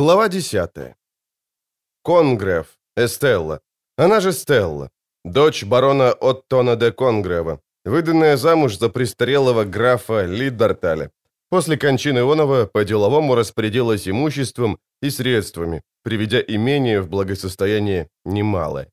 Глава 10. Конгрев, Эстелла. Она же Стелла. Дочь барона Оттона де Конгрева, выданная замуж за престарелого графа Лиддарталя. После кончины Онова по-деловому распорядилась имуществом и средствами, приведя имение в благосостояние немалое.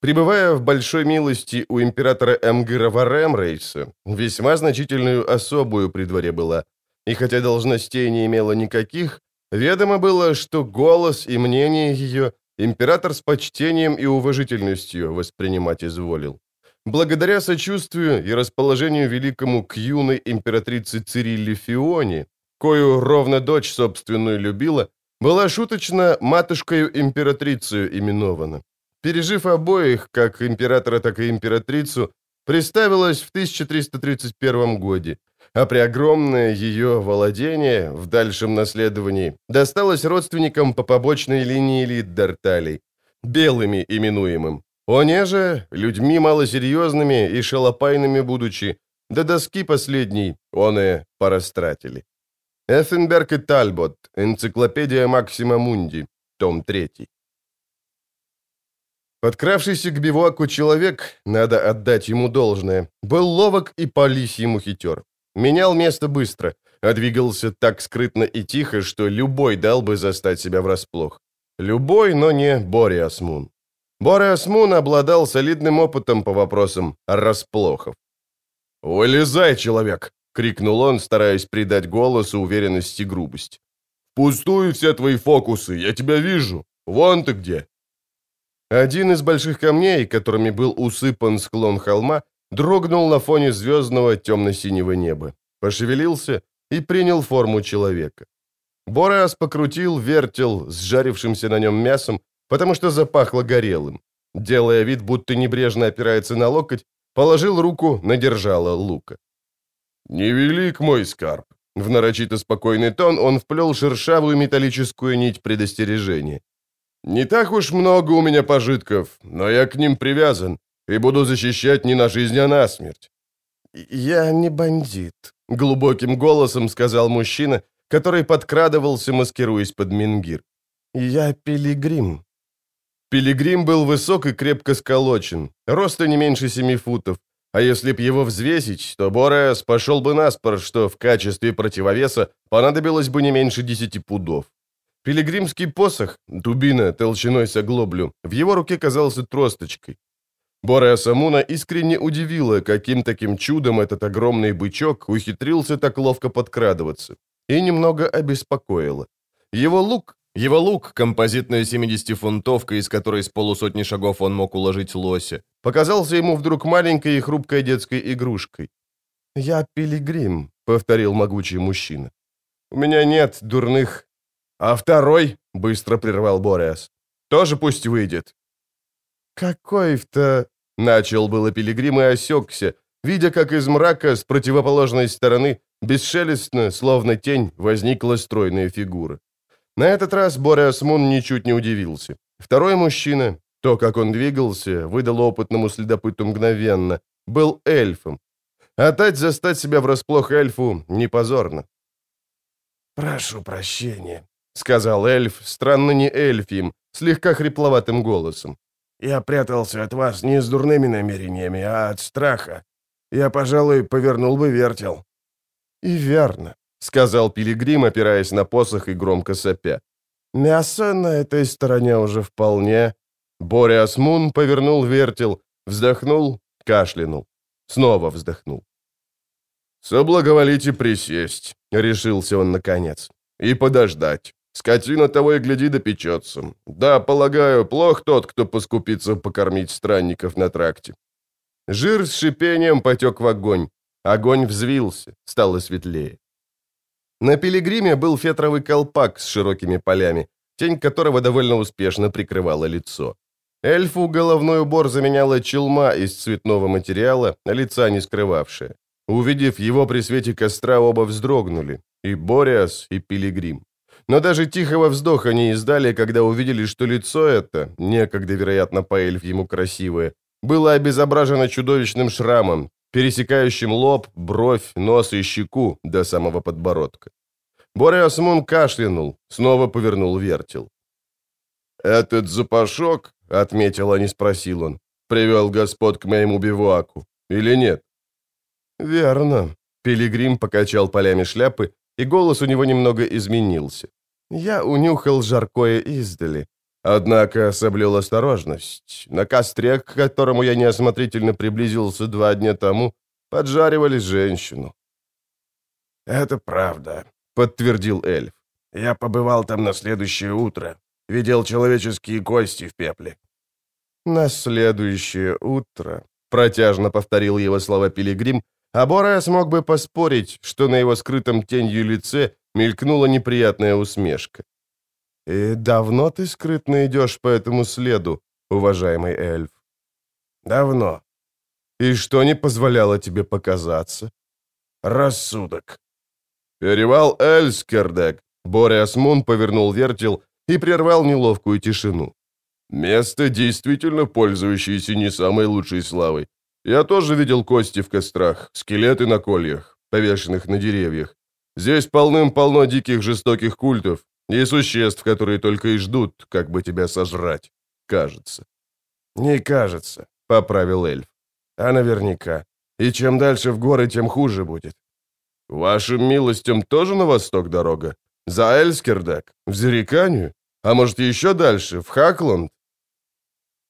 Пребывая в большой милости у императора Эмгыра Варемрейса, весьма значительную особую при дворе была, и хотя должностей не имела никаких, ведомо было, что голос и мнение ее император с почтением и уважительностью воспринимать изволил. Благодаря сочувствию и расположению великому к юной императрице Цирилле Фионе, кою ровно дочь собственную любила, была шуточно матушкою императрицею именована. Пережив обоих, как императора, так и императрицу, приставилась в 1331 годе, а при огромное ее владение в дальшем наследовании досталось родственникам по побочной линии Лиддарталей, белыми именуемым, они же, людьми малосерьезными и шалопайными будучи, до доски последней, они порастратили. Эффенберг и Тальбот, энциклопедия Максима Мунди, том 3. Подкравшийся к бивуаку человек, надо отдать ему должное, был ловок и полись ему хитер. Менял место быстро, а двигался так скрытно и тихо, что любой дал бы застать себя врасплох. Любой, но не Бориас Мун. Бореас Мун обладал солидным опытом по вопросам расплохов. «Вылезай, человек!» — крикнул он, стараясь придать голосу уверенность и грубость. «Пустую все твои фокусы, я тебя вижу. Вон ты где!» Один из больших камней, которыми был усыпан склон холма, дрогнул на фоне звездного темно-синего неба, пошевелился и принял форму человека. Бореас покрутил, вертел с жарившимся на нем мясом потому что запахло горелым. Делая вид, будто небрежно опирается на локоть, положил руку на держало лука. «Невелик мой скарб!» В нарочито спокойный тон он вплел шершавую металлическую нить предостережения. «Не так уж много у меня пожитков, но я к ним привязан и буду защищать не на жизнь, а на смерть». «Я не бандит», — глубоким голосом сказал мужчина, который подкрадывался, маскируясь под мингир. «Я пилигрим. Пилигрим был высок и крепко сколочен, роста не меньше семи футов, а если б его взвесить, то Бореас пошел бы на спор, что в качестве противовеса понадобилось бы не меньше десяти пудов. Пилигримский посох, дубина толщиной с оглоблю, в его руке казался тросточкой. Бореаса Муна искренне удивило, каким таким чудом этот огромный бычок ухитрился так ловко подкрадываться, и немного обеспокоило. Его лук его лук, композитная 70-фунтовка, из которой с полусотни шагов он мог уложить лося, показался ему вдруг маленькой и хрупкой детской игрушкой. «Я пилигрим», — повторил могучий мужчина. «У меня нет дурных...» «А второй?» — быстро прервал Бореас. «Тоже пусть выйдет». «Какой-то...» — начал было пилигрим и осекся, видя, как из мрака с противоположной стороны, бесшелестно, словно тень, возникла стройная фигура. На этот раз Бореас Мун ничуть не удивился. Второй мужчина, то, как он двигался, выдал опытному следопыту мгновенно, был эльфом. А дать застать себя врасплох эльфу не позорно. «Прошу прощения», — сказал эльф, странно не эльфием, слегка хрипловатым голосом. «Я прятался от вас не с дурными намерениями, а от страха. Я, пожалуй, повернул бы вертел». «И верно сказал Пилигрим, опираясь на посох и громко сопя. «Мясо на этой стороне уже вполне...» Бориас Мун повернул вертел, вздохнул, кашлянул. Снова вздохнул. «Соблаговолите присесть», — решился он наконец. «И подождать. Скотина того и гляди допечется. Да, полагаю, плох тот, кто поскупится покормить странников на тракте». Жир с шипением потек в огонь. Огонь взвился, стало светлее. На пилигриме был фетровый колпак с широкими полями, тень которого довольно успешно прикрывала лицо. Эльфу головной убор заменяла челма из цветного материала, лица не скрывавшая. Увидев его при свете костра, оба вздрогнули. И Бориас, и Пилигрим. Но даже тихого вздоха не издали, когда увидели, что лицо это, некогда, вероятно, по ему красивое, было обезображено чудовищным шрамом, пересекающим лоб, бровь, нос и щеку до самого подбородка. Бореас Мун кашлянул, снова повернул вертел. «Этот запашок, — отметил, а не спросил он, — привел господ к моему бивуаку, или нет?» «Верно», — Пилигрим покачал полями шляпы, и голос у него немного изменился. «Я унюхал жаркое издали, однако соблюл осторожность. На костре, к которому я неосмотрительно приблизился два дня тому, поджаривали женщину». «Это правда», — подтвердил эльф. «Я побывал там на следующее утро. Видел человеческие кости в пепле». «На следующее утро», — протяжно повторил его слова Пилигрим, а Боря смог бы поспорить, что на его скрытом тенью лице мелькнула неприятная усмешка. «И давно ты скрытно идешь по этому следу, уважаемый эльф?» «Давно». «И что не позволяло тебе показаться?» «Рассудок». «Перевал Эльскердек», — Бориас Мун повернул вертел и прервал неловкую тишину. «Место, действительно пользующееся не самой лучшей славой. Я тоже видел кости в кострах, скелеты на кольях, повешенных на деревьях. Здесь полным-полно диких жестоких культов и существ, которые только и ждут, как бы тебя сожрать. Кажется». «Не кажется», — поправил эльф. «А наверняка. И чем дальше в горы, тем хуже будет. «Вашим милостям тоже на восток дорога? За Эльскердак? В Зериканию? А может, еще дальше, в Хакланд?»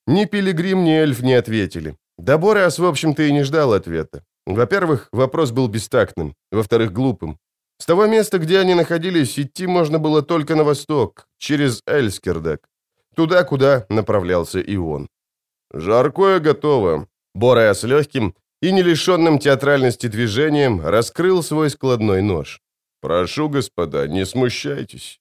Ни Пилигрим, ни эльф не ответили. Да Бореас, в общем-то, и не ждал ответа. Во-первых, вопрос был бестактным. Во-вторых, глупым. С того места, где они находились, идти можно было только на восток, через Эльскердак. Туда, куда направлялся и он. «Жаркое готово». Бореас легким, и, не лишенным театральности движением, раскрыл свой складной нож. «Прошу, господа, не смущайтесь».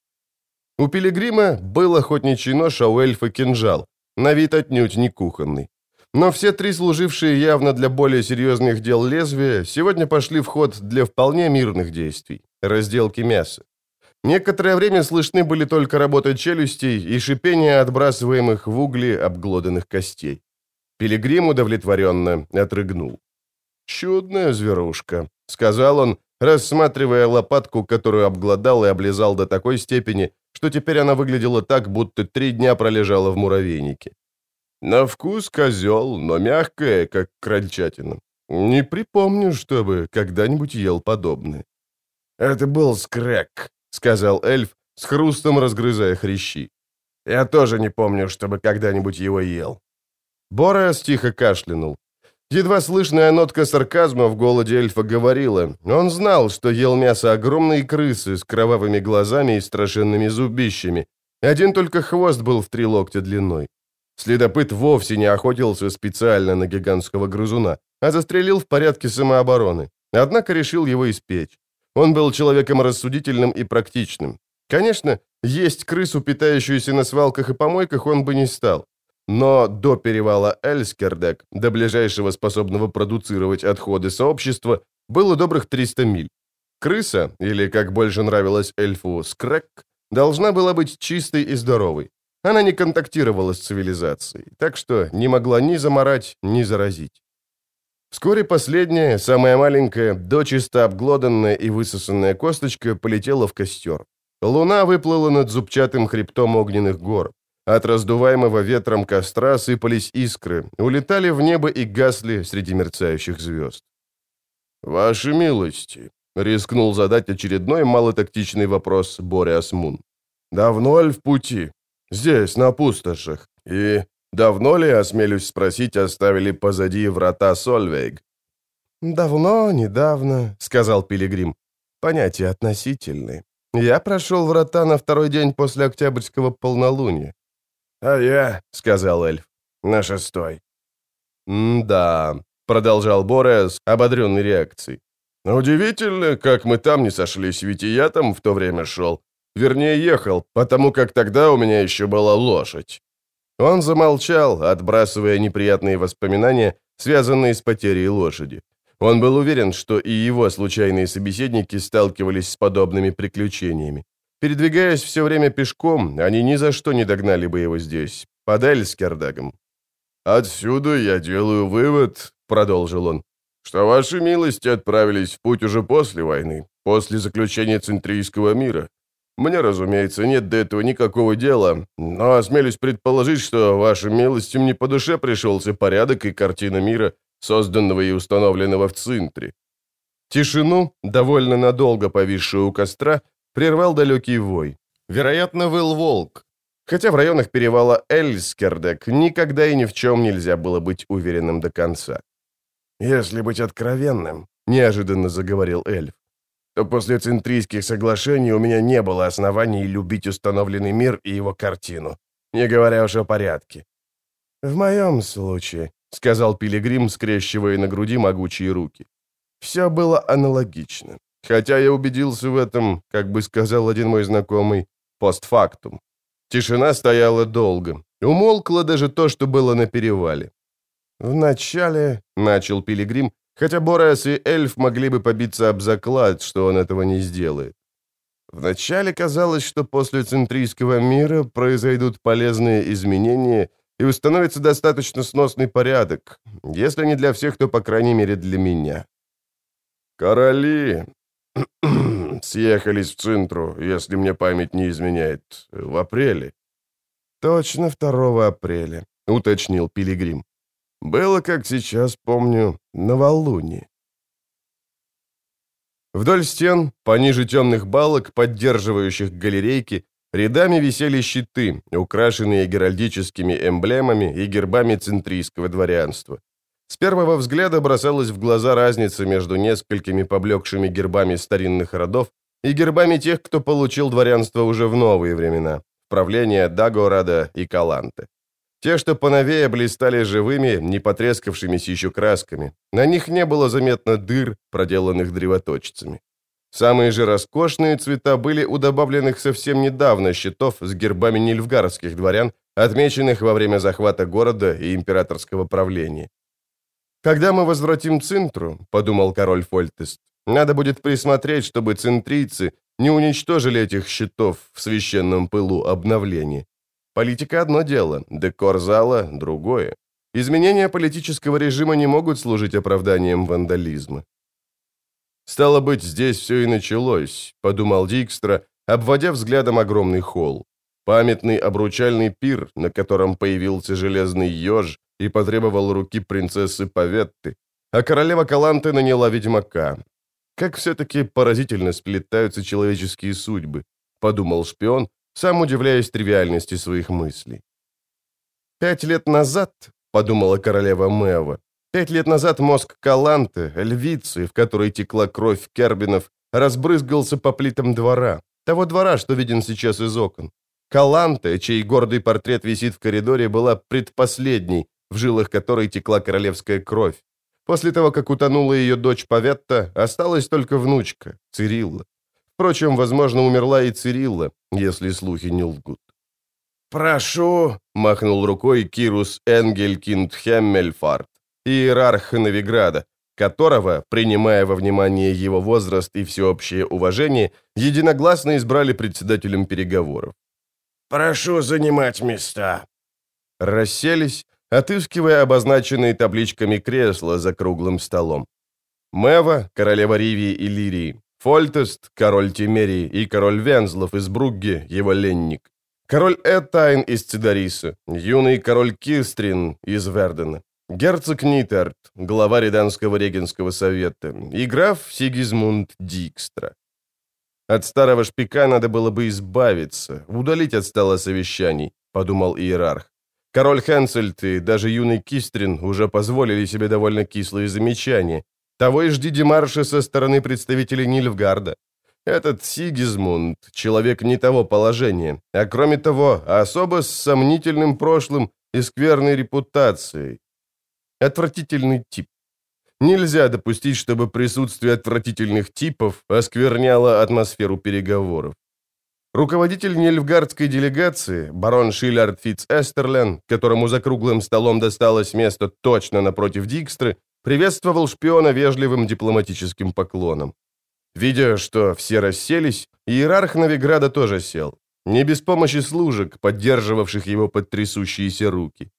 У пилигрима был охотничий нож, а у эльфа кинжал, на вид отнюдь не кухонный. Но все три служившие явно для более серьезных дел лезвия сегодня пошли в ход для вполне мирных действий – разделки мяса. Некоторое время слышны были только работа челюстей и шипение отбрасываемых в угли обглоданных костей. Пилигрим удовлетворенно отрыгнул. «Чудная зверушка», — сказал он, рассматривая лопатку, которую обглодал и облизал до такой степени, что теперь она выглядела так, будто три дня пролежала в муравейнике. На вкус козел, но мягкая, как крольчатина. Не припомню, чтобы когда-нибудь ел подобное. «Это был скрэк», — сказал эльф, с хрустом разгрызая хрящи. «Я тоже не помню, чтобы когда-нибудь его ел». Борас тихо кашлянул. Едва слышная нотка сарказма в голоде эльфа говорила. Он знал, что ел мясо огромной крысы с кровавыми глазами и страшенными зубищами. Один только хвост был в три локтя длиной. Следопыт вовсе не охотился специально на гигантского грызуна, а застрелил в порядке самообороны. Однако решил его испечь. Он был человеком рассудительным и практичным. Конечно, есть крысу, питающуюся на свалках и помойках, он бы не стал. Но до перевала Эльскердек, до ближайшего способного продуцировать отходы сообщества, было добрых 300 миль. Крыса, или, как больше нравилось эльфу, скрэк, должна была быть чистой и здоровой. Она не контактировала с цивилизацией, так что не могла ни заморать, ни заразить. Вскоре последняя, самая маленькая, дочисто обглоданная и высосанная косточка полетела в костер. Луна выплыла над зубчатым хребтом огненных гор. От раздуваемого ветром костра сыпались искры, улетали в небо и гасли среди мерцающих звезд. «Ваши милости», — рискнул задать очередной малотактичный вопрос Бориас Мун. «Давно ли в пути? Здесь, на пустошах. И давно ли, осмелюсь спросить, оставили позади врата Сольвейг?» «Давно, недавно», — сказал Пилигрим. «Понятия относительные. Я прошел врата на второй день после Октябрьского полнолуния. «А я», — сказал эльф, — «на шестой». «Да», — продолжал Борес, ободренный реакцией. «Удивительно, как мы там не сошлись, ведь и я там в то время шел. Вернее, ехал, потому как тогда у меня еще была лошадь». Он замолчал, отбрасывая неприятные воспоминания, связанные с потерей лошади. Он был уверен, что и его случайные собеседники сталкивались с подобными приключениями. Передвигаясь все время пешком, они ни за что не догнали бы его здесь, под Эльскердагом. «Отсюда я делаю вывод», — продолжил он, что ваши милости отправились в путь уже после войны, после заключения Центрийского мира. Мне, разумеется, нет до этого никакого дела, но осмелюсь предположить, что вашим милостям не по душе пришелся порядок и картина мира, созданного и установленного в Центре. Тишину, довольно надолго повисшую у костра, прервал далекий вой. Вероятно, выл волк. Хотя в районах перевала Эльскердек никогда и ни в чем нельзя было быть уверенным до конца. «Если быть откровенным», — неожиданно заговорил эльф, то после центрийских соглашений у меня не было оснований любить установленный мир и его картину, не говоря уж о порядке. «В моем случае», — сказал Пилигрим, скрещивая на груди могучие руки, — «все было аналогично. Хотя я убедился в этом, как бы сказал один мой знакомый, постфактум. Тишина стояла долго. Умолкло даже то, что было на перевале. «Вначале», — начал Пилигрим, хотя Борас и эльф могли бы побиться об заклад, что он этого не сделает. Вначале казалось, что после центрийского мира произойдут полезные изменения и установится достаточно сносный порядок, если не для всех, то, по крайней мере, для меня. Короли съехались в Центру, если мне память не изменяет, в апреле. Точно 2 апреля, уточнил Пилигрим. Было, как сейчас помню, новолуние. Вдоль стен, пониже темных балок, поддерживающих галерейки, рядами висели щиты, украшенные геральдическими эмблемами и гербами центрийского дворянства. С первого взгляда бросалась в глаза разница между несколькими поблекшими гербами старинных родов и гербами тех, кто получил дворянство уже в новые времена, правления Дагорада и Каланты. Те, что поновее, блистали живыми, не потрескавшимися еще красками. На них не было заметно дыр, проделанных древоточцами. Самые же роскошные цвета были у добавленных совсем недавно щитов с гербами нильфгардских дворян, отмеченных во время захвата города и императорского правления. «Когда мы возвратим Цинтру», — подумал король Фольтест, «надо будет присмотреть, чтобы центрийцы не уничтожили этих щитов в священном пылу обновления. Политика одно дело, декор зала – другое. Изменения политического режима не могут служить оправданием вандализма. «Стало быть, здесь все и началось», — подумал Дикстра, обводя взглядом огромный холл. Памятный обручальный пир, на котором появился железный еж и потребовал руки принцессы Паветты, а королева Каланты наняла ведьмака. Как все-таки поразительно сплетаются человеческие судьбы, подумал шпион, сам удивляясь тривиальности своих мыслей. «Пять лет назад», — подумала королева Мэва, «пять лет назад мозг Каланты, львицы, в которой текла кровь Кербинов, разбрызгался по плитам двора, того двора, что виден сейчас из окон. Каланта, чей гордый портрет висит в коридоре, была предпоследней, в жилах которой текла королевская кровь. После того, как утонула ее дочь Паветта, осталась только внучка, Цирилла. Впрочем, возможно, умерла и Цирилла, если слухи не лгут. «Прошу», — махнул рукой Кирус Энгелькинд Хеммельфарт, иерарх Новиграда, которого, принимая во внимание его возраст и всеобщее уважение, единогласно избрали председателем переговоров. «Прошу занимать места». Расселись, отыскивая обозначенные табличками кресла за круглым столом. Мева, королева Ривии и Лирии, Фольтест, король Тимерии, и король Вензлов из Бругге, его ленник. Король Этайн из Цидариса, юный король Кистрин из Вердена, герцог Нитерт, глава Реданского регенского совета, и граф Сигизмунд Дикстра. От старого шпика надо было бы избавиться, удалить от стола совещаний, подумал иерарх. Король Хенсельт и даже юный Кистрин уже позволили себе довольно кислые замечания, того и жди демарша со стороны представителей Нильфгарда. Этот Сигизмунд — человек не того положения, а кроме того, особо с сомнительным прошлым и скверной репутацией. Отвратительный тип. Нельзя допустить, чтобы присутствие отвратительных типов оскверняло атмосферу переговоров. Руководитель нельфгардской делегации, барон Шиллард Фитц Эстерлен, которому за круглым столом досталось место точно напротив Дикстры, приветствовал шпиона вежливым дипломатическим поклоном. Видя, что все расселись, иерарх Новиграда тоже сел. Не без помощи служек, поддерживавших его под трясущиеся руки.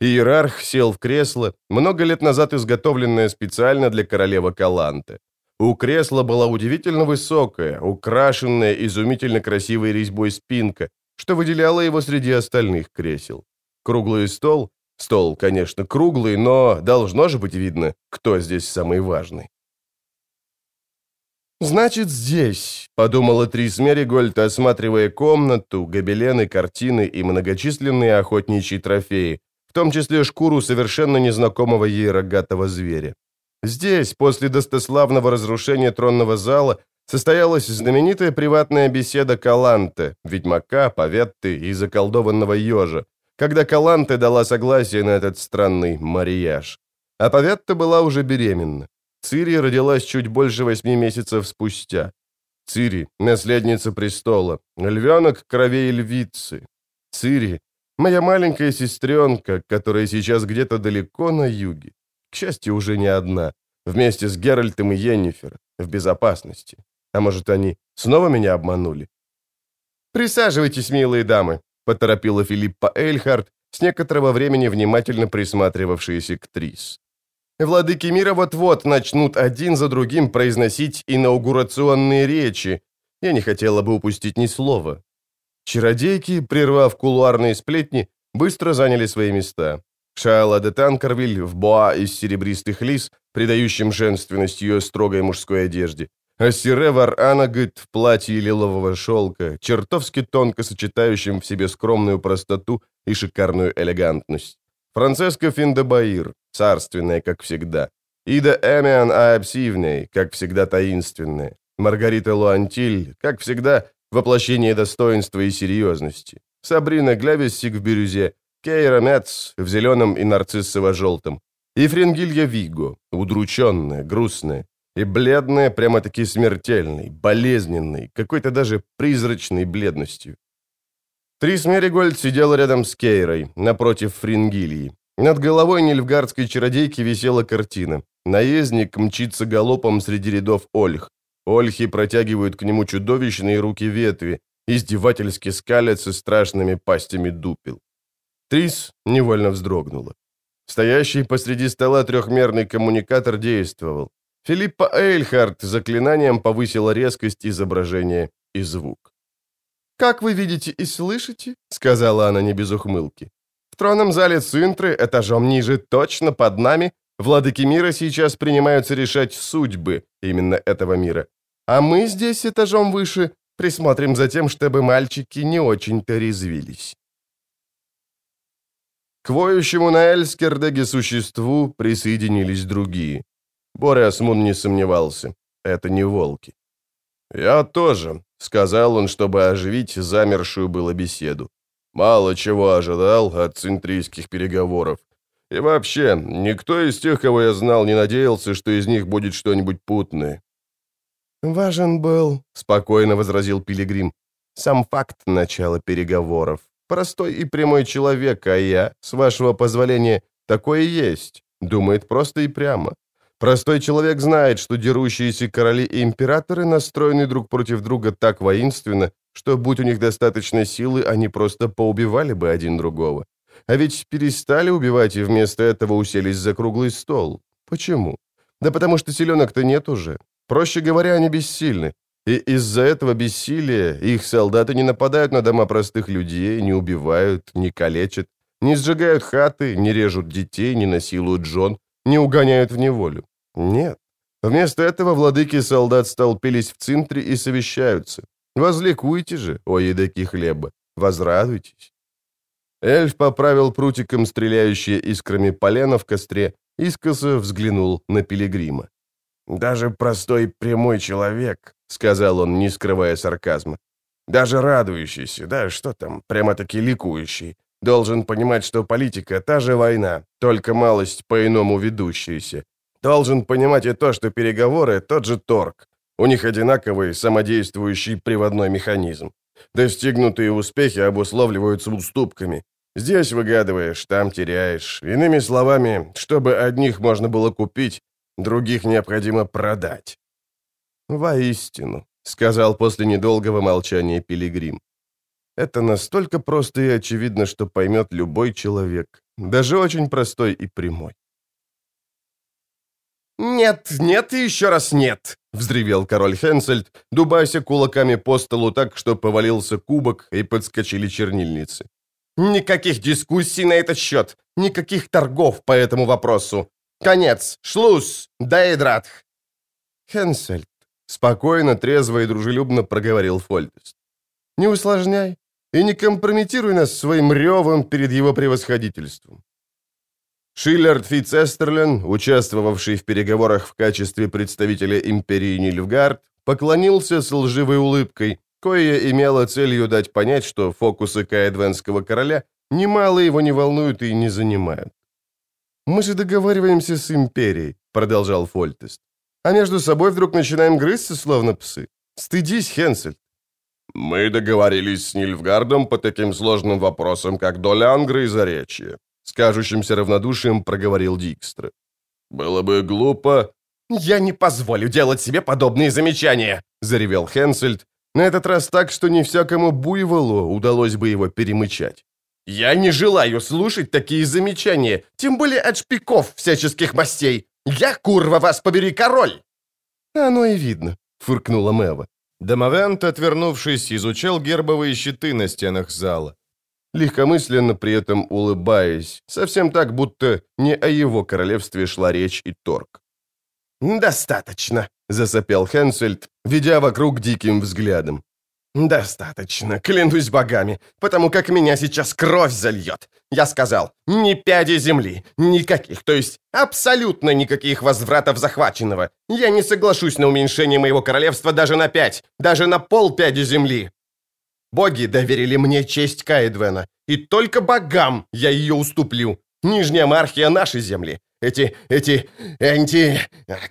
Иерарх сел в кресло, много лет назад изготовленное специально для королевы Каланты. У кресла была удивительно высокая, украшенная изумительно красивой резьбой спинка, что выделяло его среди остальных кресел. Круглый стол, стол, конечно, круглый, но должно же быть видно, кто здесь самый важный. «Значит, здесь», — подумала Трис Меригольд, осматривая комнату, гобелены, картины и многочисленные охотничьи трофеи, в том числе шкуру совершенно незнакомого ей рогатого зверя. Здесь, после достославного разрушения тронного зала, состоялась знаменитая приватная беседа Каланте, ведьмака, поветты и заколдованного ежа, когда Каланте дала согласие на этот странный марияж. А Поветта была уже беременна. Цири родилась чуть больше восьми месяцев спустя. Цири — наследница престола, львенок кровей львицы. Цири — моя маленькая сестренка, которая сейчас где-то далеко на юге. К счастью, уже не одна. Вместе с Геральтом и Йеннифер. В безопасности. А может, они снова меня обманули? «Присаживайтесь, милые дамы», — поторопила Филиппа Эльхард, с некоторого времени внимательно присматривавшаяся к Трис. «Владыки мира вот-вот начнут один за другим произносить инаугурационные речи. Я не хотела бы упустить ни слова». Чародейки, прервав кулуарные сплетни, быстро заняли свои места. Шайла де Танкервиль в боа из серебристых лис, придающим женственность ее строгой мужской одежде, а Сире Вар-Анагыт в платье лилового шелка, чертовски тонко сочетающим в себе скромную простоту и шикарную элегантность. Францеска Финдебаир, царственная, как всегда. Ида Эмиан Аапсивней, как всегда таинственная. Маргарита Луантиль, как всегда, воплощение достоинства и серьезности. Сабрина Глявиссик в бирюзе, Кейра Мец в зеленом и нарциссово-желтом. И Фрингилья Виго, удрученная, грустная. И бледная, прямо-таки смертельной, болезненной, какой-то даже призрачной бледностью. Трис Меригольд сидела рядом с Кейрой, напротив Фрингилии. Над головой нильфгардской чародейки висела картина. Наездник мчится галопом среди рядов ольх. Ольхи протягивают к нему чудовищные руки ветви, издевательски скалятся страшными пастями дупел. Трис невольно вздрогнула. Стоящий посреди стола трехмерный коммуникатор действовал. Филиппа Эйльхарт заклинанием повысила резкость изображения и звук. «Как вы видите и слышите», — сказала она не без ухмылки, «в тронном зале Цинтры, этажом ниже, точно под нами, владыки мира сейчас принимаются решать судьбы именно этого мира. А мы здесь, этажом выше, присмотрим за тем, чтобы мальчики не очень-то резвились». К воющему на Эльскердеге существу присоединились другие. Бориасмун не сомневался. Это не волки. «Я тоже», — сказал он, чтобы оживить замершую было беседу. «Мало чего ожидал от центрийских переговоров. И вообще, никто из тех, кого я знал, не надеялся, что из них будет что-нибудь путное». «Важен был», — спокойно возразил Пилигрим, — «сам факт начала переговоров. Простой и прямой человек, а я, с вашего позволения, такой и есть. Думает просто и прямо. Простой человек знает, что дерущиеся короли и императоры настроены друг против друга так воинственно, что, будь у них достаточно силы, они просто поубивали бы один другого. А ведь перестали убивать и вместо этого уселись за круглый стол. Почему? Да потому что селенок-то нет уже. Проще говоря, они бессильны. И из-за этого бессилия их солдаты не нападают на дома простых людей, не убивают, не калечат, не сжигают хаты, не режут детей, не насилуют жен, не угоняют в неволю. Нет. Вместо этого владыки солдат столпились в центре и совещаются. Возликуйте же, о едоки хлеба, возрадуйтесь. Эльф поправил прутиком стреляющие искрами полено в костре, искоса взглянул на пилигрима. Даже простой прямой человек, сказал он, не скрывая сарказма, даже радующийся, да что там, прямо-таки ликующий, должен понимать, что политика — та же война, только малость по-иному ведущаяся. Должен понимать и то, что переговоры — тот же торг. У них одинаковый самодействующий приводной механизм. Достигнутые успехи обусловливаются уступками. Здесь выгадываешь, там теряешь. Иными словами, чтобы одних можно было купить, Других необходимо продать». «Воистину», — сказал после недолгого молчания Пилигрим. «Это настолько просто и очевидно, что поймет любой человек. даже очень простой и прямой. «Нет, нет и еще раз нет!» — взревел король Хенсельд, дубася кулаками по столу так, что повалился кубок и подскочили чернильницы. «Никаких дискуссий на этот счет, никаких торгов по этому вопросу. Конец, шлюз, дейдратх!» «Хенсельд», — спокойно, трезво и дружелюбно проговорил Фольтест. «Не усложняй и не компрометируй нас своим ревом перед его превосходительством. Шиллерд Фитцестерлен, участвовавший в переговорах в качестве представителя империи Нильфгард, поклонился с лживой улыбкой, кое имело целью дать понять, что фокусы Каэдвенского короля немало его не волнуют и не занимают. «Мы же договариваемся с империей», — продолжал Фольтест. «А между собой вдруг начинаем грызться, словно псы. Стыдись, Хенсель». «Мы договорились с Нильфгардом по таким сложным вопросам, как доля Ангры и Заречья», с кажущимся равнодушием проговорил Дикстра. «Было бы глупо...» «Я не позволю делать себе подобные замечания!» — заревел Хенсельд, на этот раз так, что не всякому буйволу удалось бы его перемычать. «Я не желаю слушать такие замечания, тем более от шпиков всяческих мастей. Я, курва, вас побери, король!» «Оно и видно», — фыркнула Мэва. Домовент, отвернувшись, изучал гербовые щиты на стенах зала легкомысленно при этом улыбаясь, совсем так, будто не о его королевстве шла речь и торг. «Достаточно», — засопел Хенсельд, ведя вокруг диким взглядом. «Достаточно, клянусь богами, потому как меня сейчас кровь зальет. Я сказал, ни пяди земли, никаких, то есть абсолютно никаких возвратов захваченного. Я не соглашусь на уменьшение моего королевства даже на пять, даже на полпяди земли. Боги доверили мне честь Каэдвена, и только богам я ее уступлю. Нижняя мархия нашей земли. Эти, эти, эти,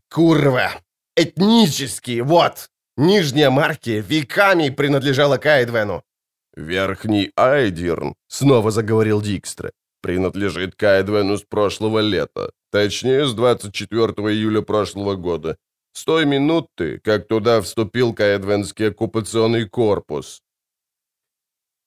курва, этнические, вот. Нижняя мархия веками принадлежала Каэдвену. «Верхний Айдирн», — снова заговорил Дикстра, — «принадлежит Каэдвену с прошлого лета, точнее, с 24 июля прошлого года, с той минуты, как туда вступил Каэдвенский оккупационный корпус.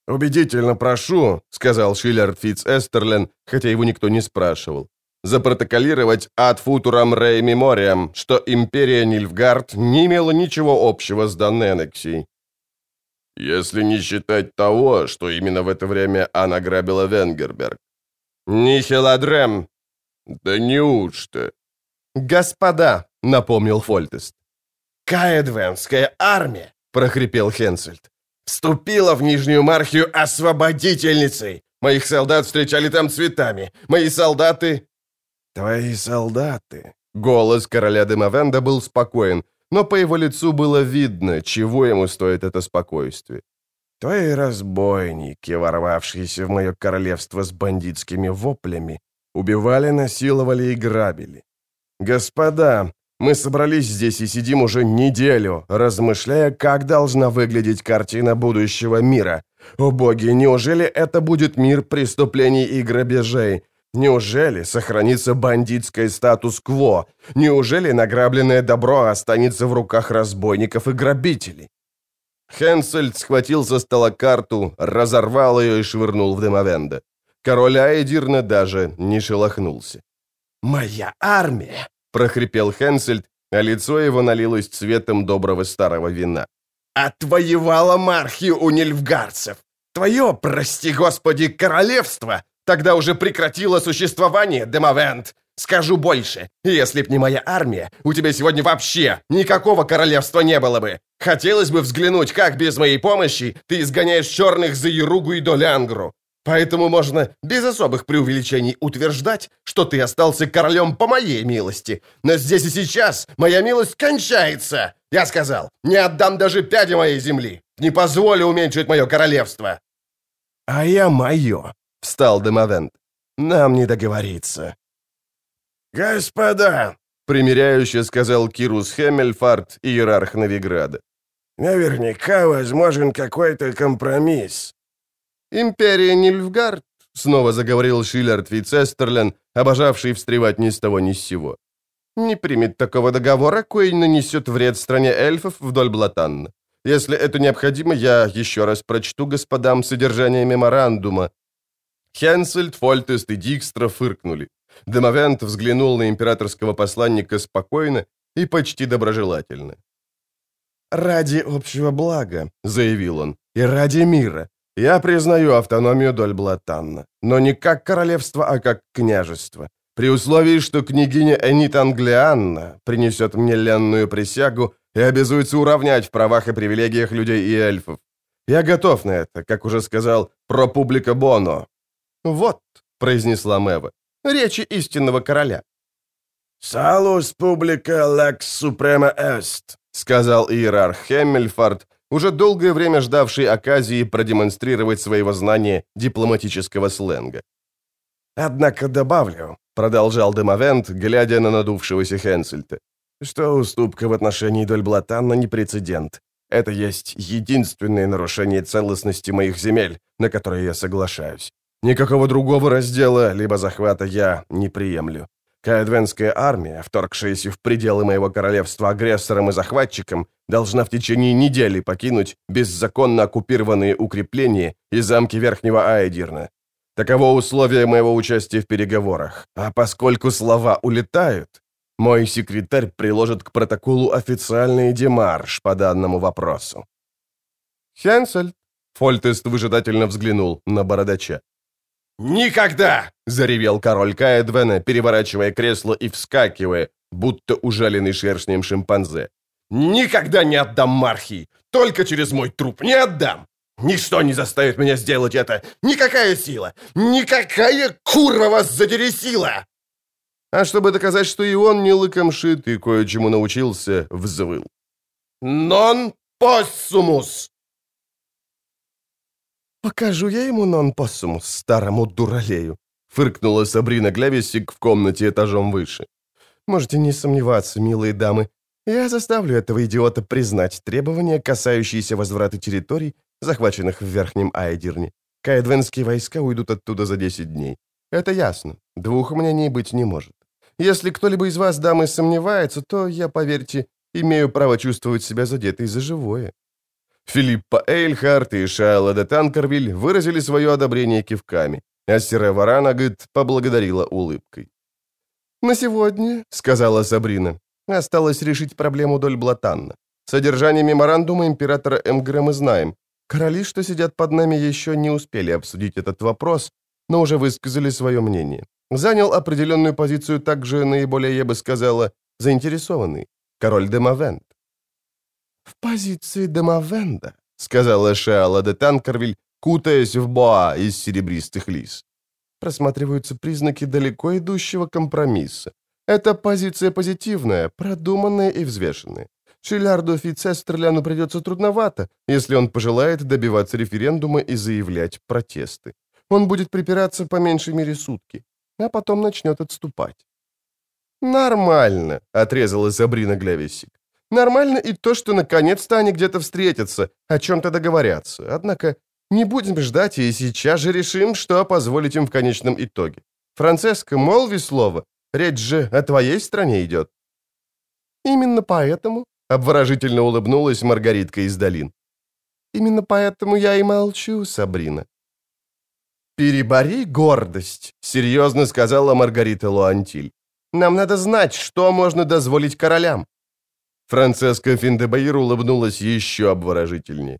«Убедительно прошу», — сказал Шиллерд Фитц Эстерлен, хотя его никто не спрашивал, «запротоколировать ad futuram rei memoriam, что империя Нильфгард не имела ничего общего с данной аннексией». «Если не считать того, что именно в это время она грабила Венгерберг». «Нихеладрем». «Да неужто?» «Господа», — напомнил Фольтест. «Каэдвенская армия», — прохрипел Хенсельд. Вступила в Нижнюю Мархию освободительницей. Моих солдат встречали там цветами. Мои солдаты...» «Твои солдаты...» Голос короля Демовенда был спокоен, но по его лицу было видно, чего ему стоит это спокойствие. «Твои разбойники, ворвавшиеся в мое королевство с бандитскими воплями, убивали, насиловали и грабили. Господа, мы собрались здесь и сидим уже неделю, размышляя, как должна выглядеть картина будущего мира. О боги, неужели это будет мир преступлений и грабежей? Неужели сохранится бандитский статус-кво? Неужели награбленное добро останется в руках разбойников и грабителей? Хенсельд схватил со стола карту, разорвал ее и швырнул в Демовенда. Король Айдирна даже не шелохнулся. «Моя армия прохрипел Хенсельд, а лицо его налилось цветом доброго старого вина. «Отвоевала мархию у нельфгарцев! Твое, прости господи, королевство тогда уже прекратило существование, Демовент! Скажу больше, если б не моя армия, у тебя сегодня вообще никакого королевства не было бы. Хотелось бы взглянуть, как без моей помощи ты изгоняешь черных за Еругу и Долянгру. Поэтому можно без особых преувеличений утверждать, что ты остался королем по моей милости. Но здесь и сейчас моя милость кончается. Я сказал, не отдам даже пяди моей земли. Не позволю уменьшить мое королевство. А я мое, встал Демовент. Нам не договориться. Господа, примиряюще сказал Кирус Хеммельфарт, иерарх Новиграда. Наверняка возможен какой-то компромисс. «Империя Нильфгард», — снова заговорил Шиллерд Вицестерлен, обожавший встревать ни с того ни с сего. «Не примет такого договора, кой нанесет вред стране эльфов вдоль Блатанна. Если это необходимо, я еще раз прочту господам содержание меморандума». Хенсельд, Фольтест и Дикстра фыркнули. Демовент взглянул на императорского посланника спокойно и почти доброжелательно. «Ради общего блага», — заявил он, — «и ради мира. Я признаю автономию Дольблатанна, но не как королевство, а как княжество. При условии, что княгиня Энит Англианна принесет мне ленную присягу и обязуется уравнять в правах и привилегиях людей и эльфов. Я готов на это, как уже сказал, про публика Боно». «Вот», — произнесла Мэва, — «речи истинного короля». «Салус публика лекс супрема эст», — сказал иерарх Хеммельфард, уже долгое время ждавший оказии продемонстрировать своего знания дипломатического сленга. «Однако добавлю», — продолжал Демовент, глядя на надувшегося Хенсельта, что уступка в отношении Дольблатанна не прецедент. Это есть единственное нарушение целостности моих земель, на которые я соглашаюсь. Никакого другого раздела либо захвата я не приемлю. Каэдвенская армия, вторгшаяся в пределы моего королевства агрессором и захватчиком, должна в течение недели покинуть беззаконно оккупированные укрепления и замки Верхнего Айдирна. Таково условие моего участия в переговорах. А поскольку слова улетают, мой секретарь приложит к протоколу официальный демарш по данному вопросу. «Хенсель!» — Фольтест выжидательно взглянул на бородача. «Никогда!» — заревел король Каэдвена, переворачивая кресло и вскакивая, будто ужаленный шершнем шимпанзе. «Никогда не отдам Мархии! Только через мой труп не отдам! Ничто не заставит меня сделать это! Никакая сила! Никакая курва вас задери сила!» А чтобы доказать, что и он не лыком шит и кое-чему научился, взвыл. «Нон поссумус!» «Покажу я ему нон-поссумус, старому дуралею», — фыркнула Сабрина Глявисик в комнате этажом выше. «Можете не сомневаться, милые дамы, я заставлю этого идиота признать требования, касающиеся возврата территорий, захваченных в Верхнем Айдирне. Каэдвенские войска уйдут оттуда за 10 дней. Это ясно. Двух мнений быть не может. Если кто-либо из вас, дамы, сомневается, то я, поверьте, имею право чувствовать себя задетой за живое». Филиппа Эйльхарт и Шайла де Танкервиль выразили свое одобрение кивками, а Сире Варанагет поблагодарила улыбкой. «На сегодня», — сказала Сабрина, — «осталось решить проблему Доль Блатанна. Содержание меморандума императора Эмгре мы знаем. Короли, что сидят под нами, еще не успели обсудить этот вопрос, но уже высказали свое мнение занял определенную позицию также наиболее, я бы сказала, заинтересованный, король Демавент. «В позиции Демавенда», — сказала Шеала де Танкервиль, кутаясь в боа из серебристых лис. Просматриваются признаки далеко идущего компромисса. Эта позиция позитивная, продуманная и взвешенная. Шилярду Фицестерляну придется трудновато, если он пожелает добиваться референдума и заявлять протесты. Он будет припираться по меньшей мере сутки а потом начнет отступать. «Нормально», — отрезала Сабрина Глявесик. «Нормально и то, что наконец-то они где-то встретятся, о чем-то договорятся. Однако не будем ждать и сейчас же решим, что позволить им в конечном итоге. Франциско, молви слово, речь же о твоей стране идет». «Именно поэтому», — обворожительно улыбнулась Маргаритка из долин. «Именно поэтому я и молчу, Сабрина. «Перебори гордость», — серьезно сказала Маргарита Луантиль. «Нам надо знать, что можно дозволить королям». Францеска Финдебаир улыбнулась еще обворожительнее.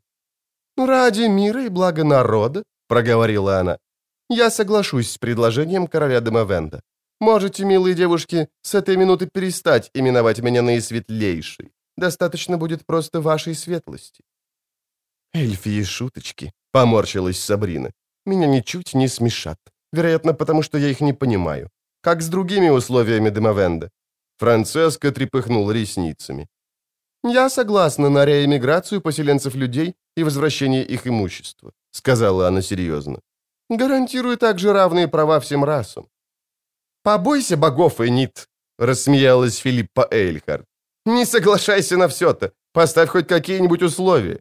«Ради мира и блага народа», — проговорила она, — «я соглашусь с предложением короля Демовенда. Можете, милые девушки, с этой минуты перестать именовать меня наисветлейшей. Достаточно будет просто вашей светлости». «Эльфии шуточки», — поморщилась Сабрина меня ничуть не смешат. Вероятно, потому что я их не понимаю. Как с другими условиями Демовенда. Франциско трепыхнул ресницами. «Я согласна на реэмиграцию поселенцев людей и возвращение их имущества», — сказала она серьезно. «Гарантирую также равные права всем расам». «Побойся богов, Энит», — рассмеялась Филиппа Эйльхард. «Не соглашайся на все-то. Поставь хоть какие-нибудь условия».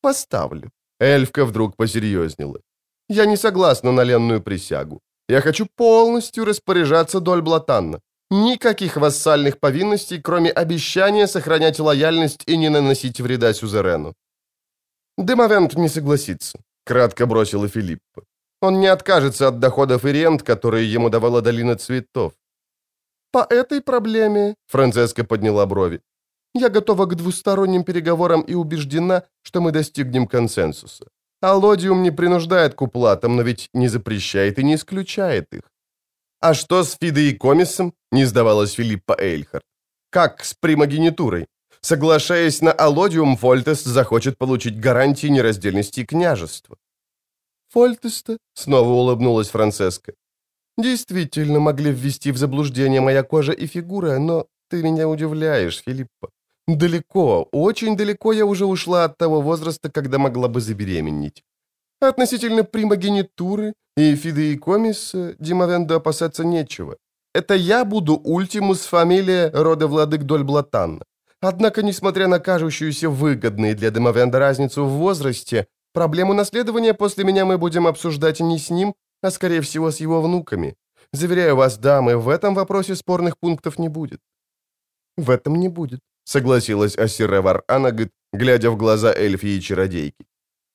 «Поставлю». Эльфка вдруг посерьезнела. Я не согласна на ленную присягу. Я хочу полностью распоряжаться доль Блатанна. Никаких вассальных повинностей, кроме обещания сохранять лояльность и не наносить вреда сюзерену. Демовент не согласится, кратко бросила Филиппа. Он не откажется от доходов и рент, которые ему давала долина цветов. «По этой проблеме», — Францеска подняла брови, «я готова к двусторонним переговорам и убеждена, что мы достигнем консенсуса. Алодиум не принуждает к уплатам, но ведь не запрещает и не исключает их. А что с фидеикомисом? Не сдавалась Филиппа Эйльхард. Как с примогенитурой? Соглашаясь на Алодиум, Фольтес захочет получить гарантии нераздельности княжества. Фольтеста, снова улыбнулась Францеска. Действительно могли ввести в заблуждение моя кожа и фигура, но ты меня удивляешь, Филиппа. Далеко, очень далеко я уже ушла от того возраста, когда могла бы забеременеть. Относительно примогенитуры и фидеикомиса Димовенду опасаться нечего. Это я буду ультимус фамилия рода владык Дольблатанна. Однако, несмотря на кажущуюся выгодной для Демовенда разницу в возрасте, проблему наследования после меня мы будем обсуждать не с ним, а, скорее всего, с его внуками. Заверяю вас, дамы, в этом вопросе спорных пунктов не будет». «В этом не будет», — согласилась Асиревар Анагыт, глядя в глаза эльфии-чародейки.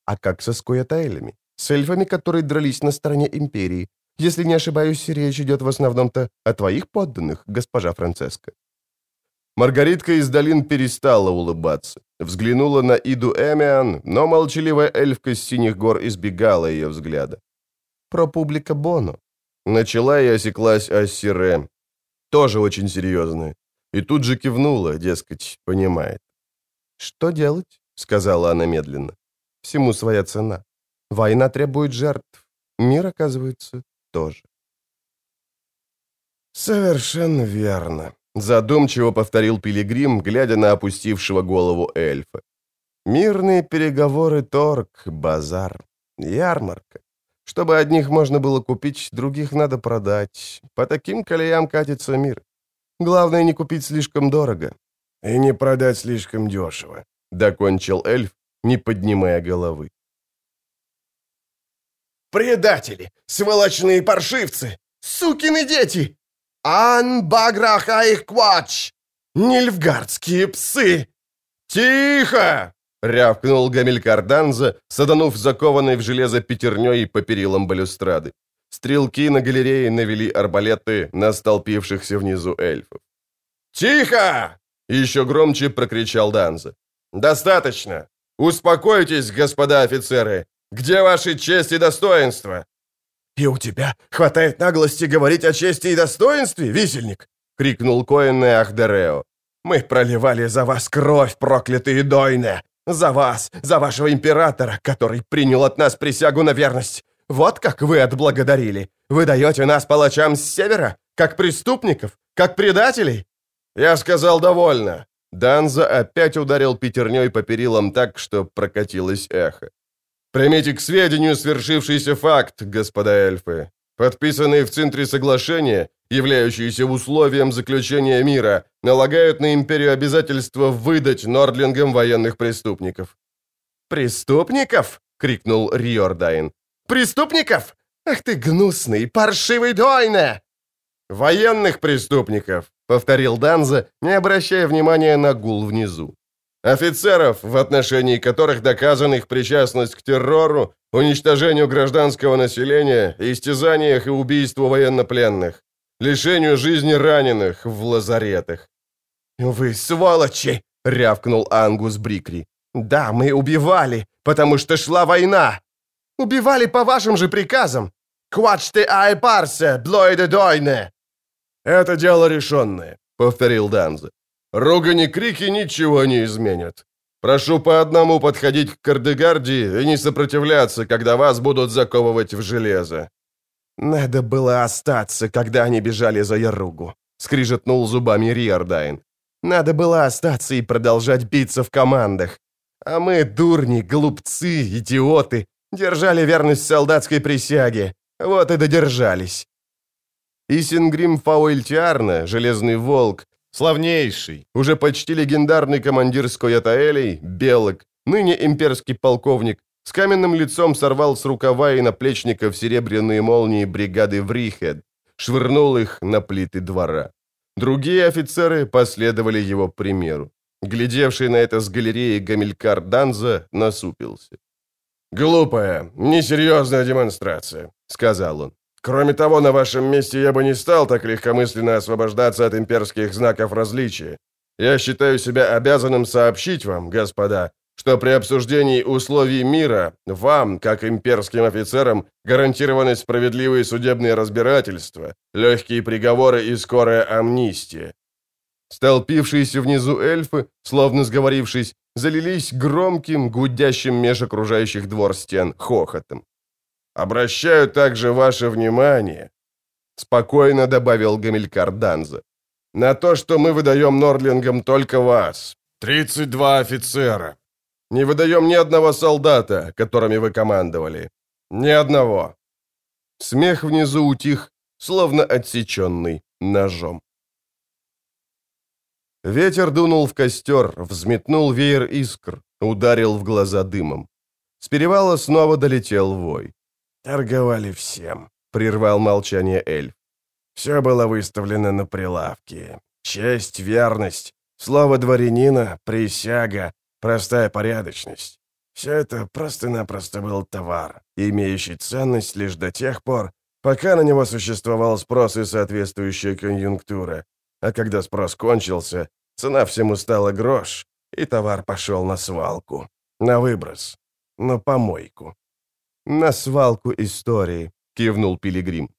«А как со скоятайлями? С эльфами, которые дрались на стороне Империи? Если не ошибаюсь, речь идет в основном-то о твоих подданных, госпожа Францеска». Маргаритка из долин перестала улыбаться. Взглянула на Иду Эмиан, но молчаливая эльфка с синих гор избегала ее взгляда. «Про публика Боно». Начала и осеклась Ассире. Тоже очень серьезная. И тут же кивнула, дескать, понимает. «Что делать?» — сказала она медленно. «Всему своя цена. Война требует жертв. Мир, оказывается, тоже». «Совершенно верно», Задумчиво повторил Пилигрим, глядя на опустившего голову эльфа. Мирные переговоры, торг, базар, ярмарка. Чтобы одних можно было купить, других надо продать. По таким колеям катится мир. Главное не купить слишком дорого. И не продать слишком дешево, докончил эльф, не поднимая головы. «Предатели! Сволочные паршивцы! Сукины дети! «Ан Баграхаих Квач! Нильфгардские псы!» «Тихо!» — рявкнул Гамилькар Данза, саданув закованной в железо пятерней по перилам балюстрады. Стрелки на галерее навели арбалеты на столпившихся внизу эльфов. «Тихо!» — еще громче прокричал Данза. «Достаточно! Успокойтесь, господа офицеры! Где ваши честь и достоинство? «И у тебя хватает наглости говорить о чести и достоинстве, висельник?» — крикнул Коэн Ахдерео. «Мы проливали за вас кровь, проклятые Дойне! За вас, за вашего императора, который принял от нас присягу на верность! Вот как вы отблагодарили! Вы даете нас палачам с севера? Как преступников? Как предателей?» «Я сказал довольно!» Данза опять ударил пятерней по перилам так, что прокатилось эхо. Примите к сведению свершившийся факт, господа эльфы. Подписанные в Центре соглашения, являющиеся условием заключения мира, налагают на империю обязательство выдать Нордлингам военных преступников. «Преступников?» — крикнул Риордайн. «Преступников? Ах ты гнусный, паршивый Дойне!» «Военных преступников», — повторил Данза, не обращая внимания на гул внизу. Офицеров, в отношении которых доказана их причастность к террору, уничтожению гражданского населения, истязаниях и убийству военнопленных, лишению жизни раненых в лазаретах. «Вы сволочи!» — рявкнул Ангус Брикри. «Да, мы убивали, потому что шла война. Убивали по вашим же приказам. Квачте айпарсе, блойде дойне!» «Это дело решенное», — повторил Данза. Ругань и крики ничего не изменят. Прошу по одному подходить к Кардегарди и не сопротивляться, когда вас будут заковывать в железо». «Надо было остаться, когда они бежали за Яругу», — скрижетнул зубами Риордайн. «Надо было остаться и продолжать биться в командах. А мы, дурни, глупцы, идиоты, держали верность солдатской присяге. Вот и додержались». Исингрим Фауэльтиарна, Железный Волк, Славнейший, уже почти легендарный командир Скоятаэлей, Белок, ныне имперский полковник, с каменным лицом сорвал с рукава и наплечников серебряные молнии бригады Врихед, швырнул их на плиты двора. Другие офицеры последовали его примеру. Глядевший на это с галереи Гамилькар Данза насупился. «Глупая, несерьезная демонстрация», — сказал он. «Кроме того, на вашем месте я бы не стал так легкомысленно освобождаться от имперских знаков различия. Я считаю себя обязанным сообщить вам, господа, что при обсуждении условий мира вам, как имперским офицерам, гарантированы справедливые судебные разбирательства, легкие приговоры и скорая амнистия. Столпившиеся внизу эльфы, словно сговорившись, залились громким, гудящим меж окружающих двор стен хохотом. «Обращаю также ваше внимание», — спокойно добавил Гамилькар Данза, «на то, что мы выдаем Нордлингам только вас, 32 офицера, не выдаем ни одного солдата, которыми вы командовали. Ни одного». Смех внизу утих, словно отсеченный ножом. Ветер дунул в костер, взметнул веер искр, ударил в глаза дымом. С перевала снова долетел вой. «Торговали всем», — прервал молчание эльф. «Все было выставлено на прилавке. Честь, верность, слово дворянина, присяга, Простая порядочность. Все это просто-напросто был товар, имеющий ценность лишь до тех пор, пока на него существовал спрос и соответствующая конъюнктура. А когда спрос кончился, цена всему стала грош, и товар пошел на свалку, на выброс, на помойку. «На свалку истории», — кивнул Пилигрим.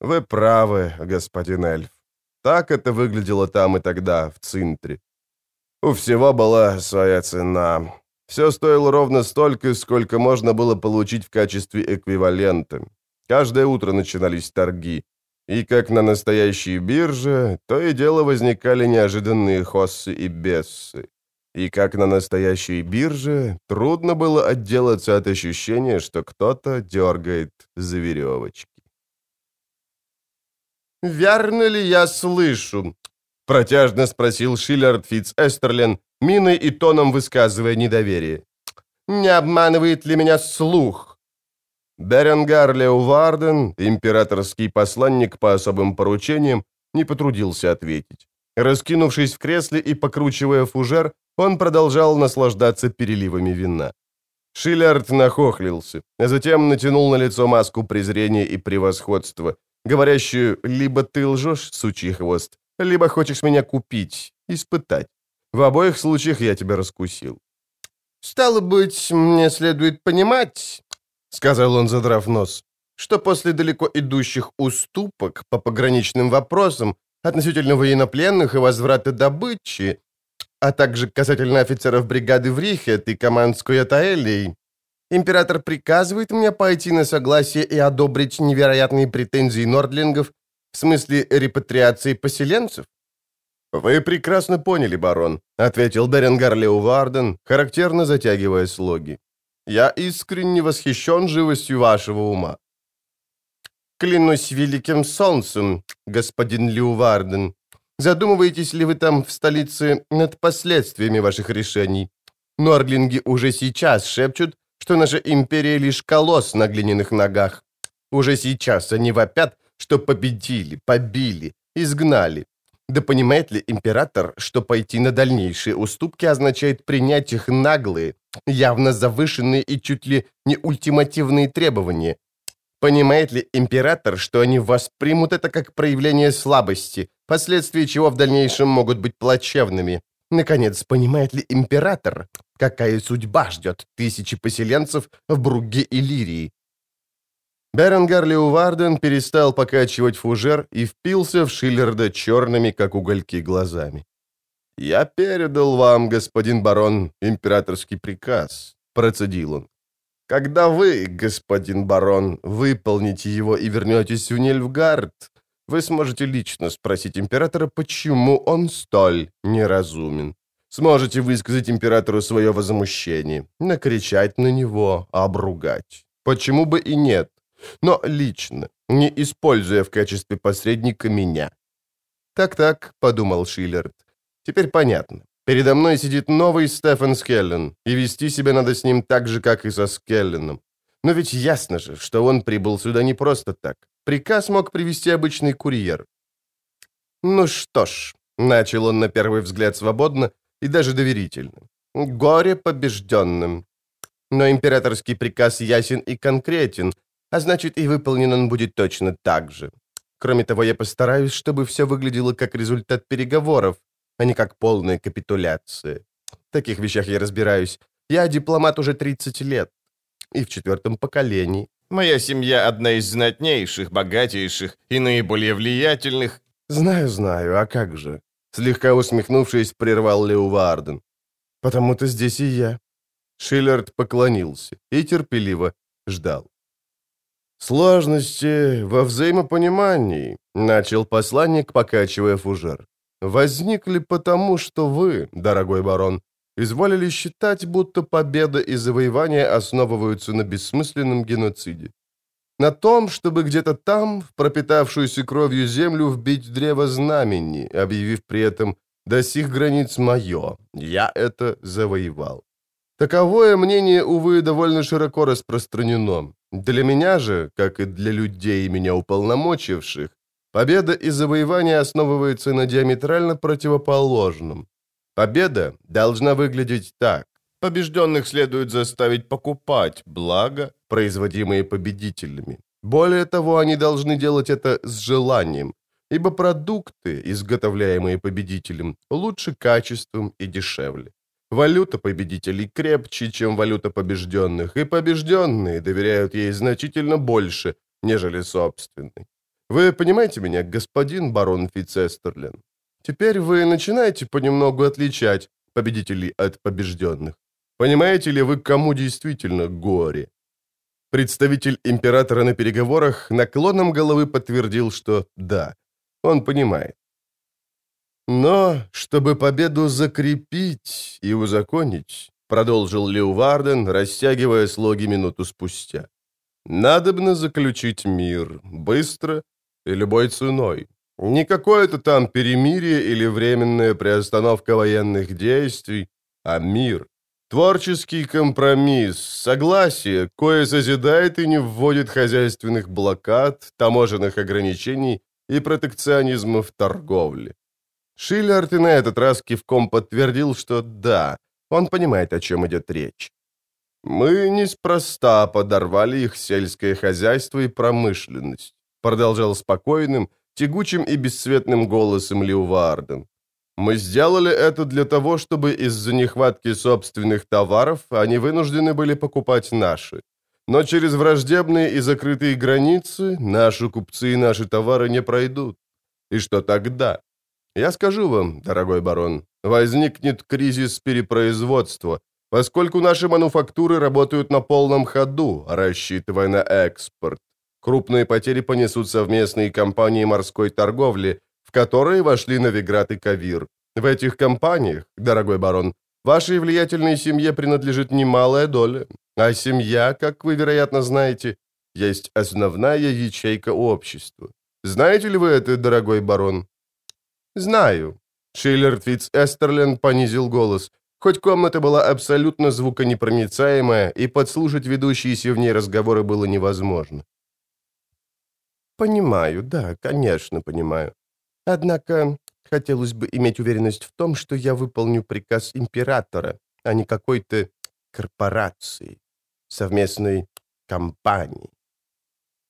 «Вы правы, господин эльф. Так это выглядело там и тогда, в Цинтре. У всего была своя цена. Все стоило ровно столько, сколько можно было получить в качестве эквивалента. Каждое утро начинались торги. И как на настоящей бирже, то и дело возникали неожиданные хоссы и бессы. И как на настоящей бирже, трудно было отделаться от ощущения, что кто-то дергает за веревочки. «Верно ли я слышу?» Протяжно спросил Шиллард Фитц Эстерлен, миной и тоном высказывая недоверие. «Не обманывает ли меня слух?» Беренгар Леуварден, императорский посланник по особым поручениям, не потрудился ответить. Раскинувшись в кресле и покручивая фужер, он продолжал наслаждаться переливами вина. Шиллард нахохлился, а затем натянул на лицо маску презрения и превосходства, говорящую «либо ты лжешь, сучий хвост, либо хочешь меня купить, испытать. В обоих случаях я тебя раскусил». «Стало быть, мне следует понимать», — сказал он, задрав нос, «что после далеко идущих уступок по пограничным вопросам относительно военнопленных и возврата добычи, а также касательно офицеров бригады Врихет и командской Атаэлей, император приказывает мне пойти на согласие и одобрить невероятные претензии нордлингов в смысле репатриации поселенцев? «Вы прекрасно поняли, барон», — ответил Беренгар Леуварден, характерно затягивая слоги. «Я искренне восхищен живостью вашего ума». «Клянусь великим солнцем, господин Леуварден. Задумываетесь ли вы там, в столице, над последствиями ваших решений? Норлинги уже сейчас шепчут, что наша империя лишь колосс на глиняных ногах. Уже сейчас они вопят, что победили, побили, изгнали. Да понимает ли император, что пойти на дальнейшие уступки означает принять их наглые, явно завышенные и чуть ли не ультимативные требования? Понимает ли император, что они воспримут это как проявление слабости, последствия чего в дальнейшем могут быть плачевными? Наконец, понимает ли император, какая судьба ждет тысячи поселенцев в Бругге и Лирии? Беренгар Леуварден перестал покачивать фужер и впился в Шиллерда черными, как угольки, глазами. «Я передал вам, господин барон, императорский приказ», — процедил он. «Когда вы, господин барон, выполните его и вернетесь в Нильфгард, вы сможете лично спросить императора, почему он столь неразумен. Сможете высказать императору свое возмущение, накричать на него, обругать. Почему бы и нет? но лично, не используя в качестве посредника меня. «Так-так», — подумал Шиллерд. «Теперь понятно. Передо мной сидит новый Стефан Скеллен, и вести себя надо с ним так же, как и со Скелленом. Но ведь ясно же, что он прибыл сюда не просто так. Приказ мог привести обычный курьер. «Ну что ж», — начал он на первый взгляд свободно и даже доверительно. «Горе побежденным. Но императорский приказ ясен и конкретен, а значит и выполнен он будет точно так же. Кроме того, я постараюсь, чтобы все выглядело как результат переговоров, а не как полная капитуляция. В таких вещах я разбираюсь. Я дипломат уже 30 лет. И в четвертом поколении. Моя семья одна из знатнейших, богатейших и наиболее влиятельных. Знаю, знаю, а как же? Слегка усмехнувшись, прервал Лео Варден. Потому-то здесь и я. Шиллерд поклонился и терпеливо ждал. «Сложности во взаимопонимании», — начал посланник, покачивая фужер. «Возникли потому, что вы, дорогой барон, изволили считать, будто победа и завоевание основываются на бессмысленном геноциде. На том, чтобы где-то там, в пропитавшуюся кровью землю, вбить древо знамени, объявив при этом «до сих границ мое, я это завоевал». Таковое мнение, увы, довольно широко распространено. Для меня же, как и для людей, меня уполномочивших, победа и завоевание основываются на диаметрально противоположном. Победа должна выглядеть так. Побежденных следует заставить покупать благо, производимые победителями. Более того, они должны делать это с желанием, ибо продукты, изготовляемые победителем, лучше качеством и дешевле. Валюта победителей крепче, чем валюта побежденных, и побежденные доверяют ей значительно больше, нежели собственной. Вы понимаете меня, господин барон Фицестерлен? Теперь вы начинаете понемногу отличать победителей от побежденных. Понимаете ли вы, кому действительно горе? Представитель императора на переговорах наклоном головы подтвердил, что да, он понимает. Но, чтобы победу закрепить и узаконить, продолжил Леуварден, растягивая слоги минуту спустя, надобно заключить мир быстро и любой ценой. Не какое-то там перемирие или временная приостановка военных действий, а мир. Творческий компромисс, согласие, кое созидает и не вводит хозяйственных блокад, таможенных ограничений и протекционизма в торговле. Шиллерт и на этот раз кивком подтвердил, что да, он понимает, о чем идет речь. «Мы неспроста подорвали их сельское хозяйство и промышленность», продолжал спокойным, тягучим и бесцветным голосом Леуварден. «Мы сделали это для того, чтобы из-за нехватки собственных товаров они вынуждены были покупать наши. Но через враждебные и закрытые границы наши купцы и наши товары не пройдут. И что тогда? Я скажу вам, дорогой барон, возникнет кризис перепроизводства, поскольку наши мануфактуры работают на полном ходу, рассчитывая на экспорт. Крупные потери понесут совместные компании морской торговли, в которые вошли Новиград и Кавир. В этих компаниях, дорогой барон, вашей влиятельной семье принадлежит немалая доля, а семья, как вы, вероятно, знаете, есть основная ячейка общества. Знаете ли вы это, дорогой барон? «Знаю». Шиллер Фитц Эстерлен понизил голос, хоть комната была абсолютно звуконепроницаемая, и подслушать ведущиеся в ней разговоры было невозможно. «Понимаю, да, конечно, понимаю. Однако хотелось бы иметь уверенность в том, что я выполню приказ императора, а не какой-то корпорации, совместной компании».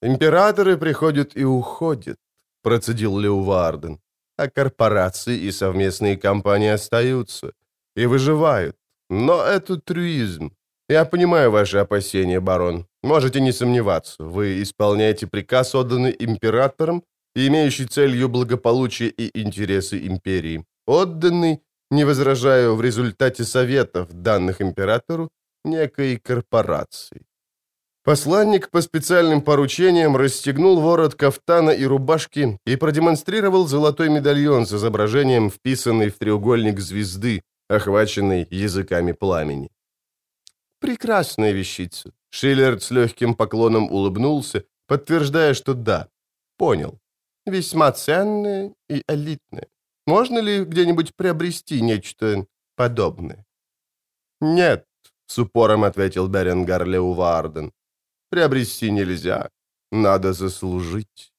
«Императоры приходят и уходят», — процедил Леуварден а корпорации и совместные компании остаются и выживают. Но это трюизм. Я понимаю ваши опасения, барон. Можете не сомневаться, вы исполняете приказ, отданный императором, имеющий целью благополучие и интересы империи. Отданный, не возражаю, в результате советов, данных императору, некой корпорации. Посланник по специальным поручениям расстегнул ворот кафтана и рубашки и продемонстрировал золотой медальон с изображением, вписанной в треугольник звезды, охваченной языками пламени. «Прекрасная вещица!» Шиллерд с легким поклоном улыбнулся, подтверждая, что да, понял. «Весьма ценная и элитная. Можно ли где-нибудь приобрести нечто подобное?» «Нет», — с упором ответил Беренгар Леуварден. Приобрести нельзя. Надо заслужить.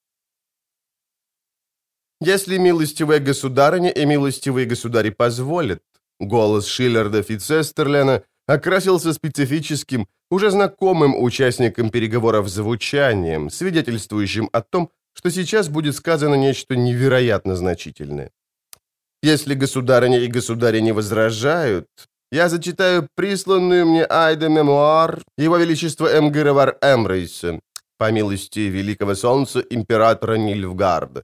Если милостивая государыня и милостивые государи позволят, голос Шиллерда Фицестерлена окрасился специфическим, уже знакомым участникам переговоров звучанием, свидетельствующим о том, что сейчас будет сказано нечто невероятно значительное. Если государыня и государи не возражают, я зачитаю присланную мне Айда мемуар Его Величества Эмгыровар Эмрейса, по милости Великого Солнца императора Нильфгарда.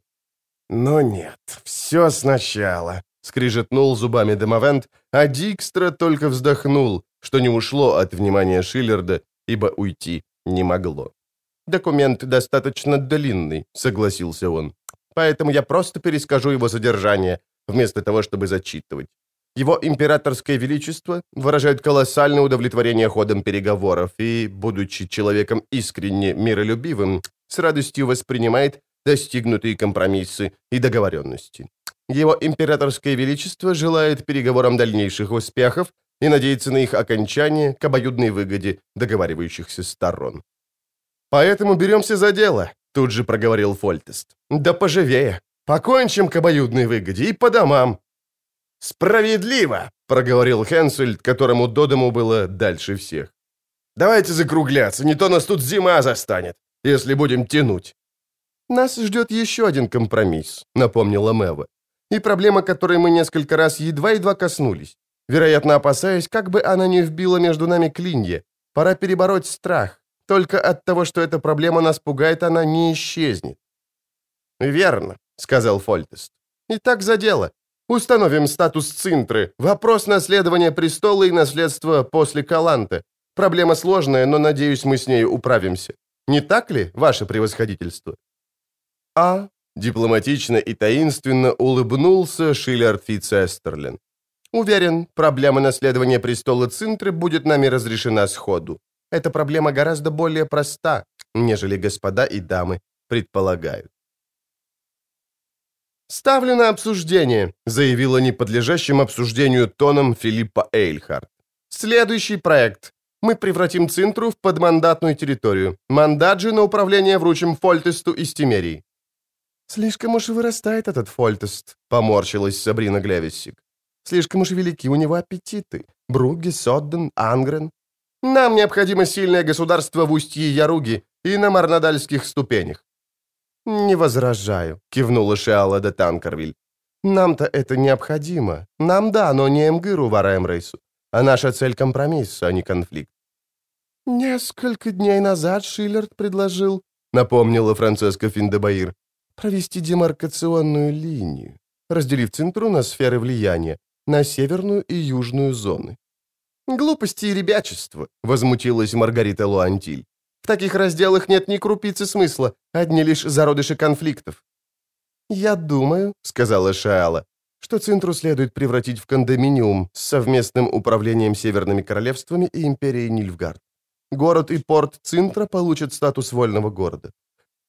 Но нет, все сначала, скрижетнул зубами Демовент, а Дикстра только вздохнул, что не ушло от внимания Шиллерда, ибо уйти не могло. «Документ достаточно длинный», — согласился он. «Поэтому я просто перескажу его содержание, вместо того, чтобы зачитывать. Его императорское величество выражает колоссальное удовлетворение ходом переговоров и, будучи человеком искренне миролюбивым, с радостью воспринимает достигнутые компромиссы и договоренности. Его императорское величество желает переговорам дальнейших успехов и надеется на их окончание к обоюдной выгоде договаривающихся сторон. «Поэтому беремся за дело», — тут же проговорил Фольтест. «Да поживее. Покончим к обоюдной выгоде и по домам». «Справедливо», — проговорил Хенсельд, которому до дому было дальше всех. «Давайте закругляться, не то нас тут зима застанет, если будем тянуть». «Нас ждет еще один компромисс», — напомнила Мэва. «И проблема, которой мы несколько раз едва-едва коснулись. Вероятно, опасаясь, как бы она не вбила между нами клинья. Пора перебороть страх. Только от того, что эта проблема нас пугает, она не исчезнет». «Верно», — сказал Фольтест. «Итак, за дело. Установим статус Цинтры. Вопрос наследования престола и наследства после Каланты. Проблема сложная, но, надеюсь, мы с ней управимся. Не так ли, ваше превосходительство?» «А?» — дипломатично и таинственно улыбнулся Шиллерд Фитцестерлин. «Уверен, проблема наследования престола Цинтры будет нами разрешена сходу. Эта проблема гораздо более проста, нежели господа и дамы предполагают. «Ставлю на обсуждение», — заявила неподлежащим обсуждению тоном Филиппа Эйльхарт. «Следующий проект. Мы превратим Цинтру в подмандатную территорию. Мандат же на управление вручим Фольтесту из Тимерии». «Слишком уж вырастает этот Фольтест», — поморщилась Сабрина Глевиссик. «Слишком уж велики у него аппетиты. Бруги, Содден, Ангрен. Нам необходимо сильное государство в устье Яруги и на Марнадальских ступенях. «Не возражаю», — кивнула Шиала де Танкервиль. «Нам-то это необходимо. Нам да, но не Эмгыру Варемрейсу. А наша цель — компромисс, а не конфликт». «Несколько дней назад Шиллерд предложил», — напомнила Францеска Финдебаир, «провести демаркационную линию, разделив Центру на сферы влияния, на северную и южную зоны». «Глупости и ребячество», — возмутилась Маргарита Луантиль. В таких разделах нет ни крупицы смысла, одни лишь зародыши конфликтов». «Я думаю», — сказала Шаала, «что Цинтру следует превратить в кондоминиум с совместным управлением Северными Королевствами и Империей Нильфгард. Город и порт Цинтра получат статус вольного города.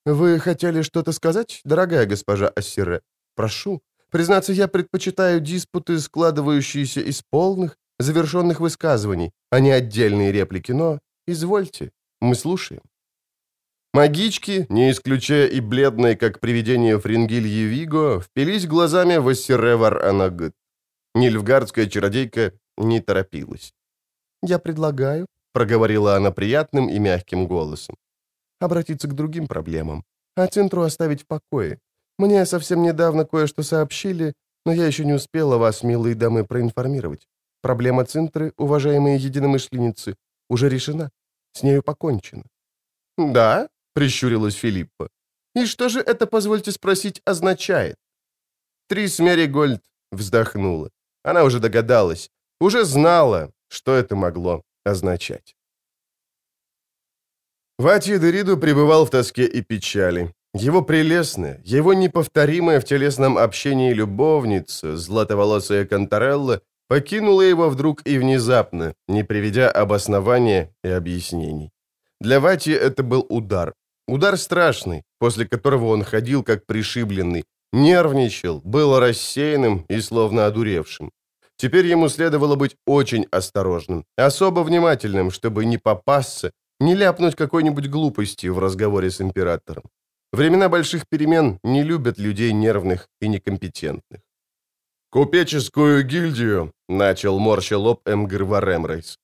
Вы хотели что-то сказать, дорогая госпожа Ассире? Прошу. Признаться, я предпочитаю диспуты, складывающиеся из полных, завершенных высказываний, а не отдельные реплики, но извольте. Мы слушаем. Магички, не исключая и бледные, как привидение Фрингильи Виго, впились глазами в Ассиревар Анагыт. Нильфгардская чародейка не торопилась. «Я предлагаю», — проговорила она приятным и мягким голосом, «обратиться к другим проблемам, а Центру оставить в покое. Мне совсем недавно кое-что сообщили, но я еще не успела вас, милые дамы, проинформировать. Проблема Центры, уважаемые единомышленницы, уже решена. С нею покончено». «Да?» — прищурилась Филиппа. «И что же это, позвольте спросить, означает?» Трис Меригольд вздохнула. Она уже догадалась, уже знала, что это могло означать. Вати Дериду пребывал в тоске и печали. Его прелестная, его неповторимая в телесном общении любовница, златоволосая Конторелла, покинула его вдруг и внезапно, не приведя обоснования и объяснений. Для Вати это был удар. Удар страшный, после которого он ходил как пришибленный, нервничал, был рассеянным и словно одуревшим. Теперь ему следовало быть очень осторожным, особо внимательным, чтобы не попасться, не ляпнуть какой-нибудь глупости в разговоре с императором. Времена больших перемен не любят людей нервных и некомпетентных. «Купеческую гильдию», — начал морща лоб Эмгр Варемрейс.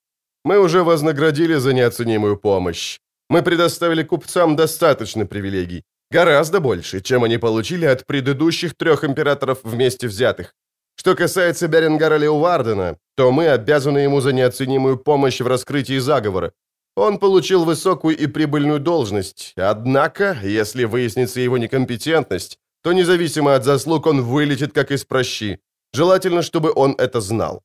Мы уже вознаградили за неоценимую помощь. Мы предоставили купцам достаточно привилегий. Гораздо больше, чем они получили от предыдущих трех императоров вместе взятых. Что касается Беренгара Леувардена, то мы обязаны ему за неоценимую помощь в раскрытии заговора. Он получил высокую и прибыльную должность, однако, если выяснится его некомпетентность, то независимо от заслуг он вылетит как из прощи. Желательно, чтобы он это знал.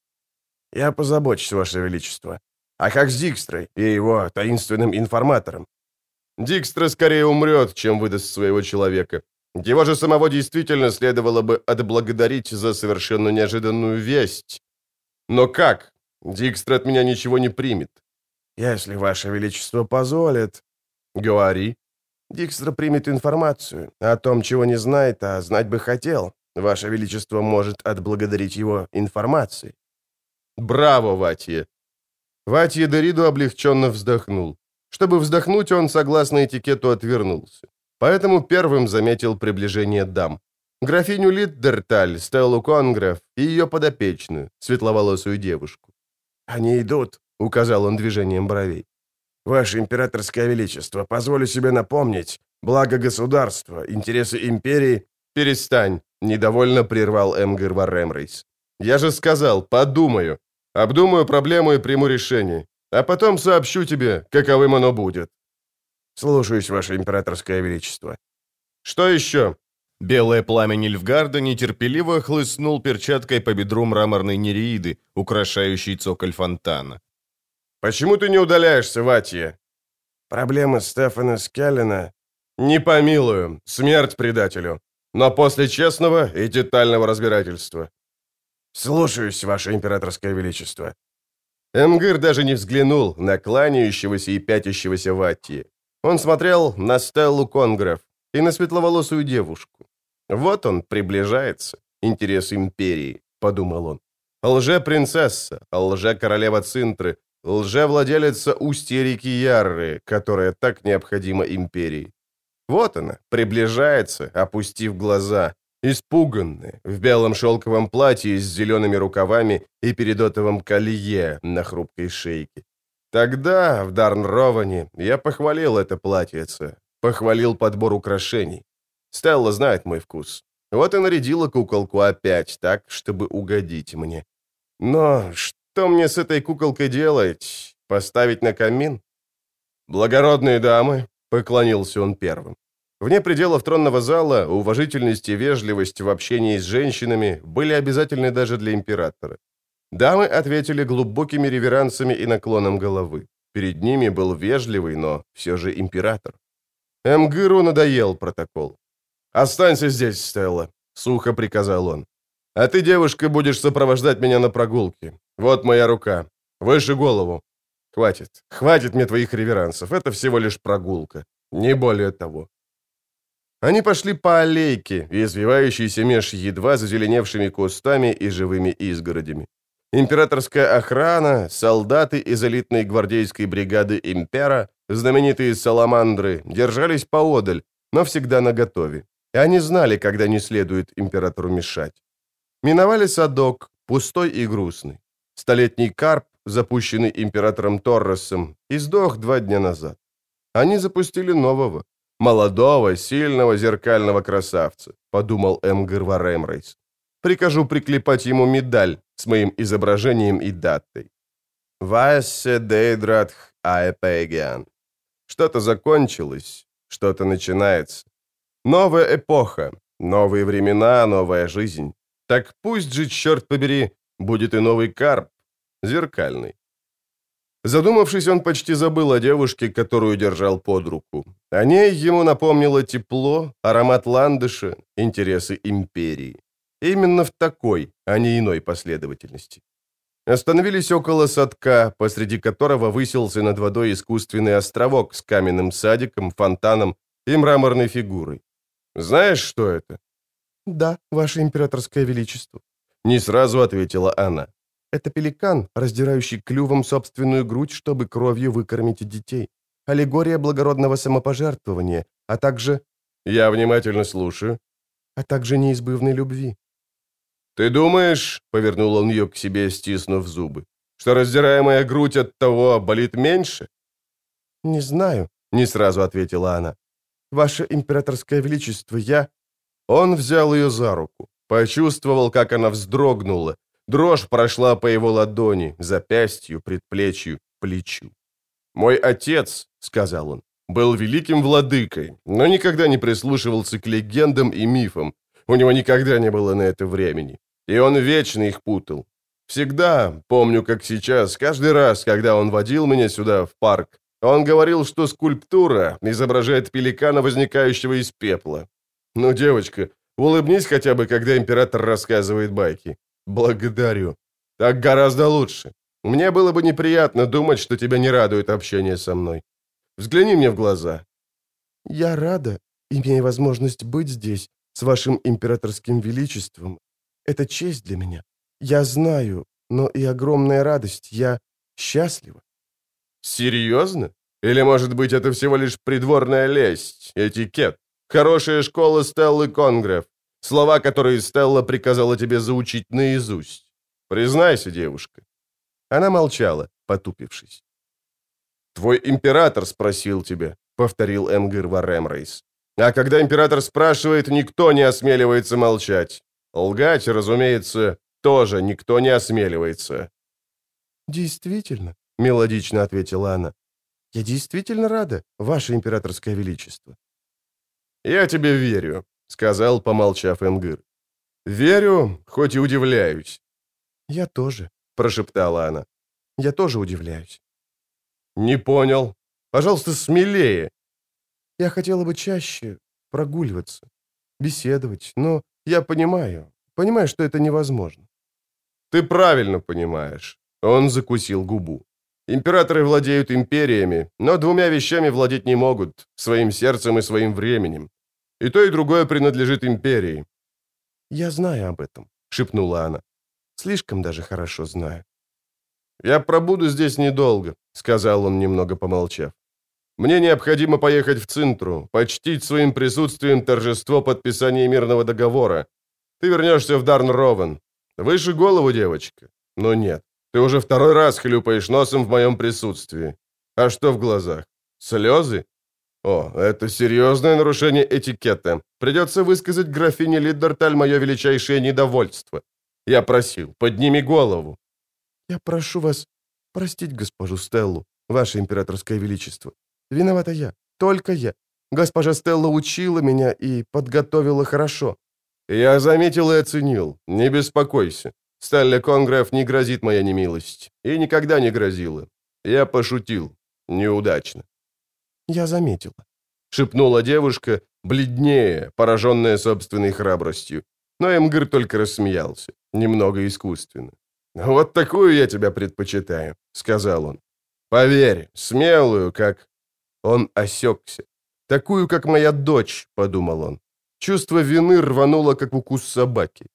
«Я позабочусь, Ваше Величество. А как с Дикстрой и его таинственным информатором?» Дикстра скорее умрет, чем выдаст своего человека. Его же самого действительно следовало бы отблагодарить за совершенно неожиданную весть. Но как? Дикстра от меня ничего не примет. Если Ваше Величество позволит... Говори. Дикстра примет информацию о том, чего не знает, а знать бы хотел. Ваше Величество может отблагодарить его информацией. Браво, Ватье. Ватье Дориду облегченно вздохнул. Чтобы вздохнуть, он, согласно этикету, отвернулся. Поэтому первым заметил приближение дам. Графиню Лиддерталь, Стеллу Конгреф и ее подопечную, светловолосую девушку. «Они идут», — указал он движением бровей. «Ваше императорское величество, позволю себе напомнить, благо государства, интересы империи...» «Перестань», — недовольно прервал Эмгер Варремрейс. «Я же сказал, подумаю. Обдумаю проблему и приму решение. А потом сообщу тебе, каковым оно будет». «Слушаюсь, Ваше Императорское Величество». «Что еще?» Белое пламя Нильфгарда нетерпеливо хлыстнул перчаткой по бедру мраморной нереиды, украшающей цоколь фонтана. «Почему ты не удаляешься, Ватье?» «Проблемы Стефана Скеллена...» «Не помилую. Смерть предателю. Но после честного и детального разбирательства». «Слушаюсь, Ваше Императорское Величество». Эмгыр даже не взглянул на кланяющегося и пятящегося Ватти. Он смотрел на Стеллу Конгреф и на светловолосую девушку. Вот он приближается, интерес империи, подумал он. Лже-принцесса, лже-королева Цинтры, лже-владелица устья реки Ярры, которая так необходима империи. Вот она, приближается, опустив глаза, испуганная, в белом шелковом платье с зелеными рукавами и передотовом колье на хрупкой шейке. Тогда, в Дарнроване, я похвалил это платьице, похвалил подбор украшений. Стелла знает мой вкус. Вот и нарядила куколку опять так, чтобы угодить мне. Но что мне с этой куколкой делать? Поставить на камин? Благородные дамы, поклонился он первым. Вне пределов тронного зала уважительность и вежливость в общении с женщинами были обязательны даже для императора. Дамы ответили глубокими реверансами и наклоном головы. Перед ними был вежливый, но все же император. Эмгыру надоел протокол. «Останься здесь, Стелла», — сухо приказал он. «А ты, девушка, будешь сопровождать меня на прогулке. Вот моя рука. Выше голову. Хватит, хватит мне твоих реверансов. Это всего лишь прогулка. Не более того». Они пошли по аллейке, извивающейся меж едва зазеленевшими кустами и живыми изгородями. Императорская охрана, солдаты из элитной гвардейской бригады «Импера», знаменитые «Саламандры», держались поодаль, но всегда наготове. И они знали, когда не следует императору мешать. Миновали садок, пустой и грустный. Столетний карп, запущенный императором Торресом, и сдох два дня назад. Они запустили нового, молодого, сильного зеркального красавца, подумал Эмгер Варемрейс. Прикажу приклепать ему медаль с моим изображением и датой. Васе Дейдратх Аэпегиан. Что-то закончилось, что-то начинается. Новая эпоха, новые времена, новая жизнь. Так пусть же, черт побери, будет и новый карп, зеркальный. Задумавшись, он почти забыл о девушке, которую держал под руку. О ней ему напомнило тепло, аромат ландыша, интересы империи. Именно в такой, а не иной последовательности. Остановились около садка, посреди которого высился над водой искусственный островок с каменным садиком, фонтаном и мраморной фигурой. Знаешь, что это?» «Да, ваше императорское величество», — не сразу ответила она. «Это пеликан, раздирающий клювом собственную грудь, чтобы кровью выкормить детей. Аллегория благородного самопожертвования, а также...» «Я внимательно слушаю». «А также неизбывной любви». «Ты думаешь...» — повернул он ее к себе, стиснув зубы. Что раздираемая грудь от того болит меньше?» «Не знаю», — не сразу ответила она. «Ваше императорское величество, я...» Он взял ее за руку, почувствовал, как она вздрогнула. Дрожь прошла по его ладони, запястью, предплечью, плечу. «Мой отец», — сказал он, — «был великим владыкой, но никогда не прислушивался к легендам и мифам. У него никогда не было на это времени. И он вечно их путал. Всегда, помню, как сейчас, каждый раз, когда он водил меня сюда, в парк, он говорил, что скульптура изображает пеликана, возникающего из пепла. Ну, девочка, улыбнись хотя бы, когда император рассказывает байки. Благодарю. Так гораздо лучше. Мне было бы неприятно думать, что тебя не радует общение со мной. Взгляни мне в глаза. Я рада, имея возможность быть здесь, с вашим императорским величеством. Это честь для меня. Я знаю, но и огромная радость. Я счастлива. Серьезно? Или, может быть, это всего лишь придворная лесть, этикет? Хорошая школа Стеллы Конгрев. Слова, которые Стелла приказала тебе заучить наизусть. Признайся, девушка. Она молчала, потупившись. «Твой император спросил тебя», — повторил Эмгир Варемрейс. «А когда император спрашивает, никто не осмеливается молчать. Лгать, разумеется, тоже никто не осмеливается». «Действительно», — мелодично ответила она. «Я действительно рада, ваше императорское величество». «Я тебе верю», — сказал, помолчав Эмгир. «Верю, хоть и удивляюсь». «Я тоже», прошептала она. «Я тоже удивляюсь». «Не понял. Пожалуйста, смелее». «Я хотела бы чаще прогуливаться, беседовать, но я понимаю, понимаю, что это невозможно». «Ты правильно понимаешь». Он закусил губу. «Императоры владеют империями, но двумя вещами владеть не могут, своим сердцем и своим временем. И то, и другое принадлежит империи». «Я знаю об этом», — шепнула она. Слишком даже хорошо знаю. «Я пробуду здесь недолго», — сказал он, немного помолчав. «Мне необходимо поехать в Цинтру, почтить своим присутствием торжество подписания мирного договора. Ты вернешься в Дарн-Ровен. Выше голову, девочка. Но нет, ты уже второй раз хлюпаешь носом в моем присутствии. А что в глазах? Слезы? О, это серьезное нарушение этикета. Придется высказать графине Лиддерталь мое величайшее недовольство. Я просил, подними голову. Я прошу вас простить госпожу Стеллу, ваше императорское величество. Виновата я, только я. Госпожа Стелла учила меня и подготовила хорошо. Я заметил и оценил. Не беспокойся. Стелле Конгреф не грозит моя немилость. И никогда не грозила. Я пошутил. Неудачно. Я заметила. Шепнула девушка, бледнее, пораженная собственной храбростью. Но Эмгыр только рассмеялся, немного искусственно. «Вот такую я тебя предпочитаю», — сказал он. «Поверь, смелую, как...» Он осекся. «Такую, как моя дочь», — подумал он. Чувство вины рвануло, как укус собаки.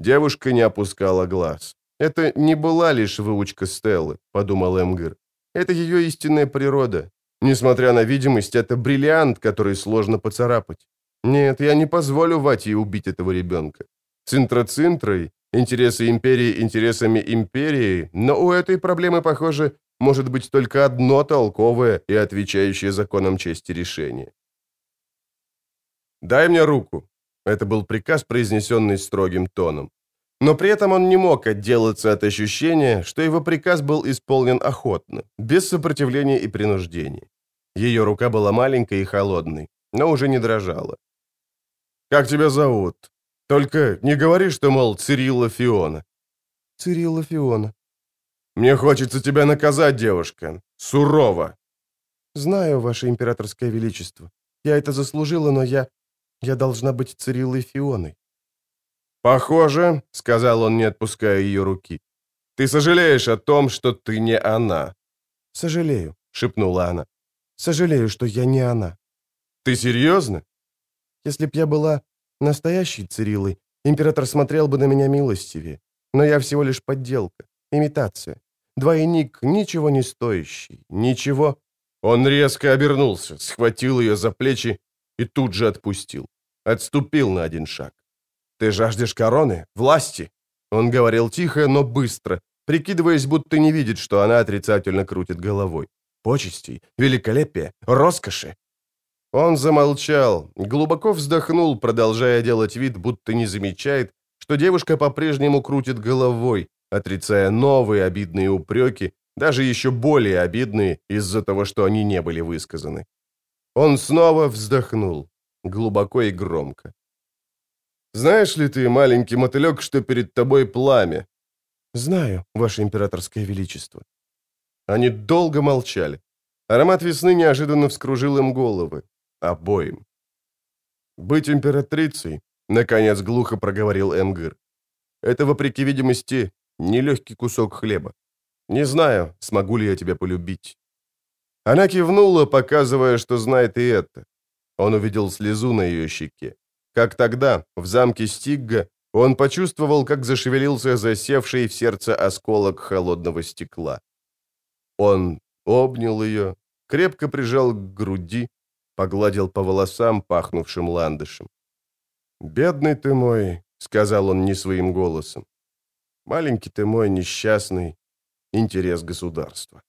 Девушка не опускала глаз. «Это не была лишь выучка Стеллы», — подумал Эмгыр. «Это ее истинная природа. Несмотря на видимость, это бриллиант, который сложно поцарапать. Нет, я не позволю Вати убить этого ребенка. Цинтра-цинтрой, интересы империи интересами империи, но у этой проблемы, похоже, может быть только одно толковое и отвечающее законам чести решение. «Дай мне руку», — это был приказ, произнесенный строгим тоном. Но при этом он не мог отделаться от ощущения, что его приказ был исполнен охотно, без сопротивления и принуждения. Ее рука была маленькой и холодной, но уже не дрожала. «Как тебя зовут? Только не говори, что, мол, Цирилла Фиона». «Цирилла Фиона». «Мне хочется тебя наказать, девушка. Сурово». «Знаю, ваше императорское величество. Я это заслужила, но я... Я должна быть Цириллой Фионой». «Похоже», — сказал он, не отпуская ее руки. «Ты сожалеешь о том, что ты не она». «Сожалею», — шепнула она. «Сожалею, что я не она». «Ты серьезно?» Если б я была настоящей Цириллой, император смотрел бы на меня милостивее. Но я всего лишь подделка, имитация. Двойник, ничего не стоящий, ничего... Он резко обернулся, схватил ее за плечи и тут же отпустил. Отступил на один шаг. «Ты жаждешь короны? Власти?» Он говорил тихо, но быстро, прикидываясь, будто не видит, что она отрицательно крутит головой. Почестей, великолепия, роскоши. Он замолчал, глубоко вздохнул, продолжая делать вид, будто не замечает, что девушка по-прежнему крутит головой, отрицая новые обидные упреки, даже еще более обидные из-за того, что они не были высказаны. Он снова вздохнул, глубоко и громко. «Знаешь ли ты, маленький мотылек, что перед тобой пламя?» «Знаю, ваше императорское величество». Они долго молчали. Аромат весны неожиданно вскружил им головы. Обоим. «Быть императрицей», — наконец глухо проговорил Эмгыр, — «это, вопреки видимости, нелегкий кусок хлеба. Не знаю, смогу ли я тебя полюбить». Она кивнула, показывая, что знает и это. Он увидел слезу на ее щеке. Как тогда, в замке Стигга, он почувствовал, как зашевелился засевший в сердце осколок холодного стекла. Он обнял ее, крепко прижал к груди, погладил по волосам, пахнувшим ландышем. «Бедный ты мой», — сказал он не своим голосом. «Маленький ты мой несчастный интерес государства».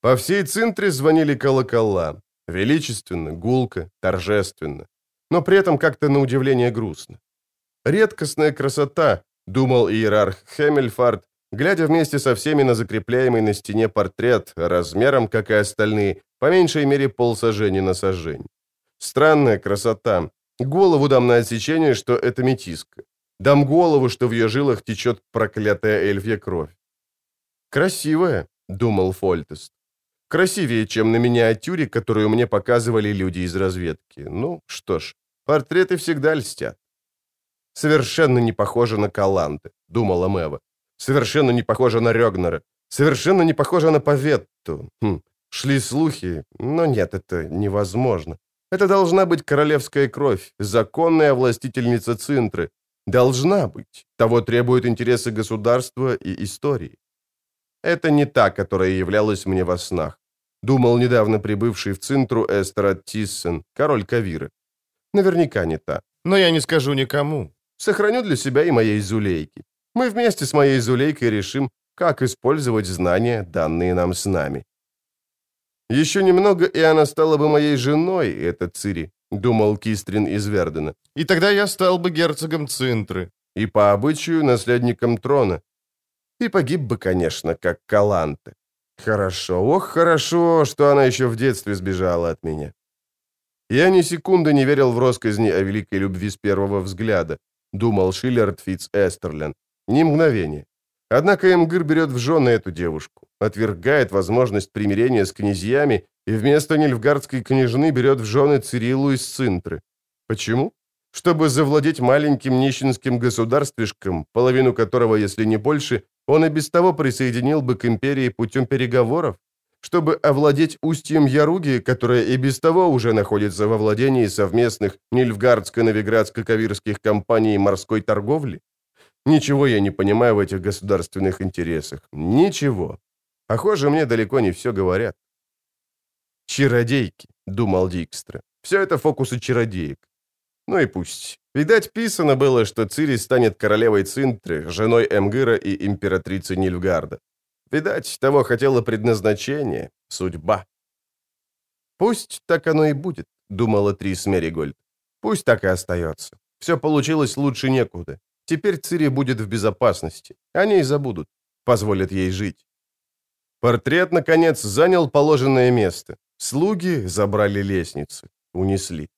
По всей центре звонили колокола. Величественно, гулко, торжественно. Но при этом как-то на удивление грустно. Редкостная красота, думал иерарх Хемельфард, глядя вместе со всеми на закрепляемый на стене портрет, размером, как и остальные, по меньшей мере полсажени на сажень. Странная красота. Голову дам на отсечение, что это метиска. Дам голову, что в ее жилах течет проклятая эльфья кровь. «Красивая», — думал Фольтест. Красивее, чем на миниатюре, которую мне показывали люди из разведки. Ну, что ж, портреты всегда льстят. Совершенно не похоже на Каланте, думала Мэва. Совершенно не похоже на Рёгнера. Совершенно не похоже на Паветту. Хм. Шли слухи, но нет, это невозможно. Это должна быть королевская кровь, законная властительница Цинтры. Должна быть. Того требуют интересы государства и истории. Это не та, которая являлась мне во снах. Думал недавно прибывший в Цинтру Эстерат Тиссен, король Кавиры. Наверняка не та. Но я не скажу никому. Сохраню для себя и моей Зулейки. Мы вместе с моей Зулейкой решим, как использовать знания, данные нам с нами. Еще немного, и она стала бы моей женой, эта Цири, думал Кистрин из Вердена. И тогда я стал бы герцогом Цинтры. И по обычаю наследником трона. И погиб бы, конечно, как Каланте. Хорошо, ох, хорошо, что она еще в детстве сбежала от меня. Я ни секунды не верил в росказни о великой любви с первого взгляда, думал Шиллерд Фитц Эстерлен. Ни мгновения. Однако Эмгыр берет в жены эту девушку, отвергает возможность примирения с князьями и вместо Нильфгардской княжны берет в жены Цирилу из Цинтры. Почему? Чтобы завладеть маленьким нищенским государствишком, половину которого, если не больше, он и без того присоединил бы к империи путем переговоров, чтобы овладеть устьем Яруги, которая и без того уже находится во владении совместных Нильфгардско-Новиградско-Кавирских компаний морской торговли? Ничего я не понимаю в этих государственных интересах. Ничего. Похоже, мне далеко не все говорят. «Чародейки», — думал Дикстра. «Все это фокусы чародеек. Ну и пусть. Видать, писано было, что Цири станет королевой Цинтры, женой Эмгыра и императрицы Нильфгарда. Видать, того хотело предназначение, судьба. «Пусть так оно и будет», — думала Трис Меригольд. «Пусть так и остается. Все получилось лучше некуда. Теперь Цири будет в безопасности. О ней забудут. Позволят ей жить». Портрет, наконец, занял положенное место. Слуги забрали лестницы, унесли.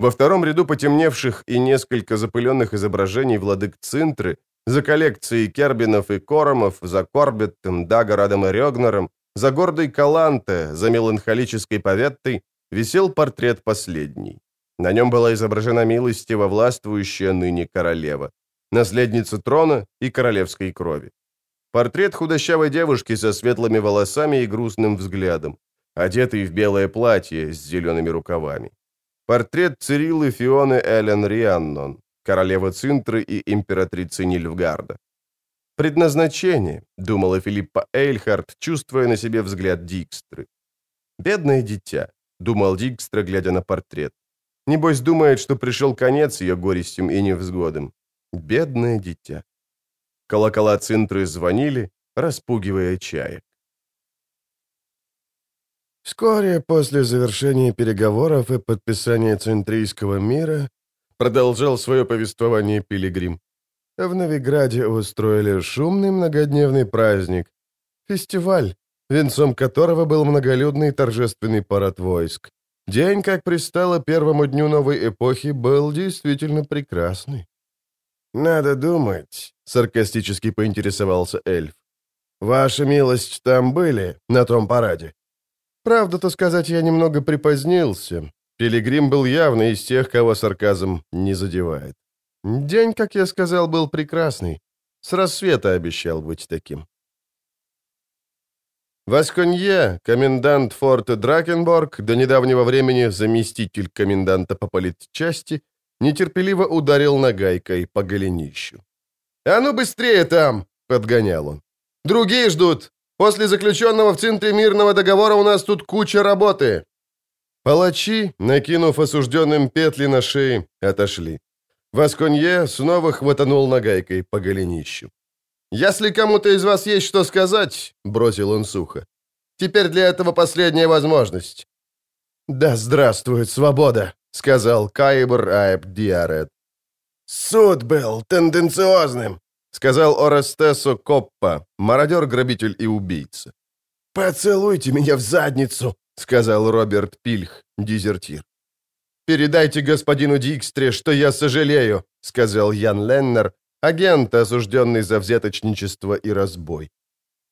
Во втором ряду потемневших и несколько запыленных изображений владык Цинтры, за коллекцией Кербинов и Коромов, за Корбеттом, Дагорадом и Рёгнером, за гордой Каланте, за меланхолической Поветтой, висел портрет последний. На нем была изображена милостиво властвующая ныне королева, наследница трона и королевской крови. Портрет худощавой девушки со светлыми волосами и грустным взглядом, одетой в белое платье с зелеными рукавами. Портрет Цириллы Фионы Эллен Рианнон, королевы Цинтры и императрицы Нильфгарда. «Предназначение», — думала Филиппа Эйльхард, чувствуя на себе взгляд Дикстры. «Бедное дитя», — думал Дикстра, глядя на портрет. Небось думает, что пришел конец ее горестям и невзгодам. Бедное дитя. Колокола цинтры звонили, распугивая чаек. Вскоре после завершения переговоров и подписания Центрийского мира продолжал свое повествование Пилигрим. В Новиграде устроили шумный многодневный праздник. Фестиваль, венцом которого был многолюдный торжественный парад войск. День, как пристало первому дню новой эпохи, был действительно прекрасный. «Надо думать», — саркастически поинтересовался эльф. «Ваша милость там были, на том параде?» Правду-то сказать, я немного припозднился. Пилигрим был явно из тех, кого сарказм не задевает. День, как я сказал, был прекрасный. С рассвета обещал быть таким. Васконье, комендант форта Дракенборг, до недавнего времени заместитель коменданта по политчасти, нетерпеливо ударил нагайкой по голенищу. «А ну быстрее там!» — подгонял он. «Другие ждут! После заключенного в центре мирного договора у нас тут куча работы!» Палачи, накинув осужденным петли на шеи, отошли. Васконье снова хватанул нагайкой по голенищу. «Если кому-то из вас есть что сказать», — бросил он сухо, — «теперь для этого последняя возможность». «Да здравствует свобода», — сказал Кайбр Айб Диарет. «Суд был тенденциозным», — сказал Орестесо Коппа, мародер, грабитель и убийца. «Поцелуйте меня в задницу», — сказал Роберт Пильх, дезертир. «Передайте господину Дикстре, что я сожалею», — сказал Ян Леннер, агент, осужденный за взяточничество и разбой.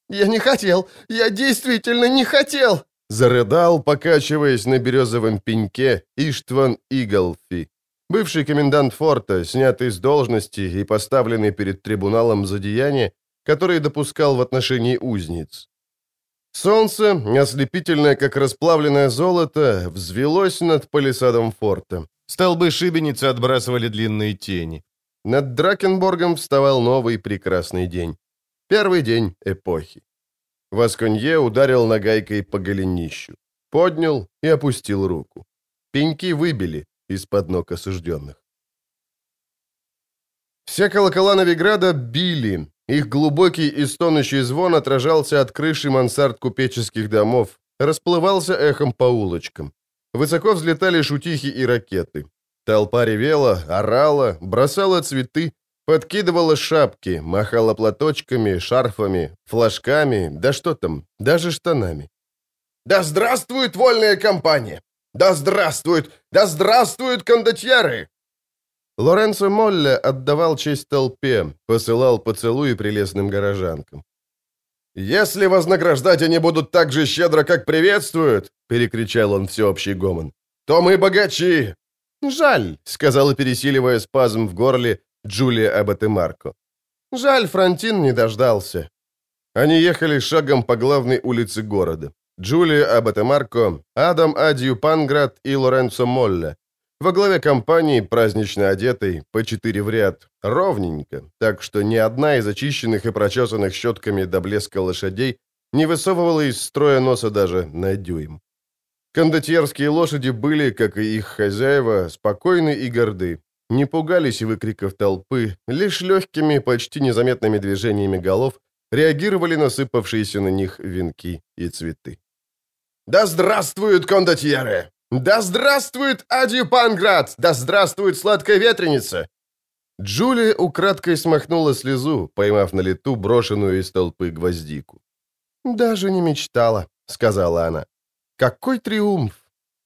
«Я не хотел! Я действительно не хотел!» Зарыдал, покачиваясь на березовом пеньке, Иштван Иголфи, бывший комендант форта, снятый с должности и поставленный перед трибуналом за деяния, которые допускал в отношении узниц. Солнце, ослепительное, как расплавленное золото, взвелось над палисадом форта. Столбы шибеницы отбрасывали длинные тени. Над Дракенборгом вставал новый прекрасный день. Первый день эпохи. Васконье ударил нагайкой по голенищу. Поднял и опустил руку. Пеньки выбили из-под ног осужденных. Все колокола Новиграда били. Их глубокий и стонущий звон отражался от крыши мансард купеческих домов, расплывался эхом по улочкам. Высоко взлетали шутихи и ракеты. Толпа ревела, орала, бросала цветы, подкидывала шапки, махала платочками, шарфами, флажками, да что там, даже штанами. «Да здравствует вольная компания! Да здравствует! Да здравствуют кондотьеры!» Лоренцо Молле отдавал честь толпе, посылал поцелуи прелестным горожанкам. «Если вознаграждать они будут так же щедро, как приветствуют!» — перекричал он всеобщий гомон. «То мы богачи! «Жаль», — сказала, пересиливая спазм в горле, Джулия Абатемарко. «Жаль, Франтин не дождался». Они ехали шагом по главной улице города. Джулия Абатемарко, Адам Адью Панград и Лоренцо Молле. Во главе компании, празднично одетой, по четыре в ряд, ровненько, так что ни одна из очищенных и прочесанных щетками до блеска лошадей не высовывала из строя носа даже на дюйм. Кондотьерские лошади были, как и их хозяева, спокойны и горды, не пугались выкриков толпы, лишь легкими, почти незаметными движениями голов реагировали на сыпавшиеся на них венки и цветы. «Да здравствуют кондотьеры! Да здравствует Адью Панград! Да здравствует сладкая ветреница!» Джулия украдкой смахнула слезу, поймав на лету брошенную из толпы гвоздику. «Даже не мечтала», — сказала она. Какой триумф!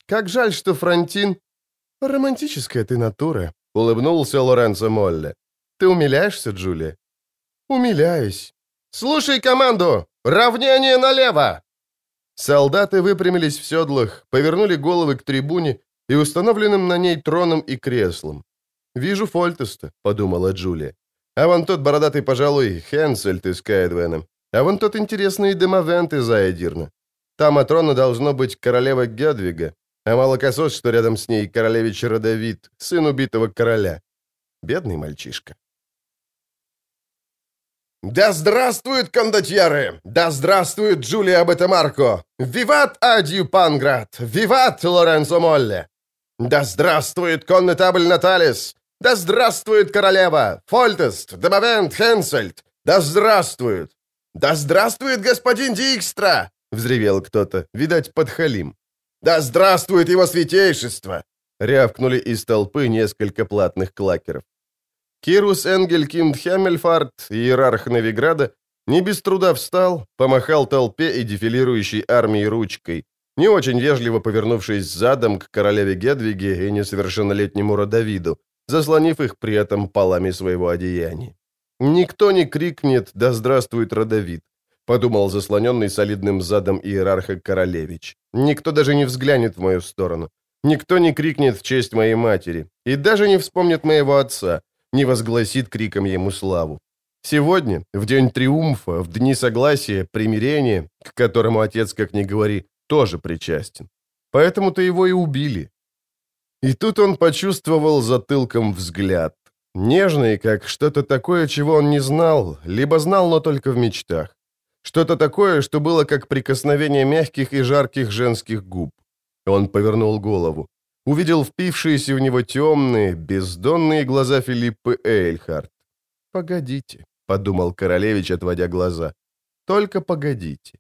Как жаль, что Франтин... Романтическая ты натура, улыбнулся Лоренцо Молле. Ты умиляешься, Джулия? Умиляюсь. Слушай команду! Равнение налево! Солдаты выпрямились в седлах, повернули головы к трибуне и установленным на ней троном и креслом. «Вижу Фольтеста», — подумала Джулия. «А вон тот бородатый, пожалуй, Хенсельт из Каэдвена. А вон тот интересный Демовент из Аэдирна. Та Матрона должно быть королева Гедвига, а молокосос, что рядом с ней, королевич Родовид, сын убитого короля. Бедный мальчишка. «Да здравствует кондотьеры! Да здравствует Джулия Бетемарко! Виват Адью Панград! Виват Лоренцо Молле! Да здравствует коннетабль Наталис! Да здравствует королева! Фольтест, Демовент, Хенсельд! Да здравствует! Да здравствует господин Дикстра!» — взревел кто-то, видать, подхалим. «Да здравствует его святейшество!» — рявкнули из толпы несколько платных клакеров. Кирус Энгель Киндхямельфарт, иерарх Новиграда, не без труда встал, помахал толпе и дефилирующей армии ручкой, не очень вежливо повернувшись задом к королеве Гедвиге и несовершеннолетнему Родовиду, заслонив их при этом полами своего одеяния. «Никто не крикнет «Да здравствует Родовид», — подумал заслоненный солидным задом иерарха Королевич. «Никто даже не взглянет в мою сторону. Никто не крикнет в честь моей матери. И даже не вспомнит моего отца, не возгласит криком ему славу. Сегодня, в день триумфа, в дни согласия, примирения, к которому отец, как ни говори, тоже причастен. Поэтому-то его и убили. И тут он почувствовал затылком взгляд. Нежный, как что-то такое, чего он не знал, либо знал, но только в мечтах. Что-то такое, что было как прикосновение мягких и жарких женских губ. Он повернул голову. Увидел впившиеся в него темные, бездонные глаза Филиппы Эйльхарт. «Погодите», — подумал Королевич, отводя глаза. «Только погодите».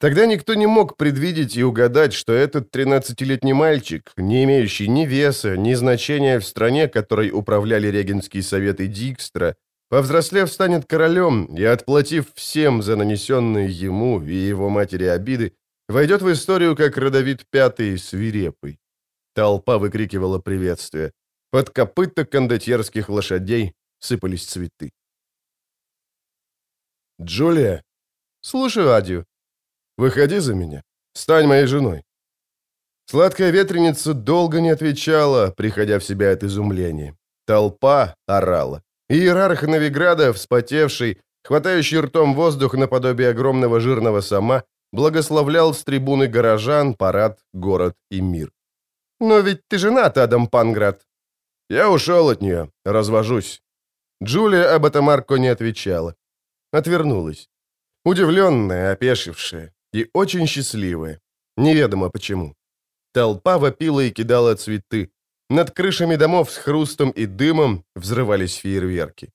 Тогда никто не мог предвидеть и угадать, что этот 13-летний мальчик, не имеющий ни веса, ни значения в стране, которой управляли регенские советы Дикстра, повзрослев станет королем и, отплатив всем за нанесенные ему и его матери обиды, войдет в историю как родовид пятый свирепый. Толпа выкрикивала приветствие. Под копыта кондотьерских лошадей сыпались цветы. «Джулия?» «Слушаю, Адью». Выходи за меня. Стань моей женой». Сладкая ветреница долго не отвечала, приходя в себя от изумления. Толпа орала. Иерарх Новиграда, вспотевший, хватающий ртом воздух наподобие огромного жирного сама, благословлял с трибуны горожан, парад, город и мир. «Но ведь ты женат, Адам Панград». «Я ушел от нее, развожусь». Джулия об этом Марко не отвечала. Отвернулась. Удивленная, опешившая. И очень счастливые. Неведомо почему. Толпа вопила и кидала цветы. Над крышами домов с хрустом и дымом взрывались фейерверки.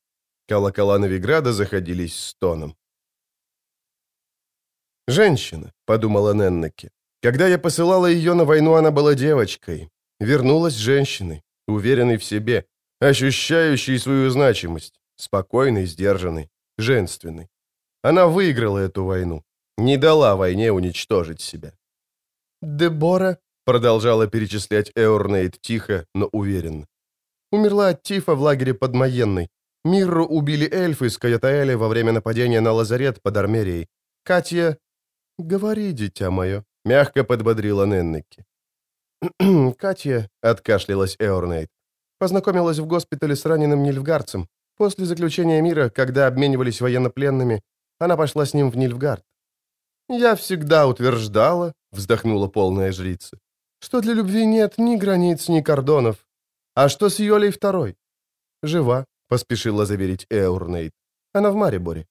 Колокола Новиграда заходились стоном. «Женщина», — подумала Неннеке. «Когда я посылала ее на войну, она была девочкой. Вернулась женщиной, уверенной в себе, ощущающей свою значимость, спокойной, сдержанной, женственной. Она выиграла эту войну не дала войне уничтожить себя. «Дебора», — продолжала перечислять Эорнейд тихо, но уверенно, «умерла от тифа в лагере под Майенной. Мирру убили эльфы из Каятаэля во время нападения на лазарет под Армерией. Катя...» «Говори, дитя мое», — мягко подбодрила Неннеки. «Катя», — откашлялась Эорнейд, познакомилась в госпитале с раненым Нильфгардцем. После заключения мира, когда обменивались военнопленными, она пошла с ним в Нильфгард. «Я всегда утверждала», — вздохнула полная жрица, «что для любви нет ни границ, ни кордонов. А что с Йолей второй?» «Жива», — поспешила заверить Эурнейт. «Она в Мариборе».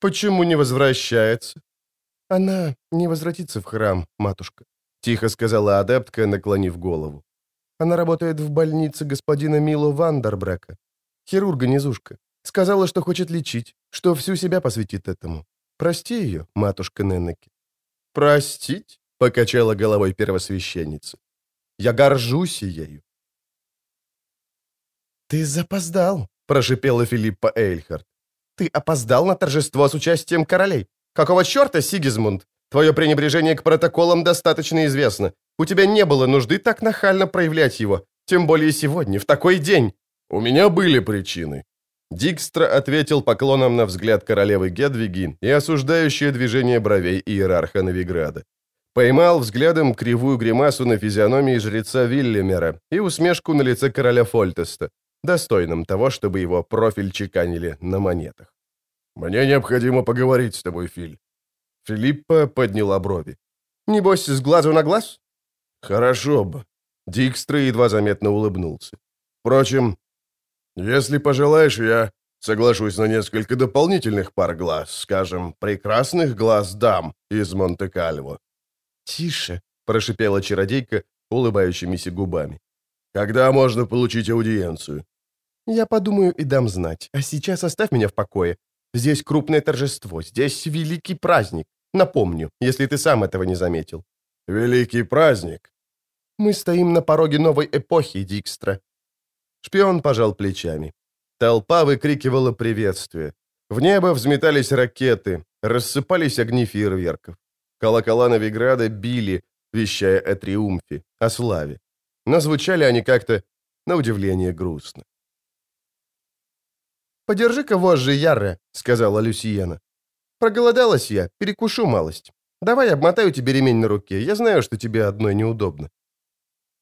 «Почему не возвращается?» «Она не возвратится в храм, матушка», — тихо сказала адептка, наклонив голову. «Она работает в больнице господина Мило Вандербрека. Хирурга-низушка. Сказала, что хочет лечить, что всю себя посвятит этому. Прости ее, матушка Неннеки». «Простить?» — покачала головой первосвященница. «Я горжусь ею». «Ты запоздал», — прошипела Филиппа Эйльхард. «Ты опоздал на торжество с участием королей. Какого черта, Сигизмунд? Твое пренебрежение к протоколам достаточно известно. У тебя не было нужды так нахально проявлять его, тем более сегодня, в такой день. У меня были причины, Дикстра ответил поклоном на взгляд королевы Гедвиги и осуждающее движение бровей иерарха Новиграда. Поймал взглядом кривую гримасу на физиономии жреца Вильямера и усмешку на лице короля Фольтеста, достойным того, чтобы его профиль чеканили на монетах. «Мне необходимо поговорить с тобой, Филь». Филиппа подняла брови. «Небось, с глазу на глаз?» «Хорошо бы». Дикстра едва заметно улыбнулся. «Впрочем, если пожелаешь, я соглашусь на несколько дополнительных пар глаз, скажем, прекрасных глаз дам из Монте-Кальво». «Тише», — прошипела чародейка улыбающимися губами. «Когда можно получить аудиенцию?» «Я подумаю и дам знать. А сейчас оставь меня в покое. Здесь крупное торжество, здесь великий праздник. Напомню, если ты сам этого не заметил». «Великий праздник?» «Мы стоим на пороге новой эпохи, Дикстра». Шпион пожал плечами. Толпа выкрикивала приветствие. В небо взметались ракеты, рассыпались огни фейерверков. Колокола Новиграда били, вещая о триумфе, о славе. Но звучали они как-то, на удивление, грустно. «Подержи-ка вожжи, Ярре», — сказала Люсиена. «Проголодалась я, перекушу малость. Давай обмотаю тебе ремень на руке, я знаю, что тебе одной неудобно».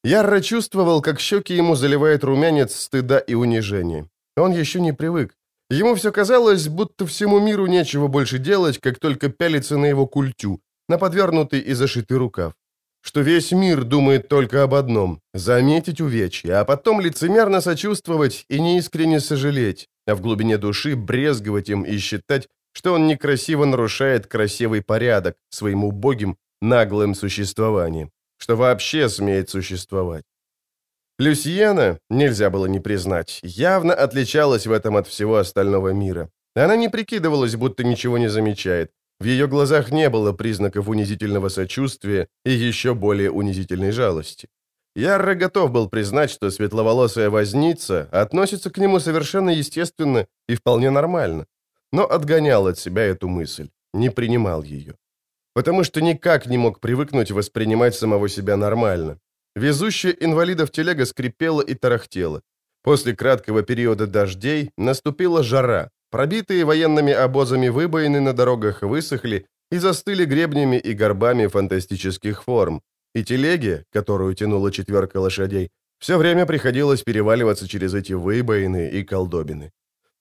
Ярра чувствовал, как щеки ему заливает румянец стыда и унижения. Он еще не привык. Ему все казалось, будто всему миру нечего больше делать, как только пялиться на его культю, на подвернутый и зашитый рукав. Что весь мир думает только об одном – заметить увечья, а потом лицемерно сочувствовать и неискренне сожалеть, а в глубине души брезговать им и считать, что он некрасиво нарушает красивый порядок своим убогим, наглым существованием, что вообще смеет существовать. Люсьена, нельзя было не признать, явно отличалась в этом от всего остального мира. Она не прикидывалась, будто ничего не замечает. В ее глазах не было признаков унизительного сочувствия и еще более унизительной жалости. Ярро готов был признать, что светловолосая возница относится к нему совершенно естественно и вполне нормально, но отгонял от себя эту мысль, не принимал ее. Потому что никак не мог привыкнуть воспринимать самого себя нормально, Везущая инвалидов телега скрипела и тарахтела. После краткого периода дождей наступила жара. Пробитые военными обозами выбоины на дорогах высохли и застыли гребнями и горбами фантастических форм. И телеге, которую тянула четверка лошадей, все время приходилось переваливаться через эти выбоины и колдобины.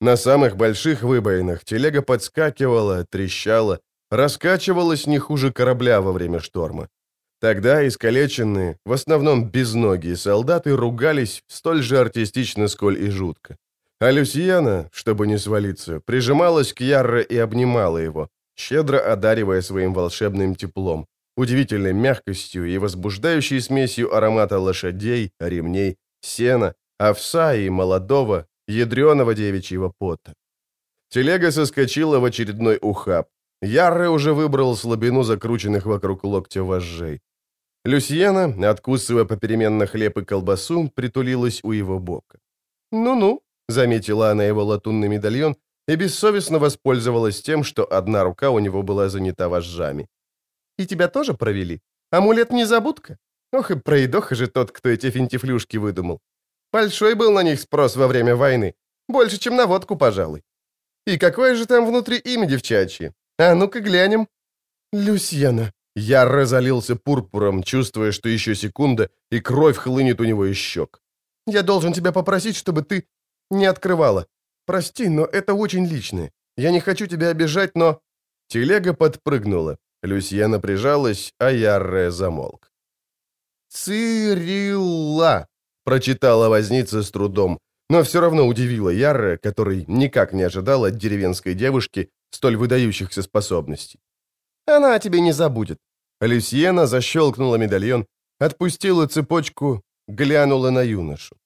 На самых больших выбоинах телега подскакивала, трещала, раскачивалась не хуже корабля во время шторма. Тогда искалеченные, в основном безногие солдаты ругались столь же артистично, сколь и жутко. А Люсьена, чтобы не свалиться, прижималась к Ярре и обнимала его, щедро одаривая своим волшебным теплом, удивительной мягкостью и возбуждающей смесью аромата лошадей, ремней, сена, овса и молодого, ядреного девичьего пота. Телега соскочила в очередной ухаб. Ярре уже выбрал слабину закрученных вокруг локтя вожжей. Люсьена, откусывая попеременно хлеб и колбасу, притулилась у его бока. «Ну-ну», — заметила она его латунный медальон и бессовестно воспользовалась тем, что одна рука у него была занята вожжами. «И тебя тоже провели? Амулет незабудка? Ох и пройдоха же тот, кто эти финтифлюшки выдумал. Большой был на них спрос во время войны. Больше, чем на водку, пожалуй. И какое же там внутри имя девчачье? А ну-ка глянем». «Люсьена», я разолился пурпуром, чувствуя, что еще секунда, и кровь хлынет у него из щек. «Я должен тебя попросить, чтобы ты не открывала. Прости, но это очень личное. Я не хочу тебя обижать, но...» Телега подпрыгнула. Люсьена прижалась, а Ярре замолк. «Цирилла!» — прочитала возница с трудом, но все равно удивила Ярре, который никак не ожидал от деревенской девушки столь выдающихся способностей. Она о тебе не забудет». Люсьена защелкнула медальон, отпустила цепочку, глянула на юношу.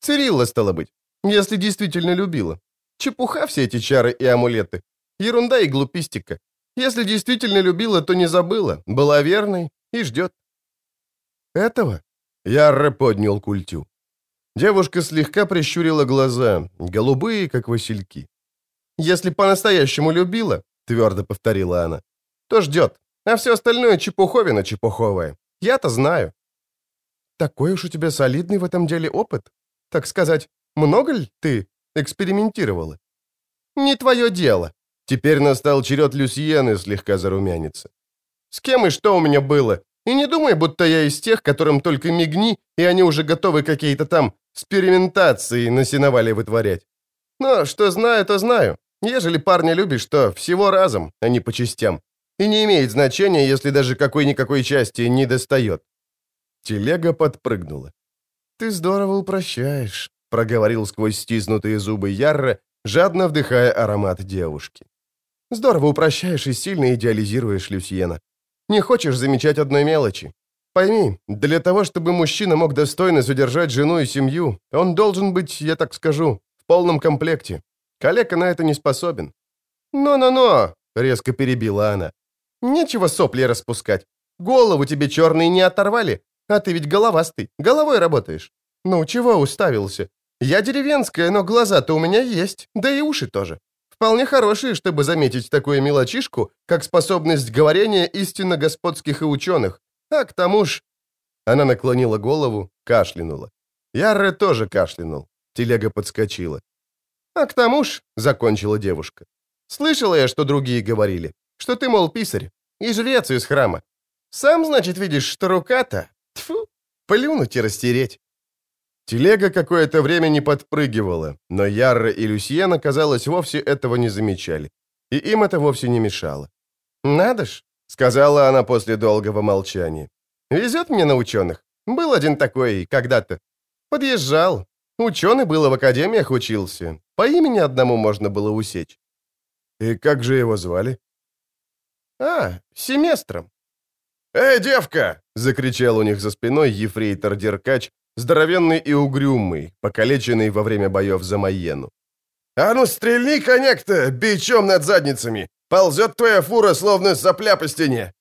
«Цирилла, стало быть, если действительно любила. Чепуха все эти чары и амулеты. Ерунда и глупистика. Если действительно любила, то не забыла, была верной и ждет». «Этого?» Ярро поднял культю. Девушка слегка прищурила глаза, голубые, как васильки. «Если по-настоящему любила», — твердо повторила она, то ждет. А все остальное чепуховина чепуховая. Я-то знаю. Такой уж у тебя солидный в этом деле опыт. Так сказать, много ли ты экспериментировала? Не твое дело. Теперь настал черед Люсьены слегка зарумяниться. С кем и что у меня было? И не думай, будто я из тех, которым только мигни, и они уже готовы какие-то там экспериментации на сеновале вытворять. Но что знаю, то знаю. Ежели парня любишь, то всего разом, а не по частям. И не имеет значения, если даже какой-никакой части не достает. Телега подпрыгнула. «Ты здорово упрощаешь», — проговорил сквозь стиснутые зубы Ярра, жадно вдыхая аромат девушки. «Здорово упрощаешь и сильно идеализируешь Люсьена. Не хочешь замечать одной мелочи. Пойми, для того, чтобы мужчина мог достойно содержать жену и семью, он должен быть, я так скажу, в полном комплекте. Калека на это не способен. «Но-но-но!» — резко перебила она. «Нечего сопли распускать. Голову тебе черные не оторвали, а ты ведь головастый, головой работаешь. Ну, чего уставился? Я деревенская, но глаза-то у меня есть, да и уши тоже. Вполне хорошие, чтобы заметить такую мелочишку, как способность говорения истинно господских и ученых. А к тому ж...» Она наклонила голову, кашлянула. Ярре тоже кашлянул. Телега подскочила. «А к тому ж», — закончила девушка, — «слышала я, что другие говорили, что ты, мол, писарь, и жрец из храма. Сам, значит, видишь, что рука-то, тьфу, плюнуть и растереть». Телега какое-то время не подпрыгивала, но Ярра и Люсьена, казалось, вовсе этого не замечали. И им это вовсе не мешало. «Надо ж», — сказала она после долгого молчания. «Везет мне на ученых. Был один такой когда-то. Подъезжал. Ученый было в академиях учился. По имени одному можно было усечь». «И как же его звали?» «А, семестром». «Эй, девка!» — закричал у них за спиной ефрейтор Деркач, здоровенный и угрюмый, покалеченный во время боев за Майену. «А ну стрельни, конек-то, бичом над задницами! Ползет твоя фура, словно сопля по стене!»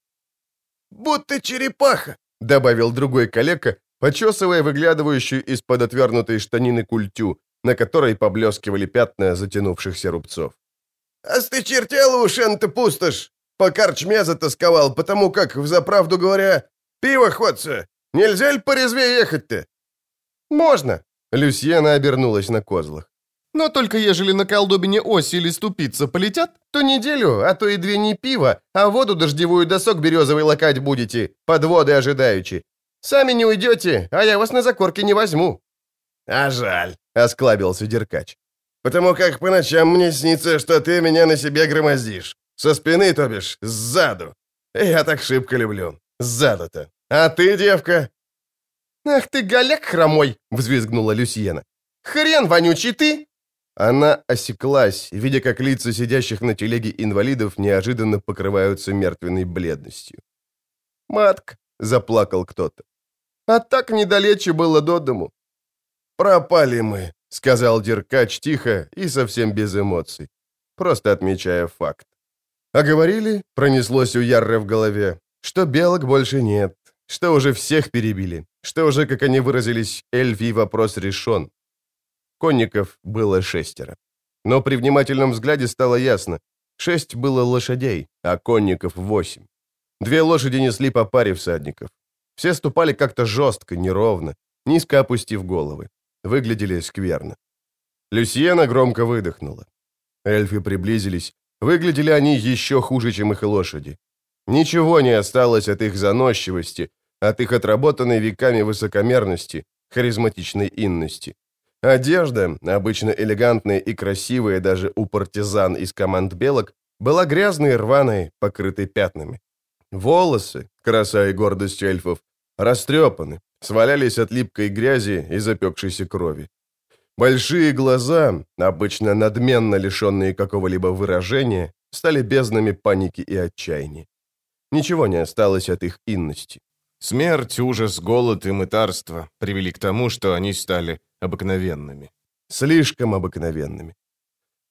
«Будто черепаха!» — добавил другой калека, почесывая выглядывающую из-под отвернутой штанины культю, на которой поблескивали пятна затянувшихся рубцов. «Остычертела уж, ты пустошь! По корчме затасковал, потому как, взаправду говоря, пиво ходца! Нельзя ли порезвее ехать-то?» «Можно!» — Люсьена обернулась на козлах. «Но только ежели на колдобине оси или ступица полетят, то неделю, а то и две не пива, а воду дождевую досок березовой лакать будете, подводы ожидаючи. Сами не уйдете, а я вас на закорке не возьму». «А жаль», — осклабился Деркач. «Потому как по ночам мне снится, что ты меня на себе громоздишь. Со спины, то бишь, сзаду. Я так шибко люблю. Сзаду-то. А ты, девка, «Ах ты, голяк хромой!» — взвизгнула Люсьена. «Хрен вонючий ты!» Она осеклась, видя, как лица сидящих на телеге инвалидов неожиданно покрываются мертвенной бледностью. «Матка!» — заплакал кто-то. «А так недалече было до дому». «Пропали мы», — сказал Деркач тихо и совсем без эмоций, просто отмечая факт. А говорили, пронеслось у Ярры в голове, что белок больше нет, что уже всех перебили, что уже, как они выразились, эльфий вопрос решен. Конников было шестеро. Но при внимательном взгляде стало ясно. Шесть было лошадей, а конников восемь. Две лошади несли по паре всадников. Все ступали как-то жестко, неровно, низко опустив головы. Выглядели скверно. Люсьена громко выдохнула. Эльфы приблизились. Выглядели они еще хуже, чем их лошади. Ничего не осталось от их заносчивости, от их отработанной веками высокомерности, харизматичной инности. Одежда, обычно элегантная и красивая даже у партизан из команд белок, была грязной, рваной, покрытой пятнами. Волосы, краса и гордость эльфов, растрепаны, свалялись от липкой грязи и запекшейся крови. Большие глаза, обычно надменно лишенные какого-либо выражения, стали безднами паники и отчаяния. Ничего не осталось от их инности. Смерть, ужас, голод и мытарство привели к тому, что они стали обыкновенными. Слишком обыкновенными.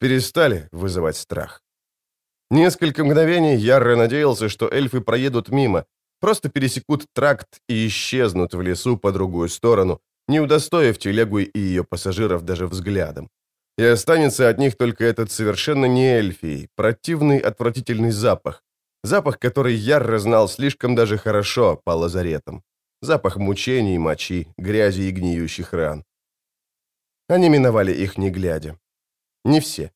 Перестали вызывать страх. Несколько мгновений Ярро надеялся, что эльфы проедут мимо, просто пересекут тракт и исчезнут в лесу по другую сторону, не удостоив телегу и ее пассажиров даже взглядом. И останется от них только этот совершенно не эльфий, противный отвратительный запах, Запах, который Ярро знал слишком даже хорошо по лазаретам. Запах мучений, мочи, грязи и гниющих ран. Они миновали их не глядя. Не все.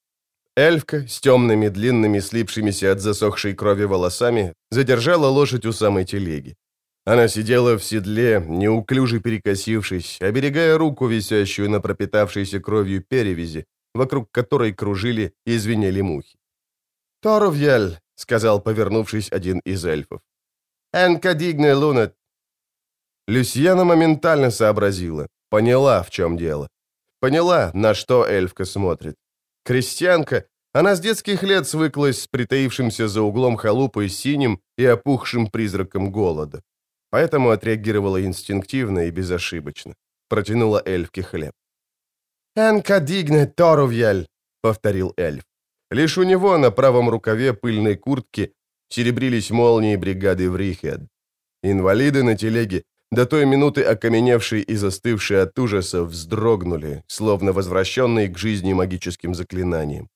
Эльфка с темными, длинными, слипшимися от засохшей крови волосами задержала лошадь у самой телеги. Она сидела в седле, неуклюже перекосившись, оберегая руку, висящую на пропитавшейся кровью перевязи, вокруг которой кружили и звенели мухи. «Торовьяль!» — сказал, повернувшись один из эльфов. «Энкадигне лунет!» Люсьяна моментально сообразила, поняла, в чем дело. Поняла, на что эльфка смотрит. Крестьянка, она с детских лет свыклась с притаившимся за углом халупой синим и опухшим призраком голода. Поэтому отреагировала инстинктивно и безошибочно. Протянула эльфке хлеб. «Энкадигне торувьяль», — повторил эльф. Лишь у него на правом рукаве пыльной куртки серебрились молнии бригады Врихед. Инвалиды на телеге, до той минуты окаменевшие и застывшие от ужаса, вздрогнули, словно возвращенные к жизни магическим заклинанием.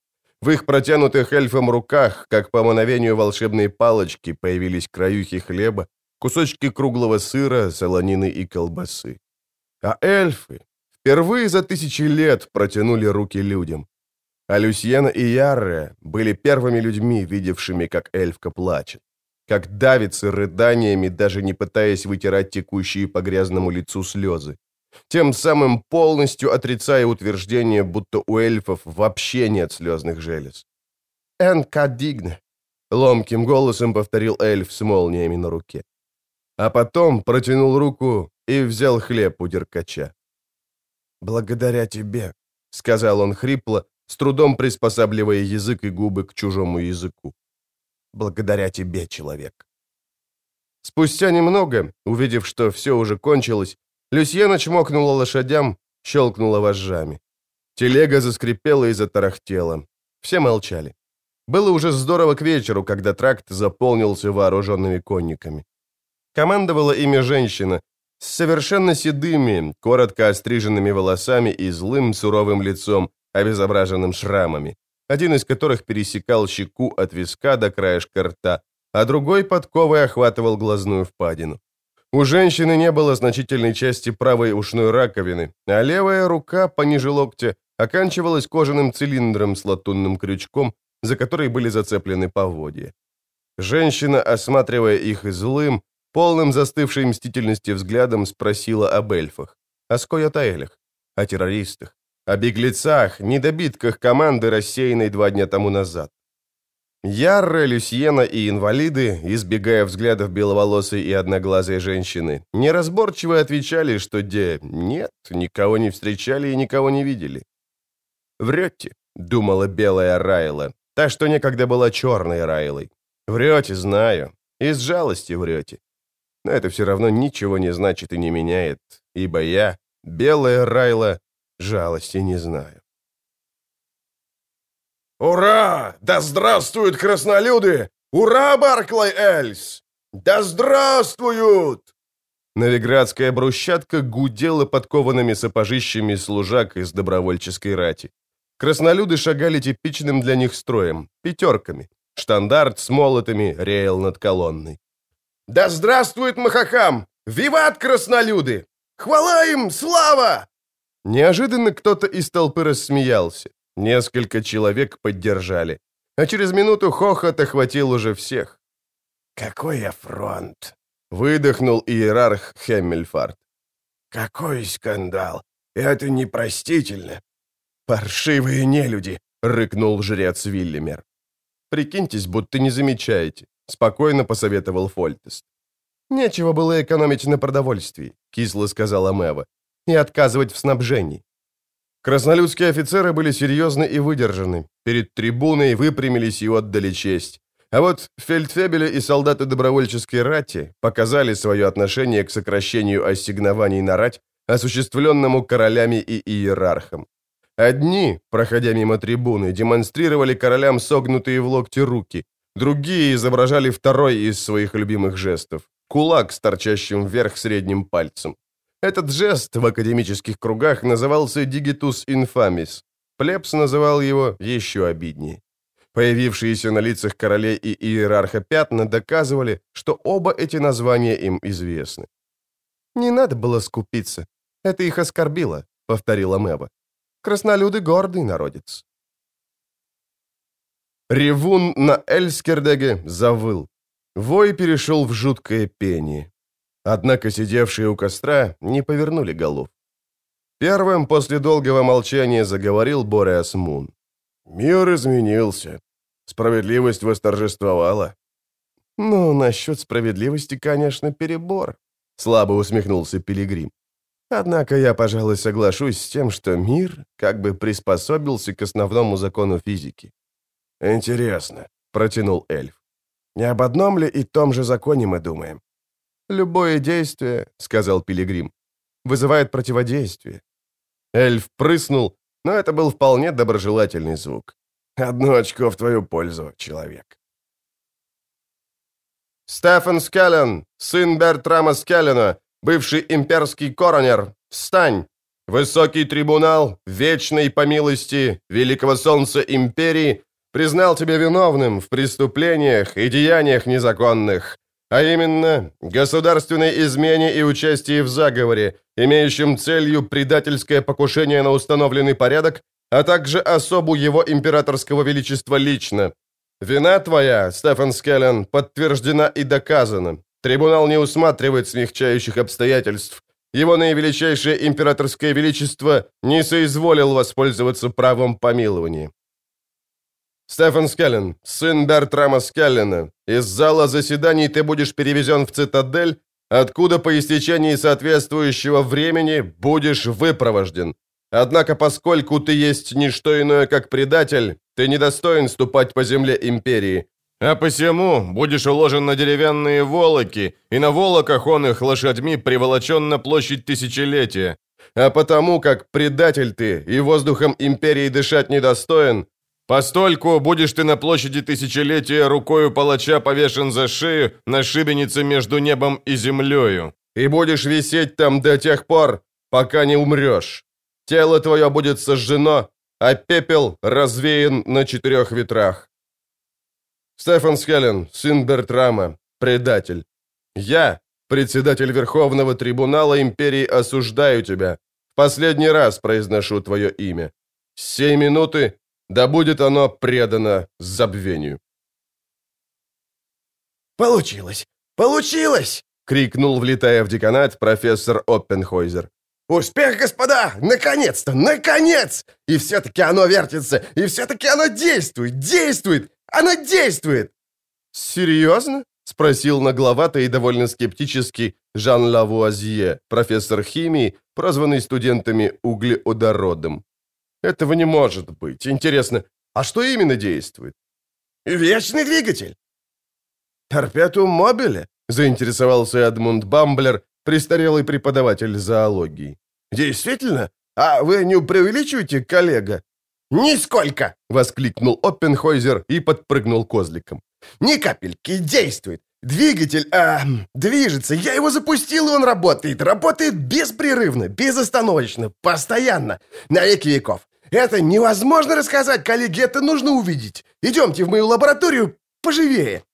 В их протянутых эльфом руках, как по мановению волшебной палочки, появились краюхи хлеба, кусочки круглого сыра, солонины и колбасы. А эльфы впервые за тысячи лет протянули руки людям. А Люсьена и Ярре были первыми людьми, видевшими, как эльфка плачет как давится рыданиями, даже не пытаясь вытирать текущие по грязному лицу слезы. Тем самым полностью отрицая утверждение, будто у эльфов вообще нет слезных желез. «Энкадигн», — ломким голосом повторил эльф с молниями на руке. А потом протянул руку и взял хлеб у деркача. «Благодаря тебе», — сказал он хрипло, с трудом приспосабливая язык и губы к чужому языку благодаря тебе, человек. Спустя немного, увидев, что все уже кончилось, Люсьена чмокнула лошадям, щелкнула вожжами. Телега заскрипела и затарахтела. Все молчали. Было уже здорово к вечеру, когда тракт заполнился вооруженными конниками. Командовала ими женщина с совершенно седыми, коротко остриженными волосами и злым суровым лицом, обезображенным шрамами один из которых пересекал щеку от виска до краешка рта, а другой подковой охватывал глазную впадину. У женщины не было значительной части правой ушной раковины, а левая рука пониже локтя оканчивалась кожаным цилиндром с латунным крючком, за который были зацеплены поводья. Женщина, осматривая их злым, полным застывшей мстительности взглядом, спросила об эльфах, о скоятаэлях, о террористах, о беглецах, недобитках команды, рассеянной два дня тому назад. Ярра, Люсьена и инвалиды, избегая взглядов беловолосой и одноглазой женщины, неразборчиво отвечали, что де нет, никого не встречали и никого не видели. «Врете», — думала белая Райла, та, что некогда была черной Райлой. «Врете, знаю. Из жалости врете. Но это все равно ничего не значит и не меняет, ибо я, белая Райла, жалости не знаю. «Ура! Да здравствуют краснолюды! Ура, Барклай Эльс! Да здравствуют!» Новиградская брусчатка гудела подкованными сапожищами служак из добровольческой рати. Краснолюды шагали типичным для них строем, пятерками. Штандарт с молотами реял над колонной. «Да здравствует Махакам! Виват, краснолюды! Хвала им! Слава! Неожиданно кто-то из толпы рассмеялся. Несколько человек поддержали. А через минуту хохот охватил уже всех. «Какой афронт!» — выдохнул иерарх Хеммельфард. «Какой скандал! Это непростительно!» «Паршивые нелюди!» — рыкнул жрец Вильямер. «Прикиньтесь, будто не замечаете», — спокойно посоветовал Фольтест. «Нечего было экономить на продовольствии», — кисло сказала Мэва и отказывать в снабжении. Краснолюдские офицеры были серьезны и выдержаны. Перед трибуной выпрямились и отдали честь. А вот фельдфебели и солдаты добровольческой рати показали свое отношение к сокращению ассигнований на рать, осуществленному королями и иерархом. Одни, проходя мимо трибуны, демонстрировали королям согнутые в локти руки, другие изображали второй из своих любимых жестов – кулак с торчащим вверх средним пальцем. Этот жест в академических кругах назывался «digitus infamis». Плебс называл его еще обиднее. Появившиеся на лицах королей и иерарха пятна доказывали, что оба эти названия им известны. «Не надо было скупиться. Это их оскорбило», — повторила Мэва. «Краснолюды гордый народец». Ревун на Эльскердеге завыл. Вой перешел в жуткое пение. Однако сидевшие у костра не повернули голов. Первым после долгого молчания заговорил Бореас Мун. «Мир изменился. Справедливость восторжествовала». «Ну, насчет справедливости, конечно, перебор», — слабо усмехнулся Пилигрим. «Однако я, пожалуй, соглашусь с тем, что мир как бы приспособился к основному закону физики». «Интересно», — протянул эльф. «Не об одном ли и том же законе мы думаем? «Любое действие», — сказал Пилигрим, — «вызывает противодействие». Эльф прыснул, но это был вполне доброжелательный звук. Одно очко в твою пользу, человек. Стефан Скеллен, сын Бертрама Скеллена, бывший имперский коронер, встань! Высокий трибунал, вечный по милости Великого Солнца Империи, признал тебя виновным в преступлениях и деяниях незаконных, а именно государственной измене и участии в заговоре, имеющем целью предательское покушение на установленный порядок, а также особу его императорского величества лично. Вина твоя, Стефан Скеллен, подтверждена и доказана. Трибунал не усматривает смягчающих обстоятельств. Его наивеличайшее императорское величество не соизволил воспользоваться правом помилования. Стефан Скеллен, сын Бертрама Скеллена, из зала заседаний ты будешь перевезен в цитадель, откуда по истечении соответствующего времени будешь выпровожден. Однако, поскольку ты есть не что иное, как предатель, ты недостоин ступать по земле империи, а посему будешь уложен на деревянные волоки, и на волоках он их лошадьми приволочен на площадь Тысячелетия. А потому как предатель ты и воздухом империи дышать недостоин, постольку будешь ты на площади Тысячелетия рукою палача повешен за шею на шибенице между небом и землею, и будешь висеть там до тех пор, пока не умрешь. Тело твое будет сожжено, а пепел развеян на четырех ветрах. Стефан Скеллен, сын Бертрама, предатель. Я, председатель Верховного Трибунала Империи, осуждаю тебя. В последний раз произношу твое имя. С сей минуты да будет оно предано забвению. «Получилось! Получилось!» — крикнул, влетая в деканат, профессор Оппенхойзер. «Успех, господа! Наконец-то! Наконец! И все-таки оно вертится! И все-таки оно действует! Действует! Оно действует!» «Серьезно?» — спросил нагловато и довольно скептически Жан Лавуазье, профессор химии, прозванный студентами углеодородом. «Этого не может быть. Интересно, а что именно действует?» «Вечный двигатель». «Перпетум мобиле?» — заинтересовался Эдмунд Бамблер, престарелый преподаватель зоологии. «Действительно? А вы не преувеличиваете, коллега?» «Нисколько!» — воскликнул Оппенхойзер и подпрыгнул козликом. «Ни капельки! Действует! Двигатель, а, движется, я его запустил, и он работает. Работает беспрерывно, безостановочно, постоянно, на веки веков. Это невозможно рассказать, коллеги, это нужно увидеть. Идемте в мою лабораторию поживее.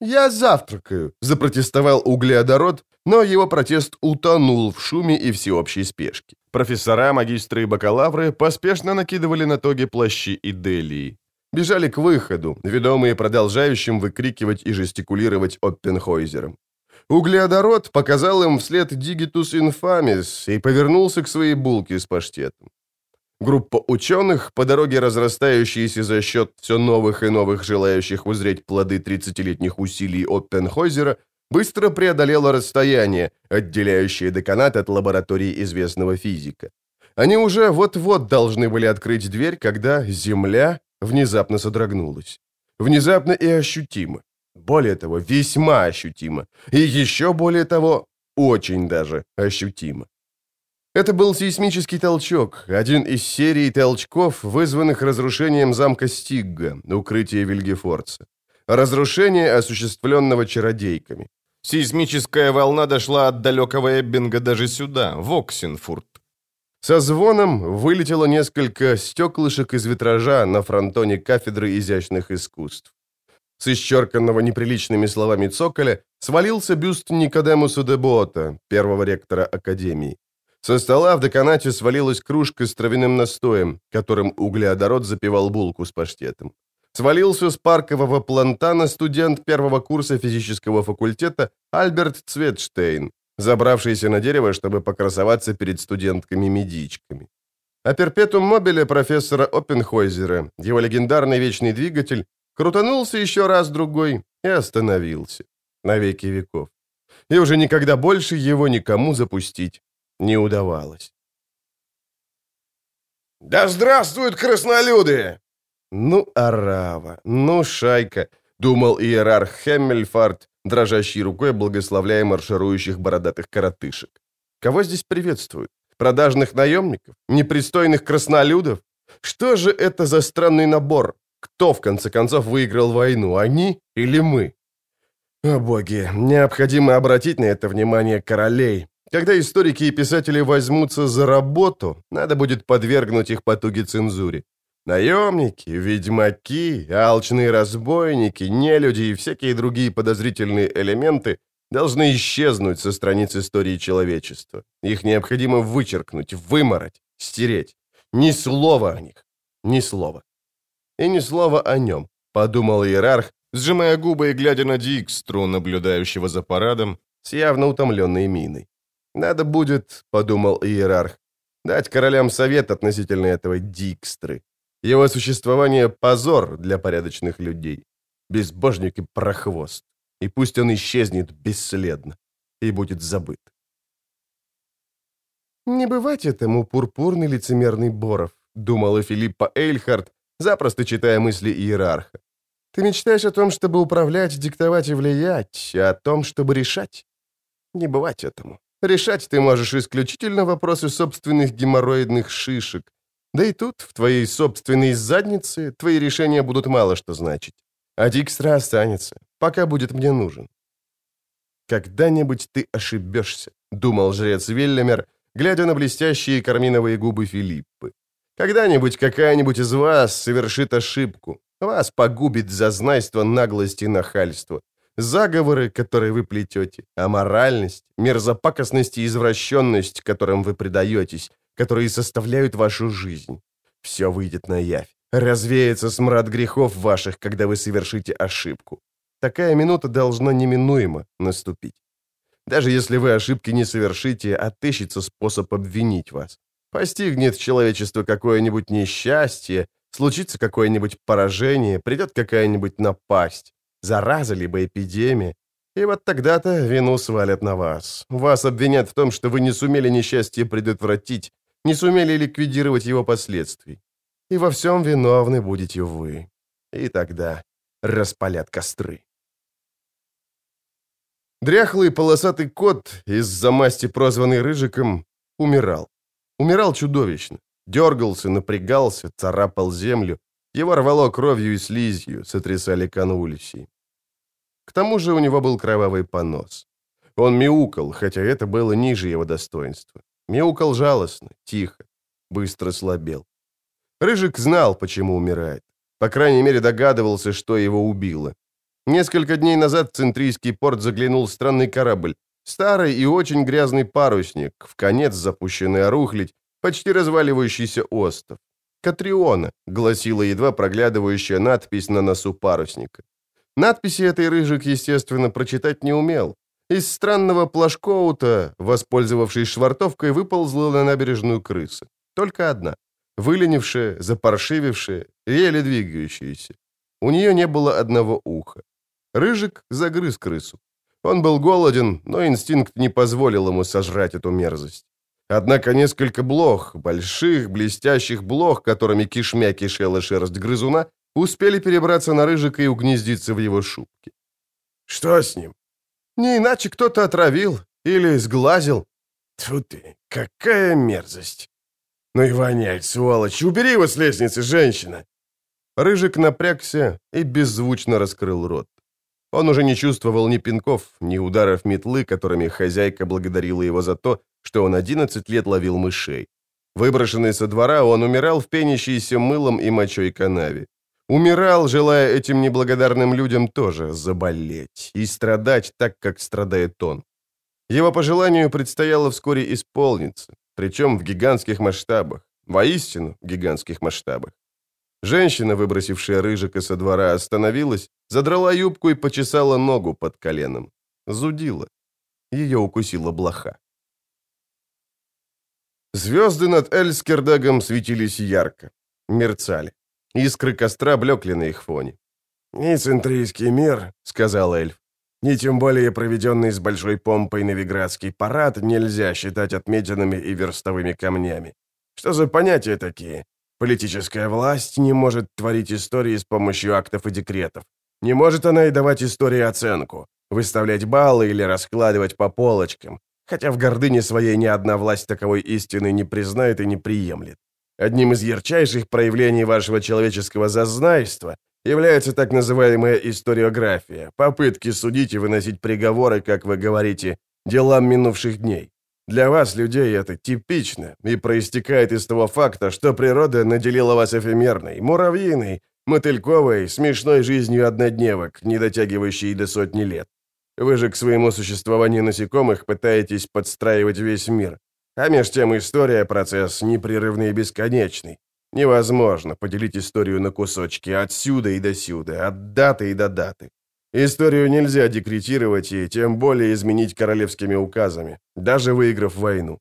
«Я завтракаю», — запротестовал углеодород, но его протест утонул в шуме и всеобщей спешке. Профессора, магистры и бакалавры поспешно накидывали на тоги плащи и делии. Бежали к выходу, ведомые продолжающим выкрикивать и жестикулировать Оппенхойзером. Углеодород показал им вслед «Дигитус инфамис» и повернулся к своей булке с паштетом. Группа ученых, по дороге разрастающиеся за счет все новых и новых желающих узреть плоды 30-летних усилий Оппенхойзера, быстро преодолела расстояние, отделяющее деканат от лаборатории известного физика. Они уже вот-вот должны были открыть дверь, когда Земля внезапно содрогнулась. Внезапно и ощутимо. Более того, весьма ощутимо. И еще более того, очень даже ощутимо. Это был сейсмический толчок, один из серии толчков, вызванных разрушением замка Стигга, укрытия Вильгефорца. Разрушение, осуществленного чародейками. Сейсмическая волна дошла от далекого Эббинга даже сюда, в Оксенфурт. Со звоном вылетело несколько стеклышек из витража на фронтоне кафедры изящных искусств. С исчерканного неприличными словами цоколя свалился бюст Никодемуса де Бота, первого ректора Академии. Со стола в деканате свалилась кружка с травяным настоем, которым углеодород запивал булку с паштетом. Свалился с паркового плантана студент первого курса физического факультета Альберт Цветштейн, забравшийся на дерево, чтобы покрасоваться перед студентками-медичками. А перпетум мобиле профессора Оппенхойзера, его легендарный вечный двигатель, крутанулся еще раз-другой и остановился. На веки веков. И уже никогда больше его никому запустить не удавалось. «Да здравствуют краснолюды!» «Ну, арава, ну, шайка», — думал иерарх Хеммельфарт, дрожащей рукой благословляя марширующих бородатых коротышек. «Кого здесь приветствуют? Продажных наемников? Непристойных краснолюдов? Что же это за странный набор? Кто, в конце концов, выиграл войну, они или мы? О боги, необходимо обратить на это внимание королей. Когда историки и писатели возьмутся за работу, надо будет подвергнуть их потуге цензуре. Наемники, ведьмаки, алчные разбойники, нелюди и всякие другие подозрительные элементы должны исчезнуть со страниц истории человечества. Их необходимо вычеркнуть, вымороть, стереть. Ни слова о них, ни слова. И ни слова о нем, подумал иерарх, сжимая губы и глядя на Дикстру, наблюдающего за парадом, с явно утомленной миной. «Надо будет, — подумал иерарх, — дать королям совет относительно этого Дикстры. Его существование — позор для порядочных людей. Безбожник и прохвост. И пусть он исчезнет бесследно и будет забыт. «Не бывать этому пурпурный лицемерный Боров», — думала Филиппа Эйльхард, запросто читая мысли иерарха. «Ты мечтаешь о том, чтобы управлять, диктовать и влиять, а о том, чтобы решать? Не бывать этому. Решать ты можешь исключительно вопросы собственных геморроидных шишек. Да и тут, в твоей собственной заднице, твои решения будут мало что значить. А Дикстра останется, пока будет мне нужен. «Когда-нибудь ты ошибешься», — думал жрец Вильямер, глядя на блестящие карминовые губы Филиппы. «Когда-нибудь какая-нибудь из вас совершит ошибку. Вас погубит зазнайство, наглость и нахальство. Заговоры, которые вы плетете, аморальность, мерзопакостность и извращенность, которым вы предаетесь, которые составляют вашу жизнь. Все выйдет на явь. Развеется смрад грехов ваших, когда вы совершите ошибку. Такая минута должна неминуемо наступить. Даже если вы ошибки не совершите, отыщется способ обвинить вас. Постигнет человечество какое-нибудь несчастье, случится какое-нибудь поражение, придет какая-нибудь напасть, зараза либо эпидемия. И вот тогда-то вину свалят на вас. Вас обвинят в том, что вы не сумели несчастье предотвратить, не сумели ликвидировать его последствий. И во всем виновны будете вы. И тогда распалят костры. Дряхлый полосатый кот, из-за масти прозванный Рыжиком, умирал. Умирал чудовищно. Дергался, напрягался, царапал землю. Его рвало кровью и слизью, сотрясали конвульсии. К тому же у него был кровавый понос. Он мяукал, хотя это было ниже его достоинства. Мяукал жалостно, тихо, быстро слабел. Рыжик знал, почему умирает. По крайней мере, догадывался, что его убило. Несколько дней назад в Центрийский порт заглянул странный корабль. Старый и очень грязный парусник, в конец запущенный орухлить, почти разваливающийся остров. «Катриона», — гласила едва проглядывающая надпись на носу парусника. Надписи этой Рыжик, естественно, прочитать не умел. Из странного плашкоута, воспользовавшись швартовкой, выползла на набережную крыса. Только одна. Выленившая, запаршивившая, еле двигающаяся. У нее не было одного уха. Рыжик загрыз крысу. Он был голоден, но инстинкт не позволил ему сожрать эту мерзость. Однако несколько блох, больших, блестящих блох, которыми кишмя кишела шерсть грызуна, успели перебраться на Рыжика и угнездиться в его шубке. «Что с ним?» «Не иначе кто-то отравил или сглазил». «Тьфу ты, какая мерзость!» «Ну и воняет, сволочь! Убери его с лестницы, женщина!» Рыжик напрягся и беззвучно раскрыл рот. Он уже не чувствовал ни пинков, ни ударов метлы, которыми хозяйка благодарила его за то, что он 11 лет ловил мышей. Выброшенный со двора, он умирал в пенящейся мылом и мочой канаве. Умирал, желая этим неблагодарным людям тоже заболеть и страдать так, как страдает он. Его пожеланию предстояло вскоре исполниться, причем в гигантских масштабах, воистину гигантских масштабах. Женщина, выбросившая рыжика со двора, остановилась, задрала юбку и почесала ногу под коленом. Зудила. Ее укусила блоха. Звезды над Эльскердагом светились ярко, мерцали. Искры костра блекли на их фоне. «Ни центрийский мир», — сказал эльф, «ни тем более проведенный с большой помпой Новиградский парад нельзя считать отметинами и верстовыми камнями. Что за понятия такие? Политическая власть не может творить истории с помощью актов и декретов. Не может она и давать истории оценку, выставлять баллы или раскладывать по полочкам, хотя в гордыне своей ни одна власть таковой истины не признает и не приемлет. Одним из ярчайших проявлений вашего человеческого зазнайства является так называемая историография, попытки судить и выносить приговоры, как вы говорите, делам минувших дней. Для вас, людей, это типично и проистекает из того факта, что природа наделила вас эфемерной, муравьиной, мотыльковой, смешной жизнью однодневок, не дотягивающей до сотни лет. Вы же к своему существованию насекомых пытаетесь подстраивать весь мир. А меж тем история – процесс непрерывный и бесконечный. Невозможно поделить историю на кусочки отсюда и до сюда, от даты и до даты. Историю нельзя декретировать и тем более изменить королевскими указами, даже выиграв войну.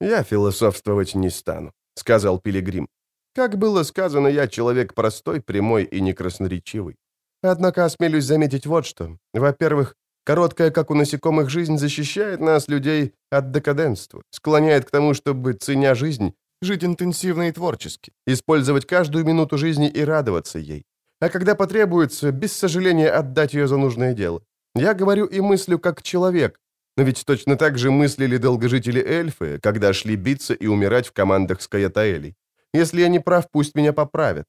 «Я философствовать не стану», — сказал Пилигрим. «Как было сказано, я человек простой, прямой и некрасноречивый. Однако осмелюсь заметить вот что. Во-первых, короткая, как у насекомых, жизнь защищает нас, людей, от декаденства, склоняет к тому, чтобы, ценя жизнь, жить интенсивно и творчески, использовать каждую минуту жизни и радоваться ей. А когда потребуется, без сожаления отдать ее за нужное дело. Я говорю и мыслю как человек, но ведь точно так же мыслили долгожители-эльфы, когда шли биться и умирать в командах Скаятаэлей. Если я не прав, пусть меня поправят.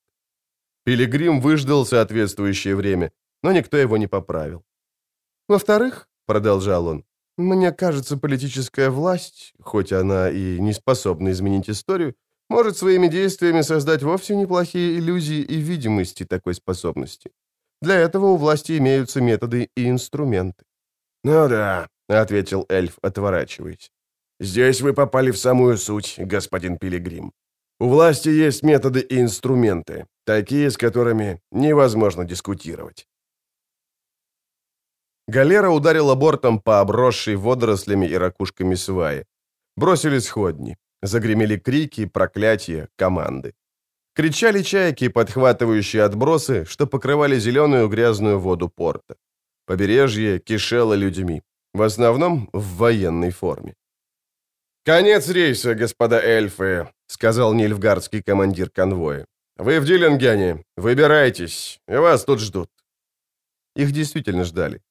Пилигрим выждал соответствующее время, но никто его не поправил. «Во-вторых», — продолжал он, — «мне кажется, политическая власть, хоть она и не способна изменить историю, может своими действиями создать вовсе неплохие иллюзии и видимости такой способности. Для этого у власти имеются методы и инструменты». «Ну да», — ответил эльф, отворачиваясь. «Здесь вы попали в самую суть, господин Пилигрим. У власти есть методы и инструменты, такие, с которыми невозможно дискутировать. Галера ударила бортом по обросшей водорослями и ракушками сваи. Бросились сходни. Загремели крики, проклятия, команды. Кричали чайки, подхватывающие отбросы, что покрывали зеленую грязную воду порта. Побережье кишело людьми, в основном в военной форме. «Конец рейса, господа эльфы», — сказал нильфгардский командир конвоя. «Вы в Диллингене. Выбирайтесь. Вас тут ждут». Их действительно ждали.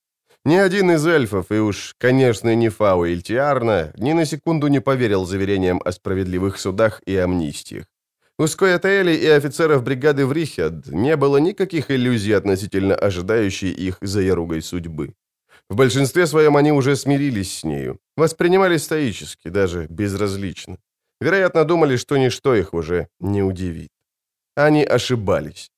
Ни один из эльфов, и уж, конечно, не Фау Ильтиарна, ни на секунду не поверил заверениям о справедливых судах и амнистиях. У Скоятаэли и офицеров бригады Врихед не было никаких иллюзий относительно ожидающей их за яругой судьбы. В большинстве своем они уже смирились с нею, воспринимали стоически, даже безразлично. Вероятно, думали, что ничто их уже не удивит. Они ошибались.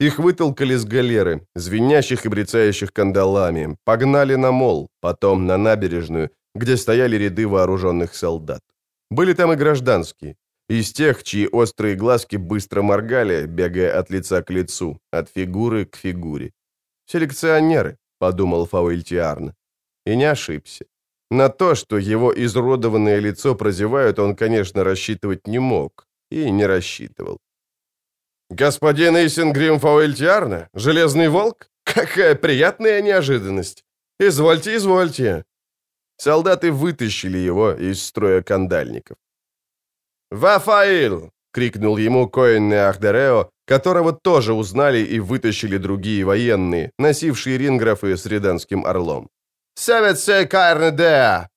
Их вытолкали с галеры, звенящих и брецающих кандалами, погнали на мол, потом на набережную, где стояли ряды вооруженных солдат. Были там и гражданские, из тех, чьи острые глазки быстро моргали, бегая от лица к лицу, от фигуры к фигуре. Селекционеры, — подумал Фауэльтиарн. И не ошибся. На то, что его изуродованное лицо прозевают, он, конечно, рассчитывать не мог и не рассчитывал. «Господин Исингрим Фауэльтиарна? Железный волк? Какая приятная неожиданность! Извольте, извольте!» Солдаты вытащили его из строя кандальников. «Вафаил!» — крикнул ему Коэн Ахдерео, которого тоже узнали и вытащили другие военные, носившие ринграфы с Реданским орлом. «Севetse Кайрнедеа!»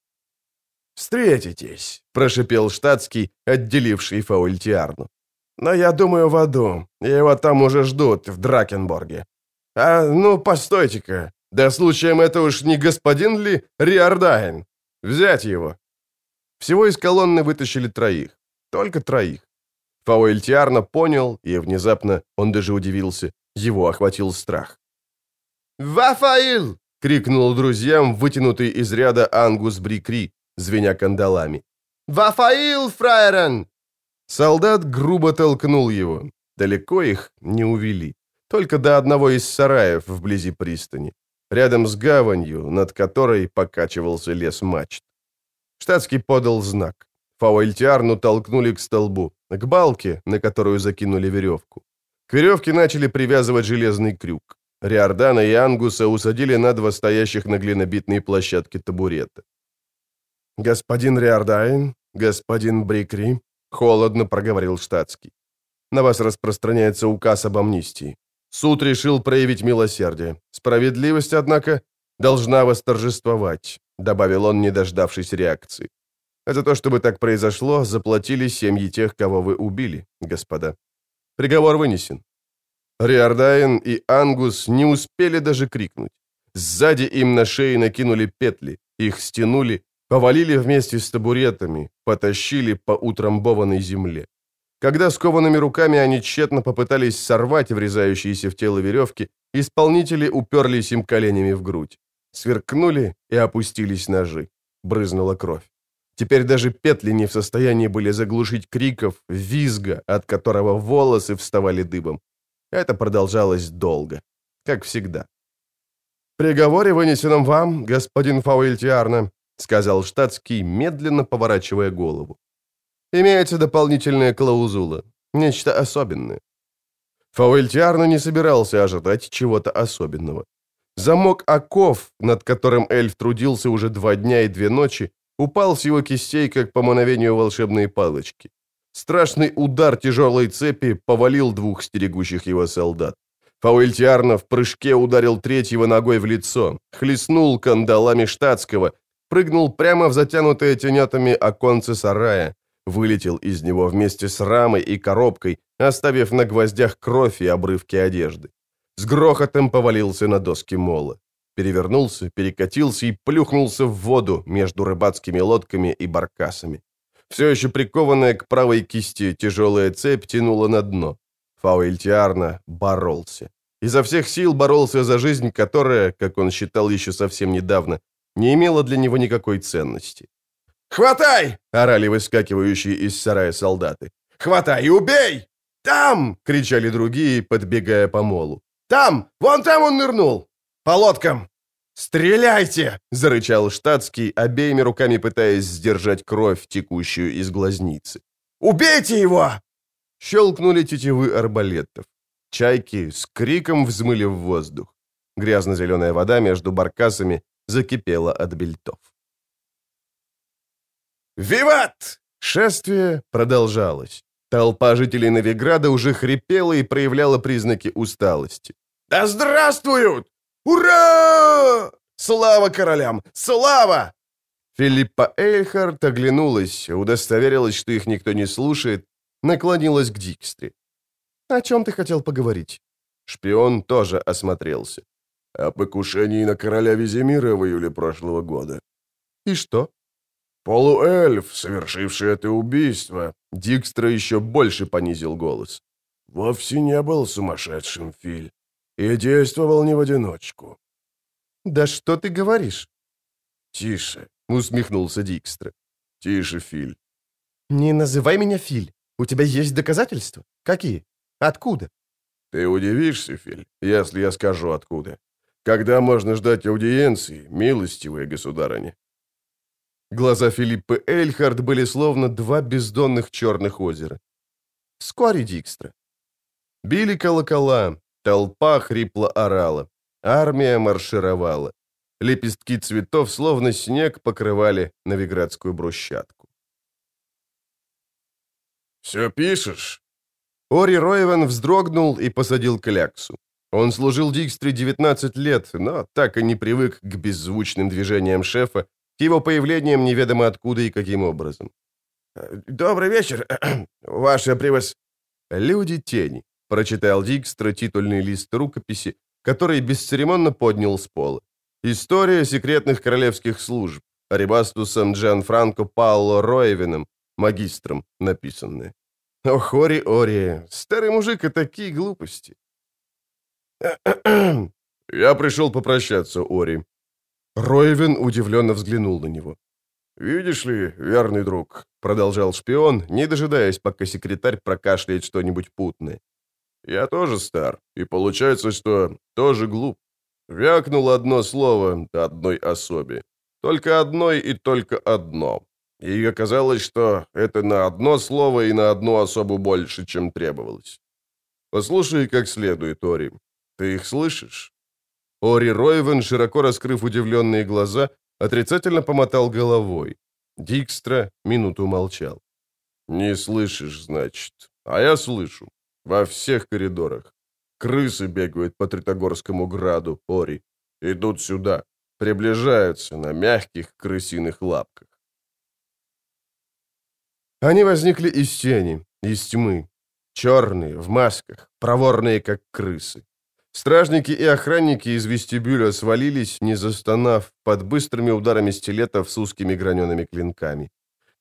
«Встретитесь», — прошипел штатский, отделивший Фаультиарну. «Но я думаю в аду. Его там уже ждут, в Дракенборге. А, ну, постойте-ка. Да случаем это уж не господин ли Риордайн? Взять его». Всего из колонны вытащили троих. Только троих. Фауэльтиарно понял, и внезапно, он даже удивился, его охватил страх. «Вафаил!» — крикнул друзьям вытянутый из ряда Ангус Брикри, звеня кандалами. «Вафаил, фраерен!» Солдат грубо толкнул его. Далеко их не увели. Только до одного из сараев вблизи пристани. Рядом с гаванью, над которой покачивался лес мачт. Штатский подал знак. Фауэльтиарну толкнули к столбу, к балке, на которую закинули веревку. К веревке начали привязывать железный крюк. Риордана и Ангуса усадили на два стоящих на глинобитной площадке табурета. «Господин Риордайн, господин Брикри», — холодно проговорил штатский. «На вас распространяется указ об амнистии. Суд решил проявить милосердие. Справедливость, однако, должна восторжествовать», — добавил он, не дождавшись реакции. За то, чтобы так произошло, заплатили семьи тех, кого вы убили, господа. Приговор вынесен. Риордайн и Ангус не успели даже крикнуть. Сзади им на шеи накинули петли, их стянули, повалили вместе с табуретами, потащили по утрамбованной земле. Когда скованными руками они тщетно попытались сорвать врезающиеся в тело веревки, исполнители уперлись им коленями в грудь. Сверкнули и опустились ножи. Брызнула кровь. Теперь даже петли не в состоянии были заглушить криков, визга, от которого волосы вставали дыбом. Это продолжалось долго, как всегда. «Приговоре, вынесенном вам, господин Фауэльтиарна», сказал штатский, медленно поворачивая голову. «Имеется дополнительная клаузула, нечто особенное». Фауэльтиарна не собирался ожидать чего-то особенного. Замок оков, над которым эльф трудился уже два дня и две ночи, упал с его кистей, как по мановению волшебной палочки. Страшный удар тяжелой цепи повалил двух стерегущих его солдат. Фауэльтиарно в прыжке ударил третьего ногой в лицо, хлестнул кандалами штатского, прыгнул прямо в затянутое тенетами оконце сарая, вылетел из него вместе с рамой и коробкой, оставив на гвоздях кровь и обрывки одежды. С грохотом повалился на доски мола. Перевернулся, перекатился и плюхнулся в воду между рыбацкими лодками и баркасами. Все еще прикованная к правой кисти тяжелая цепь тянула на дно. Фауэльтиарно боролся. Изо всех сил боролся за жизнь, которая, как он считал еще совсем недавно, не имела для него никакой ценности. «Хватай!» — орали выскакивающие из сарая солдаты. «Хватай и убей!» «Там!» — кричали другие, подбегая по молу. «Там! Вон там он нырнул! По лодкам! «Стреляйте!» — зарычал штатский, обеими руками пытаясь сдержать кровь, текущую из глазницы. «Убейте его!» Щелкнули тетивы арбалетов. Чайки с криком взмыли в воздух. Грязно-зеленая вода между баркасами закипела от бельтов. «Виват!» Шествие продолжалось. Толпа жителей Новиграда уже хрипела и проявляла признаки усталости. «Да здравствуют! Ура! Слава королям! Слава!» Филиппа Эйхард оглянулась, удостоверилась, что их никто не слушает, наклонилась к Дикстре. «О чем ты хотел поговорить?» Шпион тоже осмотрелся. «О покушении на короля Визимира в июле прошлого года». «И что?» «Полуэльф, совершивший это убийство...» Дикстра еще больше понизил голос. «Вовсе не был сумасшедшим, Филь и действовал не в одиночку. «Да что ты говоришь?» «Тише», — усмехнулся Дикстра. «Тише, Филь». «Не называй меня Филь. У тебя есть доказательства? Какие? Откуда?» «Ты удивишься, Филь, если я скажу, откуда. Когда можно ждать аудиенции, милостивые государыня?» Глаза Филиппы Эльхард были словно два бездонных черных озера. «Вскоре, Дикстра». Били колокола, Толпа хрипло орала. Армия маршировала. Лепестки цветов, словно снег, покрывали новиградскую брусчатку. «Все пишешь?» Ори Ройвен вздрогнул и посадил кляксу. Он служил Дикстре 19 лет, но так и не привык к беззвучным движениям шефа, к его появлениям неведомо откуда и каким образом. «Добрый вечер, ваше превос...» Люди тени прочитал Дикстра титульный лист рукописи, который бесцеремонно поднял с пола. История секретных королевских служб. Арибастусом Джан Франко Пауло Роевиным, магистром, написанное. Ох, Ори, Ори, старый мужик и такие глупости. Я пришел попрощаться, Ори. Роевин удивленно взглянул на него. «Видишь ли, верный друг», — продолжал шпион, не дожидаясь, пока секретарь прокашляет что-нибудь путное. Я тоже стар, и получается, что тоже глуп. Вякнул одно слово одной особе. Только одной и только одно. И оказалось, что это на одно слово и на одну особу больше, чем требовалось. Послушай как следует, Ори. Ты их слышишь?» Ори Ройвен, широко раскрыв удивленные глаза, отрицательно помотал головой. Дикстра минуту молчал. «Не слышишь, значит. А я слышу. Во всех коридорах. Крысы бегают по Тритогорскому граду, Ори. Идут сюда. Приближаются на мягких крысиных лапках. Они возникли из тени, из тьмы. Черные, в масках, проворные, как крысы. Стражники и охранники из вестибюля свалились, не застонав, под быстрыми ударами стилетов с узкими гранеными клинками.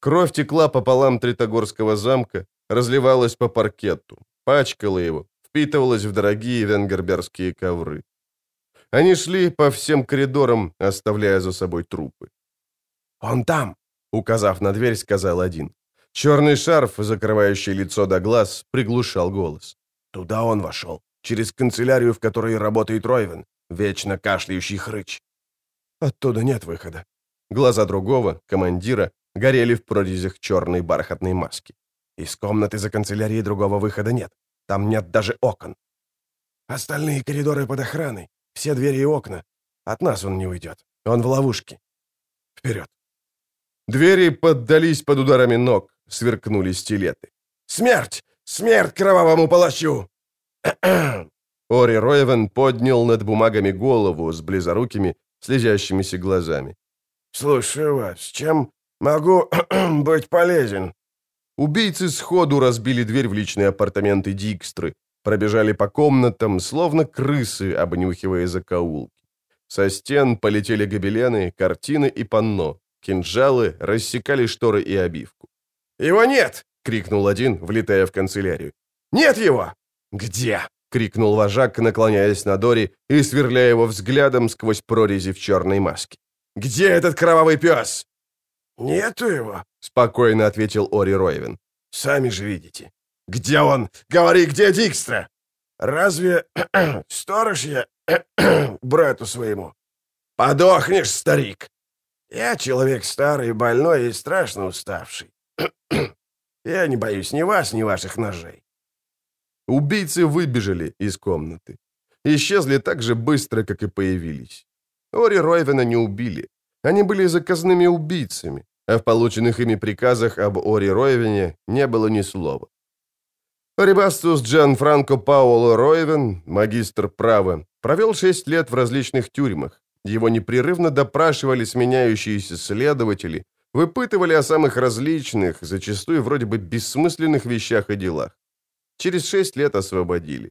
Кровь текла по полам Тритогорского замка, разливалась по паркету, пачкала его, впитывалась в дорогие венгерберские ковры. Они шли по всем коридорам, оставляя за собой трупы. «Он там!» — указав на дверь, сказал один. Черный шарф, закрывающий лицо до глаз, приглушал голос. «Туда он вошел, через канцелярию, в которой работает Ройвен, вечно кашляющий хрыч. Оттуда нет выхода». Глаза другого, командира, горели в прорезях черной бархатной маски. Из комнаты за канцелярией другого выхода нет. Там нет даже окон. Остальные коридоры под охраной. Все двери и окна. От нас он не уйдет. Он в ловушке. Вперед. Двери поддались под ударами ног, сверкнули стилеты. «Смерть! Смерть кровавому палачу!» Ори Ройвен поднял над бумагами голову с близорукими, слезящимися глазами. «Слушаю вас. Чем могу быть полезен?» Убийцы сходу разбили дверь в личные апартаменты Дикстры, пробежали по комнатам, словно крысы, обнюхивая закоулки. Со стен полетели гобелены, картины и панно. Кинжалы рассекали шторы и обивку. «Его нет!» — крикнул один, влетая в канцелярию. «Нет его!» «Где?» — крикнул вожак, наклоняясь на Дори и сверляя его взглядом сквозь прорези в черной маске. «Где этот кровавый пес?» «Нету его», — спокойно ответил Ори Ройвен. «Сами же видите». «Где он? Говори, где Дикстра?» «Разве сторож я брату своему?» «Подохнешь, старик!» «Я человек старый, больной и страшно уставший. я не боюсь ни вас, ни ваших ножей». Убийцы выбежали из комнаты. Исчезли так же быстро, как и появились. Ори Ройвена не убили. Они были заказными убийцами, а в полученных ими приказах об Ори Ройвене не было ни слова. Рибастус Джан Франко Паоло Ройвен, магистр права, провел шесть лет в различных тюрьмах. Его непрерывно допрашивали сменяющиеся следователи, выпытывали о самых различных, зачастую вроде бы бессмысленных вещах и делах. Через шесть лет освободили.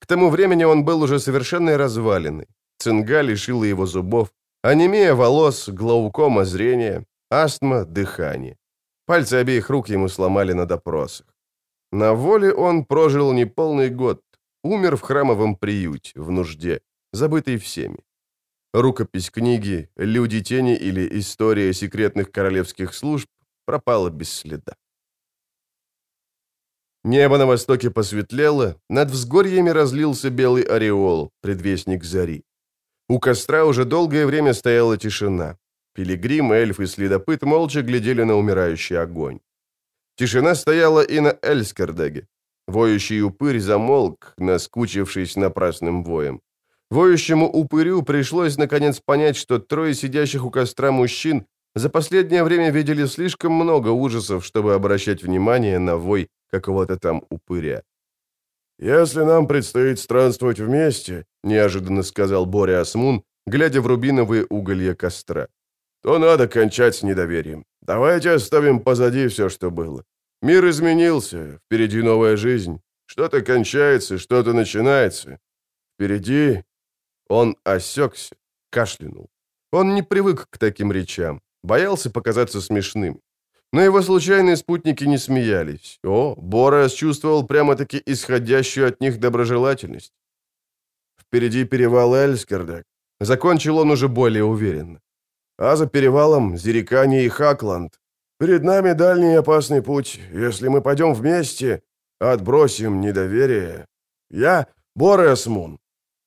К тому времени он был уже совершенно разваленный. Цинга лишила его зубов, анемия волос, глаукома зрения, астма дыхания. Пальцы обеих рук ему сломали на допросах. На воле он прожил неполный год, умер в храмовом приюте, в нужде, забытый всеми. Рукопись книги «Люди тени» или «История секретных королевских служб» пропала без следа. Небо на востоке посветлело, над взгорьями разлился белый ореол, предвестник зари. У костра уже долгое время стояла тишина. Пилигрим, эльф и следопыт молча глядели на умирающий огонь. Тишина стояла и на Эльскардеге. Воющий упырь замолк, наскучившись напрасным воем. Воющему упырю пришлось наконец понять, что трое сидящих у костра мужчин за последнее время видели слишком много ужасов, чтобы обращать внимание на вой какого-то там упыря. «Если нам предстоит странствовать вместе», — неожиданно сказал Боря Асмун, глядя в рубиновые уголья костра, «то надо кончать с недоверием. Давайте оставим позади все, что было. Мир изменился, впереди новая жизнь. Что-то кончается, что-то начинается. Впереди он осекся, кашлянул. Он не привык к таким речам, боялся показаться смешным. Но его случайные спутники не смеялись. О, Борас чувствовал прямо-таки исходящую от них доброжелательность. Впереди перевал Эльскердек. Закончил он уже более уверенно. А за перевалом Зерикани и Хакланд. Перед нами дальний опасный путь. Если мы пойдем вместе, отбросим недоверие. Я Борес Мун.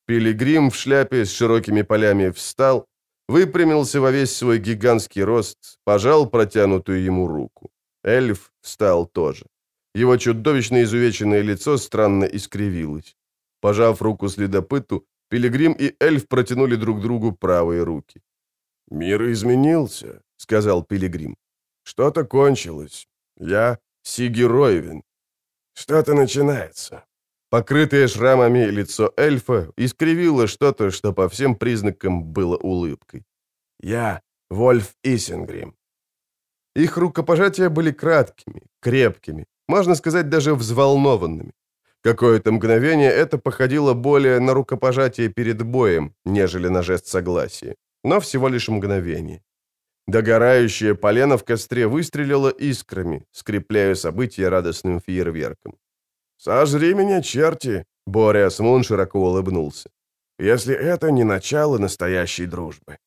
Пилигрим в шляпе с широкими полями встал, выпрямился во весь свой гигантский рост, пожал протянутую ему руку. Эльф встал тоже. Его чудовищно изувеченное лицо странно искривилось. Пожав руку следопыту, Пилигрим и эльф протянули друг другу правые руки. «Мир изменился», — сказал Пилигрим. Что-то кончилось. Я Сигероевин. Что-то начинается. Покрытое шрамами лицо эльфа искривило что-то, что по всем признакам было улыбкой. Я Вольф Исенгрим. Их рукопожатия были краткими, крепкими, можно сказать, даже взволнованными. Какое-то мгновение это походило более на рукопожатие перед боем, нежели на жест согласия. Но всего лишь мгновение. Догорающее полено в костре выстрелило искрами, скрепляя события радостным фейерверком. «Сожри меня, черти!» — Бориас Мун широко улыбнулся. «Если это не начало настоящей дружбы».